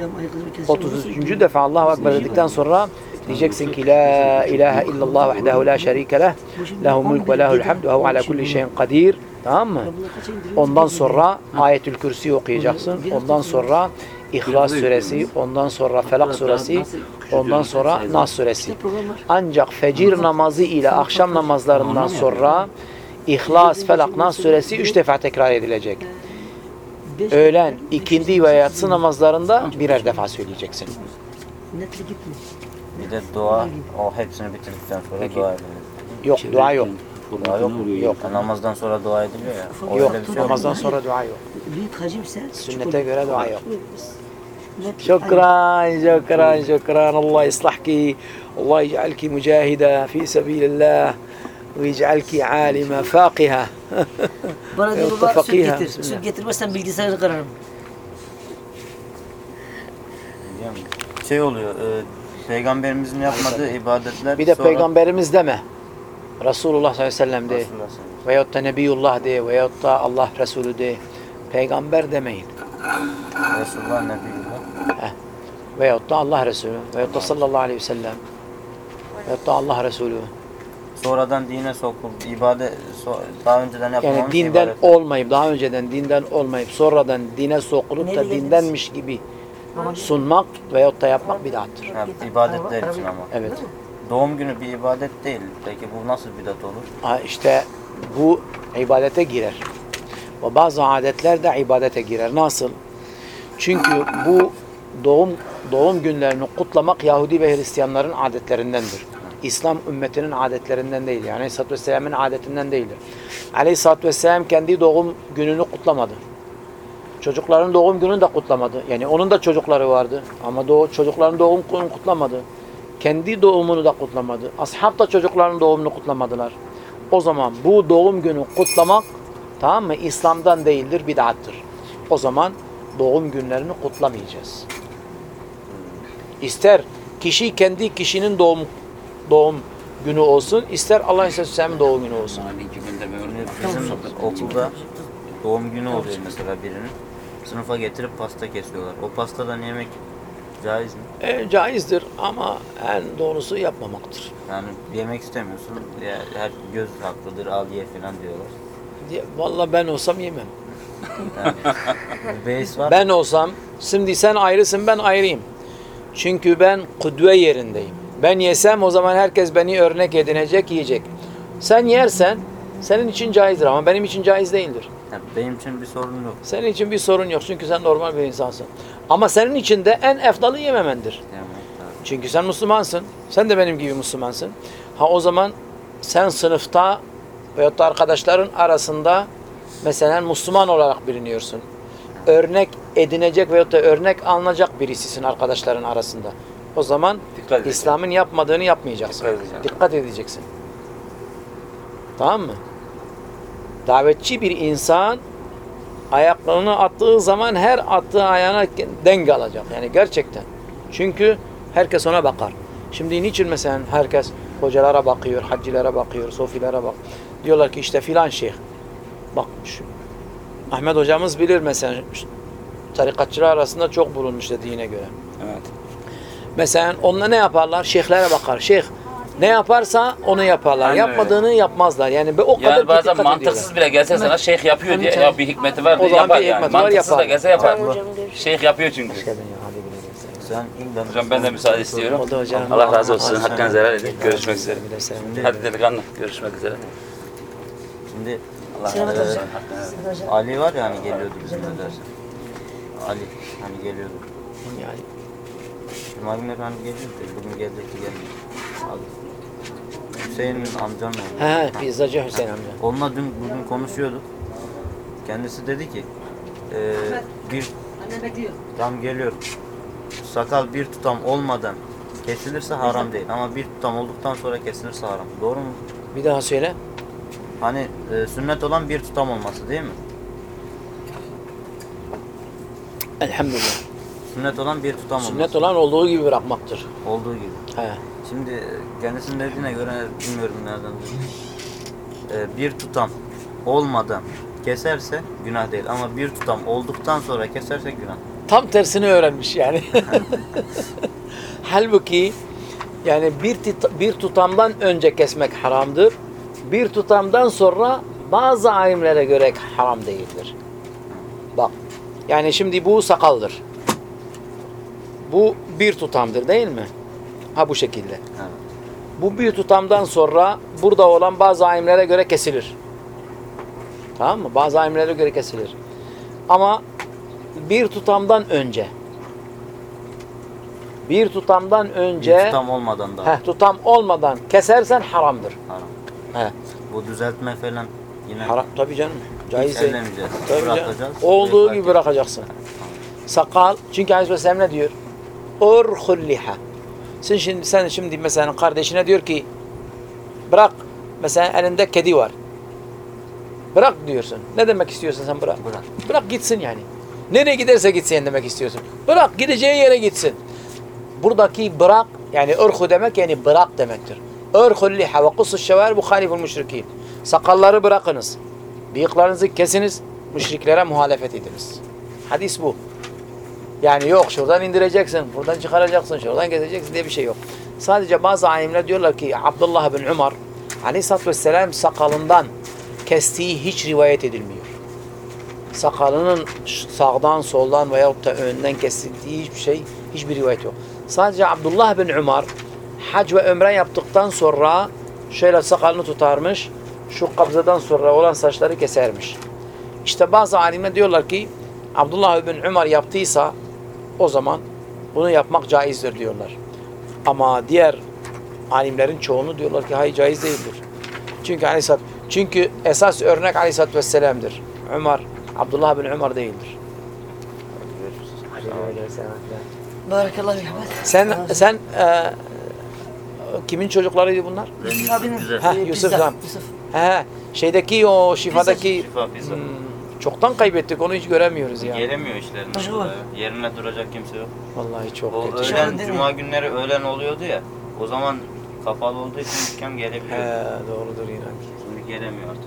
33. defa Allahu Ekber dedikten sonra diyeceksin ki La ilahe illallah vahdehu la şerike leh, lehu mulk ve lehul hamd ve hu ala kulli şeyin kadir. Tamam mı? Ondan sonra Ayetül Kürsi okuyacaksın. Ondan sonra İhlas suresi, ondan sonra Felak suresi, ondan sonra Nas suresi. Ancak fecir namazı ile akşam namazlarından sonra İhlas, Felak, Nas suresi üç defa tekrar edilecek. Öğlen, ikindi ve yatsı namazlarında birer defa söyleyeceksin. Netli gitmiyor. Bir de dua, o hepsini bitirdikten sonra Peki. dua edilir. Yok, dua yok. Dua yok. Yok. Ya namazdan sonra dua ediliyor ya. O Yok, öyle bir şey yok. namazdan sonra dua yok. Büyük hacimse Sünnete göre dua yok. Netli- شكرا شكرا شكرا الله يصلحك الله يجعلك مجاهدة في سبيل الله ve ic'alki alime fakiha. Bana [LAUGHS] diyor baba süt getir. Şey oluyor, e, peygamberimizin yapmadığı ibadetler Bir de sonra... peygamberimiz deme. Resulullah sallallahu aleyhi ve sellem de. Veyahut da Nebiyullah de. Veyahut da Allah Resulü de. Peygamber demeyin. Resulullah Nebiyullah. Veyahut da Allah Resulü. Veyahut da sallallahu aleyhi ve sellem. Veyahut da Allah Resulü. Sonradan dine sokuldu. ibadet so- daha önceden yapılmamış yani dinden ibadetler. olmayıp daha önceden dinden olmayıp sonradan dine sokulup da Neyle geldiniz? dindenmiş gibi sunmak veyahut da yapmak bidattır. Ha, ibadetler için ama. Evet. Doğum günü bir ibadet değil. Peki bu nasıl bidat olur? Ha, işte bu ibadete girer. Ve bazı adetler de ibadete girer. Nasıl? Çünkü bu doğum doğum günlerini kutlamak Yahudi ve Hristiyanların adetlerindendir. İslam ümmetinin adetlerinden değil. Yani Aleyhisselatü Vesselam'ın adetinden değildir. Aleyhisselatü Vesselam kendi doğum gününü kutlamadı. Çocukların doğum gününü de kutlamadı. Yani onun da çocukları vardı. Ama doğu, çocukların doğum gününü kutlamadı. Kendi doğumunu da kutlamadı. Ashab da çocukların doğumunu kutlamadılar. O zaman bu doğum günü kutlamak tamam mı? İslam'dan değildir, bid'attır. O zaman doğum günlerini kutlamayacağız. İster kişi kendi kişinin doğum doğum günü olsun, ister Allah Aleyhisselam'ın doğum günü olsun. Şimdi bizim okulda doğum günü oluyor mesela birinin. Sınıfa getirip pasta kesiyorlar. O pastadan yemek caiz mi? E, caizdir ama en doğrusu yapmamaktır. Yani yemek istemiyorsun. Ya, her göz haklıdır al ye falan diyorlar. Diye, vallahi ben olsam yemem. Beis var. Ben olsam, şimdi sen ayrısın ben ayrıyım. Çünkü ben kudve yerindeyim. Ben yesem o zaman herkes beni örnek edinecek, yiyecek. Sen yersen senin için caizdir ama benim için caiz değildir. Yani benim için bir sorun yok. Senin için bir sorun yok çünkü sen normal bir insansın. Ama senin için de en efdalı yememendir. Yani. Çünkü sen Müslümansın. Sen de benim gibi Müslümansın. Ha o zaman sen sınıfta veyahut da arkadaşların arasında mesela Müslüman olarak biliniyorsun. Örnek edinecek veyahut da örnek alınacak birisisin arkadaşların arasında. O zaman Dikkat edeceksin. İslam'ın yapmadığını yapmayacaksın. Dikkat edeceksin. Dikkat edeceksin. Tamam mı? Davetçi bir insan ayaklarını attığı zaman her attığı ayağına denk alacak. Yani gerçekten. Çünkü herkes ona bakar. Şimdi niçin mesela herkes hocalara bakıyor, haccilere bakıyor, sofilere bak. Diyorlar ki işte filan şeyh. Bak şu Ahmet hocamız bilir mesela tarikatçılar arasında çok bulunmuş dediğine göre. Evet. Mesela onunla ne yaparlar? Şeyhlere bakar. Şeyh ne yaparsa onu yaparlar. Aynen öyle. Yapmadığını yapmazlar. Yani o kadar Yani bazen mantıksız ediyorlar. bile gelse sana şeyh yapıyor diye ya bir hikmeti var diye yapar bir yani. var, Mantıksız da gelse yapar. Şeyh yapıyor çünkü. Hocam ben de müsaade istiyorum. Allah razı olsun. Hakkınızı helal edin. Görüşmek üzere. Hadi delikanlı. Görüşmek üzere. Şimdi Allah razı olsun. Ali var ya hani geliyordu bizim derse. Ali hani geliyordu. yani Günleri hani geliyor da bugün gelecekti gelmiyor. Abi. Hüseyin'in amcanın oğlu. He he pizzacı Hüseyin amca. Onunla dün bugün konuşuyorduk. Kendisi dedi ki eee bir tam geliyor. Sakal bir tutam olmadan kesilirse haram değil ama bir tutam olduktan sonra kesilirse haram. Doğru mu? Bir daha söyle. Hani e, sünnet olan bir tutam olması değil mi? Elhamdülillah. Sünnet olan bir tutam olması. Sünnet olan olduğu gibi bırakmaktır. Olduğu gibi. He. Şimdi kendisinin dediğine göre bilmiyorum nereden duydum. E, bir tutam olmadan keserse günah değil ama bir tutam olduktan sonra keserse günah. Tam tersini öğrenmiş yani. [LAUGHS] Halbuki yani bir, bir tutamdan önce kesmek haramdır. Bir tutamdan sonra bazı alimlere göre haram değildir. Bak. Yani şimdi bu sakaldır. Bu bir tutamdır değil mi? Ha bu şekilde. Evet. Bu bir tutamdan sonra burada olan bazı alimlere göre kesilir. Tamam mı? Bazı alimlere göre kesilir. Ama bir tutamdan önce bir tutamdan önce Bir tutam olmadan da heh, tutam olmadan kesersen haramdır. haram. He, Bu düzeltme falan yine haram tabii canım. Caiz değil. Tabii canım. Olduğu gibi bırakacaksın. Sakal çünkü Aleyhisselam ne diyor? Urhul liha. Sen şimdi sen şimdi mesela kardeşine diyor ki bırak mesela elinde kedi var. Bırak diyorsun. Ne demek istiyorsun sen bırak? Bırak. Bırak gitsin yani. Nereye giderse gitsin demek istiyorsun. Bırak gideceği yere gitsin. Buradaki bırak yani ırhu demek yani bırak demektir. Irhul liha ve kusus şevar bu haliful müşrikin. Sakalları bırakınız. Bıyıklarınızı kesiniz. Müşriklere muhalefet ediniz. Hadis bu. Yani yok şuradan indireceksin, buradan çıkaracaksın, şuradan gezeceksin diye bir şey yok. Sadece bazı alimler diyorlar ki Abdullah bin Umar Aleyhisselatü Vesselam sakalından kestiği hiç rivayet edilmiyor. Sakalının sağdan, soldan veyahut da önden kesildiği hiçbir şey, hiçbir rivayet yok. Sadece Abdullah bin Umar hac ve ömre yaptıktan sonra şöyle sakalını tutarmış, şu kabzadan sonra olan saçları kesermiş. İşte bazı alimler diyorlar ki Abdullah bin Umar yaptıysa o zaman bunu yapmak caizdir diyorlar. Ama diğer alimlerin çoğunu diyorlar ki hayır caiz değildir. Çünkü Aleyhisselat çünkü esas örnek Aleyhisselatü Vesselam'dır. Ömer, Abdullah bin Ömer değildir. Barakallahu. Sen sen e, kimin çocuklarıydı bunlar? Yusuf. Ha, Yusuf pizza. Yusuf. He, şeydeki o şifadaki Şifa pizza. Hmm, çoktan kaybettik onu hiç göremiyoruz ya. Gelemiyor işlerine. Ya. Yerine duracak kimse yok. Vallahi çok O kötü. öğlen, değil mi? cuma günleri öğlen oluyordu ya. O zaman kapalı olduğu için dükkan gelebiliyor. He, doğrudur inan. Şimdi gelemiyor artık.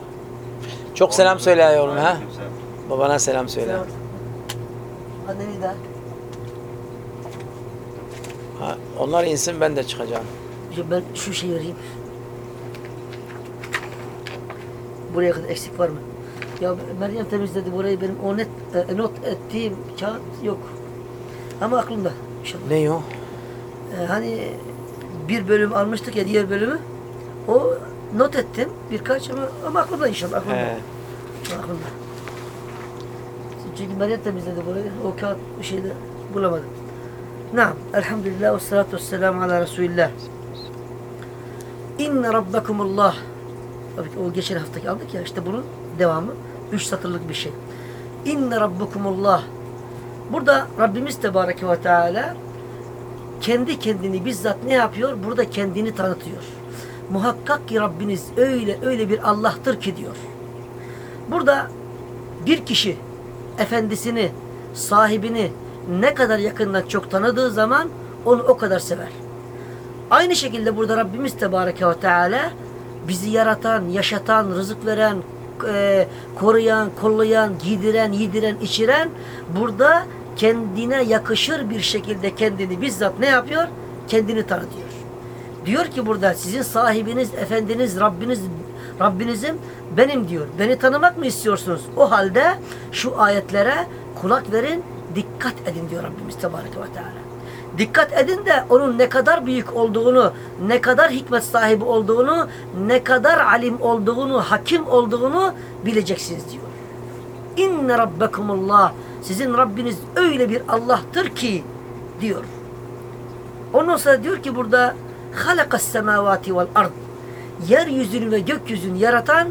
Çok selam söyle ya oğlum ha. Babana selam söyle. Selam. Anneni de. Ha, onlar insin ben de çıkacağım. Ya Ben şu şeyi vereyim. Buraya kadar eksik var mı? Ya Meryem temizledi burayı benim o net e, not ettiğim kağıt yok. Ama aklımda inşallah. Ne o? E, hani bir bölüm almıştık ya diğer bölümü. O not ettim birkaç ama, ama aklımda inşallah aklımda. He. Aklımda. Çünkü Meryem temizledi burayı. O kağıt bir şeyde bulamadım. Naam. Elhamdülillah ve salatu ve selamu ala Resulillah. İnne rabbekumullah. O geçen haftaki aldık ya işte bunun devamı. Üç satırlık bir şey. İnne rabbekumullah. Burada Rabbimiz Tebareke ve Teala kendi kendini bizzat ne yapıyor? Burada kendini tanıtıyor. Muhakkak ki Rabbiniz öyle öyle bir Allah'tır ki diyor. Burada bir kişi efendisini, sahibini ne kadar yakından çok tanıdığı zaman onu o kadar sever. Aynı şekilde burada Rabbimiz Tebareke ve Teala bizi yaratan, yaşatan, rızık veren, e, koruyan, kollayan, giydiren, yediren, içiren burada kendine yakışır bir şekilde kendini bizzat ne yapıyor? Kendini tanıtıyor. Diyor ki burada sizin sahibiniz, efendiniz, Rabbiniz, Rabbinizim benim diyor. Beni tanımak mı istiyorsunuz? O halde şu ayetlere kulak verin, dikkat edin diyor Rabbimiz Tebareke ve Teala. Dikkat edin de onun ne kadar büyük olduğunu, ne kadar hikmet sahibi olduğunu, ne kadar alim olduğunu, hakim olduğunu bileceksiniz diyor. İnne rabbekumullah. Sizin Rabbiniz öyle bir Allah'tır ki diyor. Ondan sonra diyor ki burada halakas semavati vel ard. Yeryüzünü ve gökyüzünü yaratan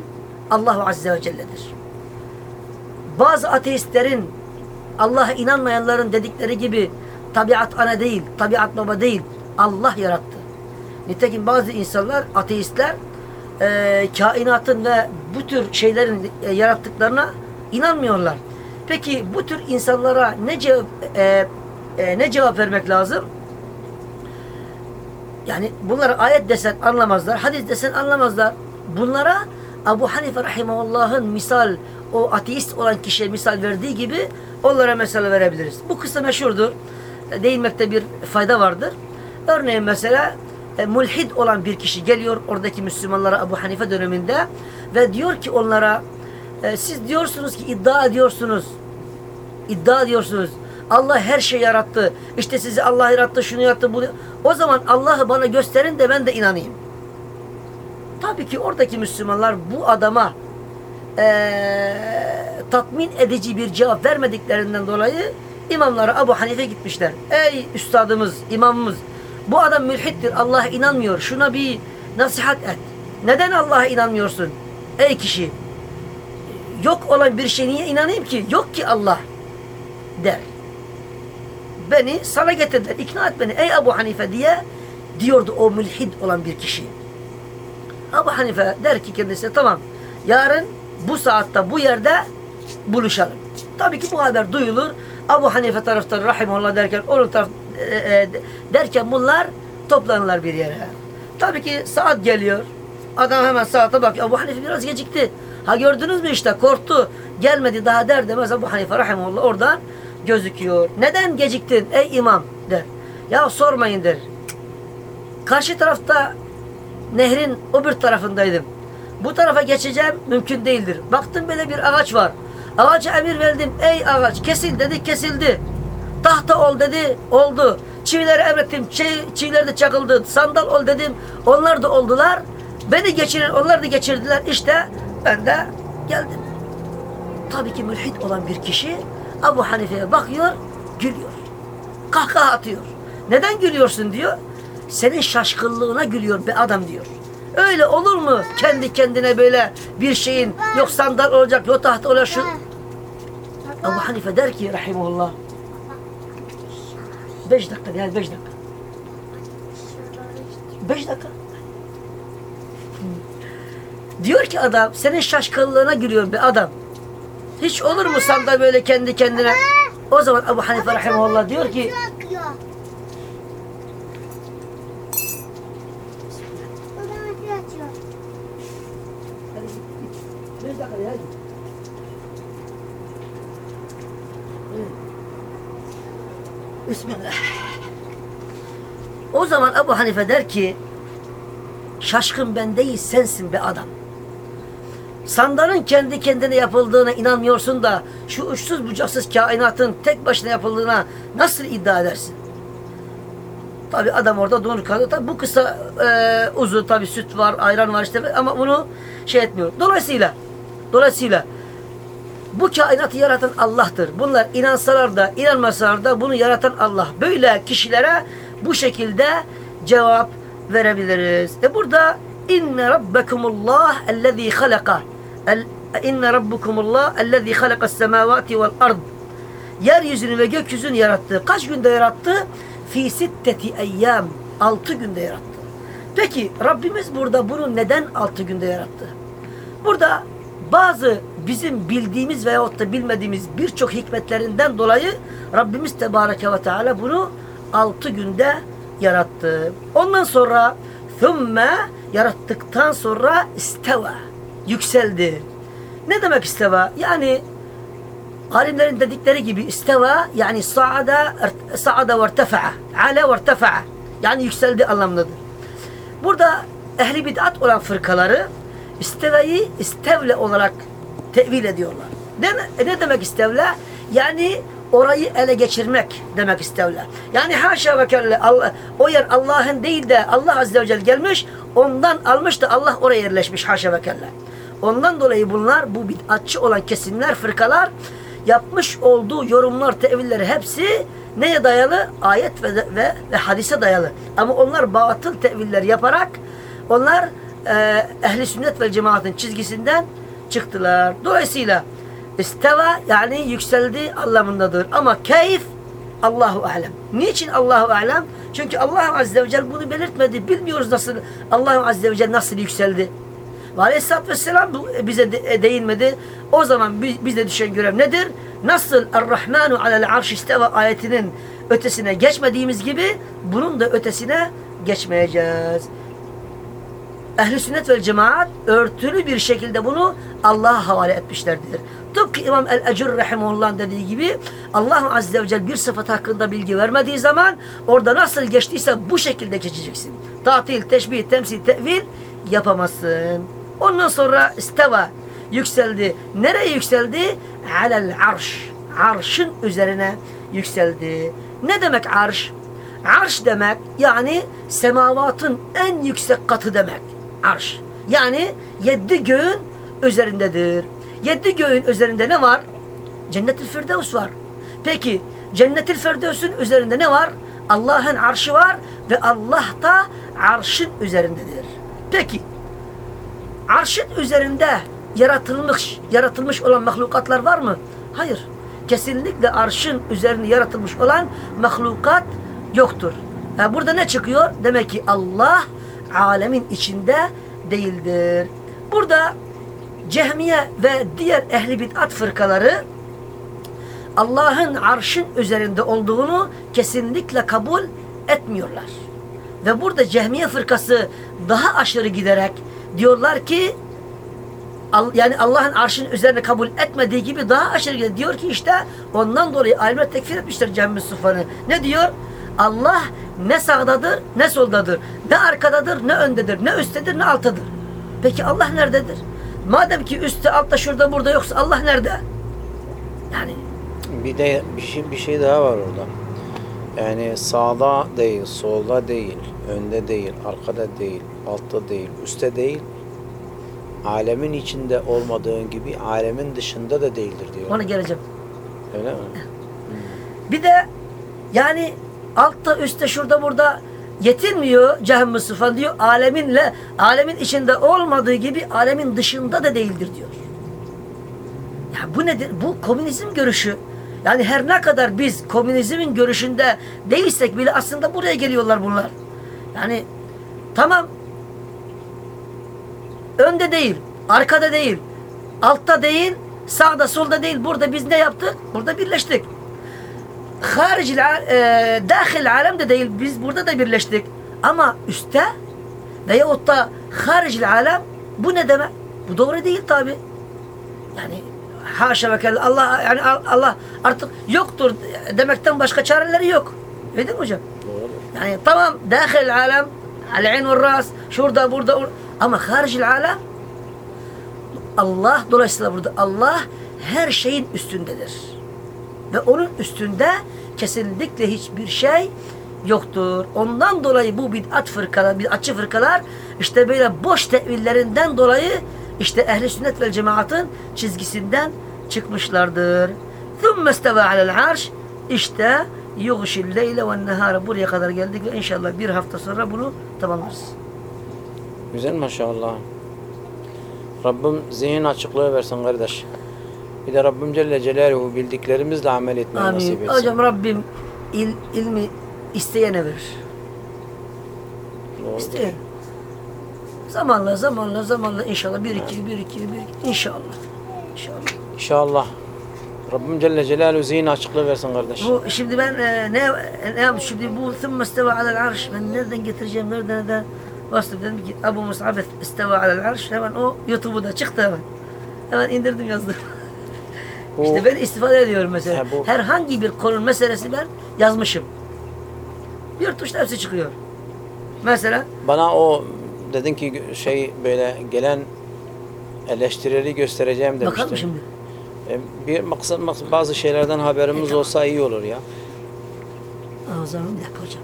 Allahu Azze ve Celle'dir. Bazı ateistlerin Allah'a inanmayanların dedikleri gibi tabiat ana değil, tabiat baba değil, Allah yarattı. Nitekim bazı insanlar, ateistler e, kainatın ve bu tür şeylerin e, yarattıklarına inanmıyorlar. Peki bu tür insanlara ne cevap e, e, ne cevap vermek lazım? Yani bunlara ayet desen anlamazlar, hadis desen anlamazlar. Bunlara Abu Hanife rahimahullah'ın misal o ateist olan kişiye misal verdiği gibi onlara mesela verebiliriz. Bu kısa meşhurdur. E, Değinmekte bir fayda vardır. Örneğin mesela e, mulhid olan bir kişi geliyor oradaki Müslümanlara Abu Hanife döneminde ve diyor ki onlara e, siz diyorsunuz ki iddia ediyorsunuz iddia ediyorsunuz. Allah her şeyi yarattı. İşte sizi Allah yarattı, şunu yarattı, bunu. O zaman Allah'ı bana gösterin de ben de inanayım. Tabii ki oradaki Müslümanlar bu adama eee, tatmin edici bir cevap vermediklerinden dolayı imamlara Abu Hanife gitmişler. Ey üstadımız, imamımız bu adam mülhittir, Allah'a inanmıyor. Şuna bir nasihat et. Neden Allah'a inanmıyorsun? Ey kişi, yok olan bir şey niye inanayım ki? Yok ki Allah der. Beni sana getirdiler, ikna et beni ey Abu Hanife diye diyordu o mülhid olan bir kişi. Abu Hanife der ki kendisine tamam yarın bu saatte bu yerde buluşalım. Tabii ki bu haber duyulur. Abu Hanife taraftarı rahimullah derken onun taraf e, e, derken bunlar toplanırlar bir yere. Tabii ki saat geliyor. Adam hemen saate bakıyor. Abu Hanife biraz gecikti. Ha gördünüz mü işte korktu. Gelmedi daha der demez Abu Hanife rahimullah oradan gözüküyor. Neden geciktin ey imam der. Ya sormayın der. Karşı tarafta nehrin o bir tarafındaydım. Bu tarafa geçeceğim mümkün değildir. Baktım böyle bir ağaç var. Ağaca emir verdim. Ey ağaç kesil dedi kesildi. Tahta ol dedi oldu. Çivileri emrettim. Çi, çivileri de çakıldı. Sandal ol dedim. Onlar da oldular. Beni geçirin onlar da geçirdiler. İşte ben de geldim. Tabii ki mülhid olan bir kişi Abu Hanife'ye bakıyor, gülüyor. Kahkaha atıyor. Neden gülüyorsun diyor. Senin şaşkınlığına gülüyor be adam diyor. Öyle olur mu kendi kendine böyle bir şeyin yok sandal olacak yok taht olacak şu. Abu Hanife der ki rahimullah. Beş dakika yani beş dakika. Beş dakika. Diyor ki adam senin şaşkınlığına gülüyor be adam. Hiç olur mu sandal böyle kendi kendine? O zaman Abu Hanife rahimullah diyor ki Beş dakika ya. Bismillah. O zaman Ebu Hanife der ki şaşkın ben değil sensin be adam. Sandalın kendi kendine yapıldığına inanmıyorsun da şu uçsuz bucaksız kainatın tek başına yapıldığına nasıl iddia edersin? Tabi adam orada donur kalıyor. Tabi bu kısa e, uzun tabi süt var, ayran var işte ama bunu şey etmiyor. Dolayısıyla dolayısıyla bu kainatı yaratan Allah'tır. Bunlar inansalar da inanmasalar da bunu yaratan Allah. Böyle kişilere bu şekilde cevap verebiliriz. E burada inne rabbekumullah ellezî halaka inne rabbukumullah ellezî halakas semâvâti vel ard Yeryüzünü ve gökyüzünü yarattı. Kaç günde yarattı? Fi sitteti eyyam. Altı günde yarattı. Peki Rabbimiz burada bunu neden altı günde yarattı? Burada bazı bizim bildiğimiz veyahut da bilmediğimiz birçok hikmetlerinden dolayı Rabbimiz Tebareke ve Teala bunu altı günde yarattı. Ondan sonra thumme yarattıktan sonra isteva yükseldi. Ne demek isteva? Yani alimlerin dedikleri gibi isteva yani sa'ada sa'ada ve irtefa'a ala ve irtefa'a yani yükseldi anlamındadır. Burada ehli bid'at olan fırkaları isteveyi istevle olarak tevil ediyorlar. Ne, ne demek istevle? Yani orayı ele geçirmek demek istevle. Yani haşa ve kelle Allah, o yer Allah'ın değil de Allah Azze ve Celle gelmiş ondan almış da Allah oraya yerleşmiş haşa ve kelle. Ondan dolayı bunlar bu bid'atçı olan kesimler, fırkalar yapmış olduğu yorumlar, tevilleri hepsi neye dayalı? Ayet ve, ve, ve hadise dayalı. Ama onlar batıl teviller yaparak onlar e, ehli sünnet ve cemaatin çizgisinden çıktılar. Dolayısıyla isteva yani yükseldi anlamındadır. Ama keyif Allahu alem. Niçin Allahu alem? Çünkü Allah azze ve celle bunu belirtmedi. Bilmiyoruz nasıl Allah azze ve celle nasıl yükseldi. Ve Aleyhisselatü Vesselam bize de, değinmedi. O zaman bi- bize düşen görev nedir? Nasıl Er-Rahmanu alel arş isteva ayetinin ötesine geçmediğimiz gibi bunun da ötesine geçmeyeceğiz. Ehl-i sünnet vel cemaat örtülü bir şekilde bunu Allah'a havale etmişlerdir. Tıpkı İmam el-Ecur Rahimullah'ın dediği gibi Allah Azze ve Celle bir sıfat hakkında bilgi vermediği zaman orada nasıl geçtiyse bu şekilde geçeceksin. Tatil, teşbih, temsil, tevil yapamazsın. Ondan sonra isteva yükseldi. Nereye yükseldi? Alel arş. Arşın üzerine yükseldi. Ne demek arş? Arş demek yani semavatın en yüksek katı demek. Arş. Yani yedi göğün üzerindedir. Yedi göğün üzerinde ne var? Cennet-i Firdevs var. Peki Cennet-i Firdevs'ün üzerinde ne var? Allah'ın arşı var ve Allah da arşın üzerindedir. Peki arşın üzerinde yaratılmış yaratılmış olan mahlukatlar var mı? Hayır. Kesinlikle arşın üzerinde yaratılmış olan mahlukat yoktur. Ha, burada ne çıkıyor? Demek ki Allah alemin içinde değildir. Burada Cehmiye ve diğer ehli bid'at fırkaları Allah'ın arşın üzerinde olduğunu kesinlikle kabul etmiyorlar. Ve burada Cehmiye fırkası daha aşırı giderek diyorlar ki yani Allah'ın arşın üzerine kabul etmediği gibi daha aşırı gidiyor. Diyor ki işte ondan dolayı alimler tekfir etmişler Cem Mustafa'nı. Ne diyor? Allah ne sağdadır ne soldadır. Ne arkadadır ne öndedir. Ne üsttedir ne alttadır. Peki Allah nerededir? Madem ki üstte altta şurada burada yoksa Allah nerede? Yani Bir de bir şey, bir şey daha var orada. Yani sağda değil, solda değil, önde değil, arkada değil, altta değil, üstte değil. Alemin içinde olmadığın gibi alemin dışında da değildir diyor. ona geleceğim. Öyle mi? Bir de yani altta üstte şurada burada yetinmiyor Cehem Mustafa diyor aleminle alemin içinde olmadığı gibi alemin dışında da değildir diyor. Ya bu nedir? Bu komünizm görüşü. Yani her ne kadar biz komünizmin görüşünde değilsek bile aslında buraya geliyorlar bunlar. Yani tamam önde değil, arkada değil, altta değil, sağda solda değil. Burada biz ne yaptık? Burada birleştik. Harici, e, dahil alemde değil. Biz burada da birleştik. Ama üstte veyahut da harici alem bu ne demek? Bu doğru değil tabi. Yani haşa ve kella Allah yani Allah artık yoktur demekten başka çareleri yok. Öyle değil mi hocam? Doğru. Yani tamam dahil alem al-ayn ve ras şurada burada or- ama harici alem Allah dolayısıyla burada Allah her şeyin üstündedir. Ve onun üstünde kesinlikle hiçbir şey yoktur. Ondan dolayı bu bid'at fırkalar, bid'atçı fırkalar işte böyle boş tevillerinden dolayı işte ehli sünnet vel cemaatın çizgisinden çıkmışlardır. ثُمَّ اسْتَوَى عَلَى الْعَرْشِ İşte يُغْشِ اللَّيْلَ وَالنَّهَارَ Buraya kadar geldik ve inşallah bir hafta sonra bunu tamamlarız. Güzel maşallah. Rabbim zihin açıklığı versin kardeş. Bir de Rabbim Celle Celaluhu bildiklerimizle amel etmeyi nasip Amin. etsin. Hocam Rabbim il, ilmi isteyene verir. Doğrudur. İsteyen. Zamanla zamanla zamanla inşallah bir iki bir iki bir iki inşallah. İnşallah. İnşallah. Rabbim Celle Celaluhu zihin açıklığı versin kardeş. Bu şimdi ben e, ne ne yap şimdi bu thumma isteva alel arş ben nereden getireceğim nereden nereden bastım dedim ki Abu Mus'ab isteva alel arş hemen o YouTube'da çıktı hemen. Hemen indirdim yazdım. Bu, İşte ben istifade ediyorum mesela. Bu- Herhangi bir konunun meselesi ben yazmışım. Bir tuşla hepsi çıkıyor. Mesela bana o dedin ki şey böyle gelen eleştirileri göstereceğim demiştin. bakalım şimdi. E, Bir maksat, maksat bazı şeylerden haberimiz olsa iyi olur ya. O zaman bir dakika hocam.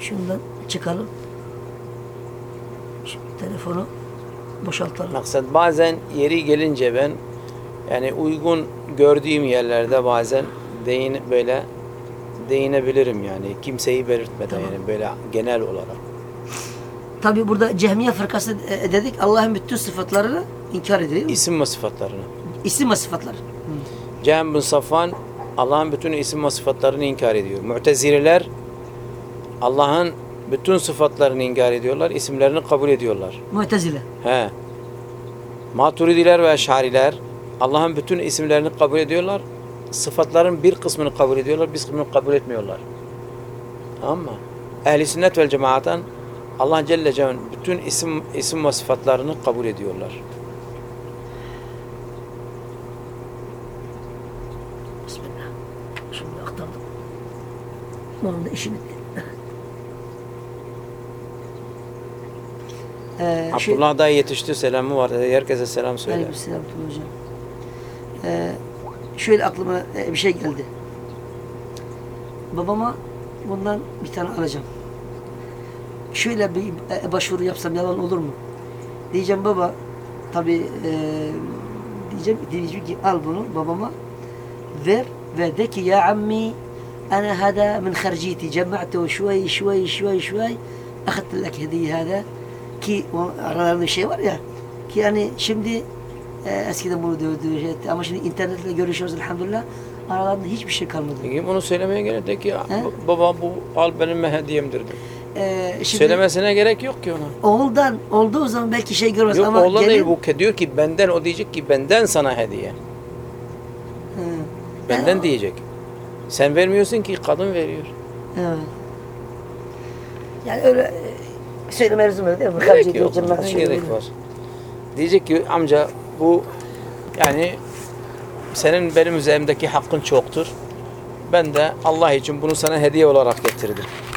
Şundan çıkalım. Şimdi telefonu boşaltalım. Maksat bazen yeri gelince ben yani uygun gördüğüm yerlerde bazen değin böyle değinebilirim yani. Kimseyi belirtmeden yani böyle genel olarak. Tabi burada Cehmiye fırkası e, dedik Allah'ın bütün sıfatlarını inkar ediyor. İsim ve sıfatlarını. İsim ve sıfatlar. Cehm bin Safvan Allah'ın bütün isim ve sıfatlarını inkar ediyor. Mu'tezililer Allah'ın bütün sıfatlarını inkar ediyorlar, isimlerini kabul ediyorlar. Mu'tezile. He. Maturidiler ve Eş'ariler Allah'ın bütün isimlerini kabul ediyorlar. Sıfatların bir kısmını kabul ediyorlar, bir kısmını kabul etmiyorlar. Tamam mı? Ehli sünnet vel cemaatan Allah Celle Celaluhu'nun bütün isim isim ve sıfatlarını kabul ediyorlar. Bismillah. Şimdi aktardım. Onun da işi bitti. [LAUGHS] Ee, şey- Abdullah da yetişti selamı var. Herkese selam söyle. Aleykümselam Tuna hocam. Ee, şöyle aklıma e, bir şey geldi. Babama bundan bir tane alacağım. Şöyle bir e, başvuru yapsam yalan olur mu? Diyeceğim baba tabi diyeceğim, diyeceğim ki al bunu babama ver ve de ki ya ammi أنا هذا من خرجيتي جمعته شوي شوي شوي شوي أخذت لك هدية هذا ki o aralarında şey var ya ki yani şimdi e, eskiden bunu dövdü şey etti. ama şimdi internetle görüşüyoruz elhamdülillah aralarında hiçbir şey kalmadı. Peki bunu söylemeye gerek de ki He? baba bu al benim hediyemdir de. E, şimdi Söylemesine gerek yok ki ona. oğuldan olduğu zaman belki şey görmez Yok ama oğlan gelin- değil bu diyor ki benden o diyecek ki benden sana hediye. Hı. Benden E, diyecek. Sen vermiyorsun ki kadın veriyor. Evet. Yani öyle e, söyleme lüzum yok değil mi? Gerek yok. gerek var? Diyecek ki amca bu yani senin benim üzerimdeki hakkın çoktur. Ben de Allah için bunu sana hediye olarak getirdim.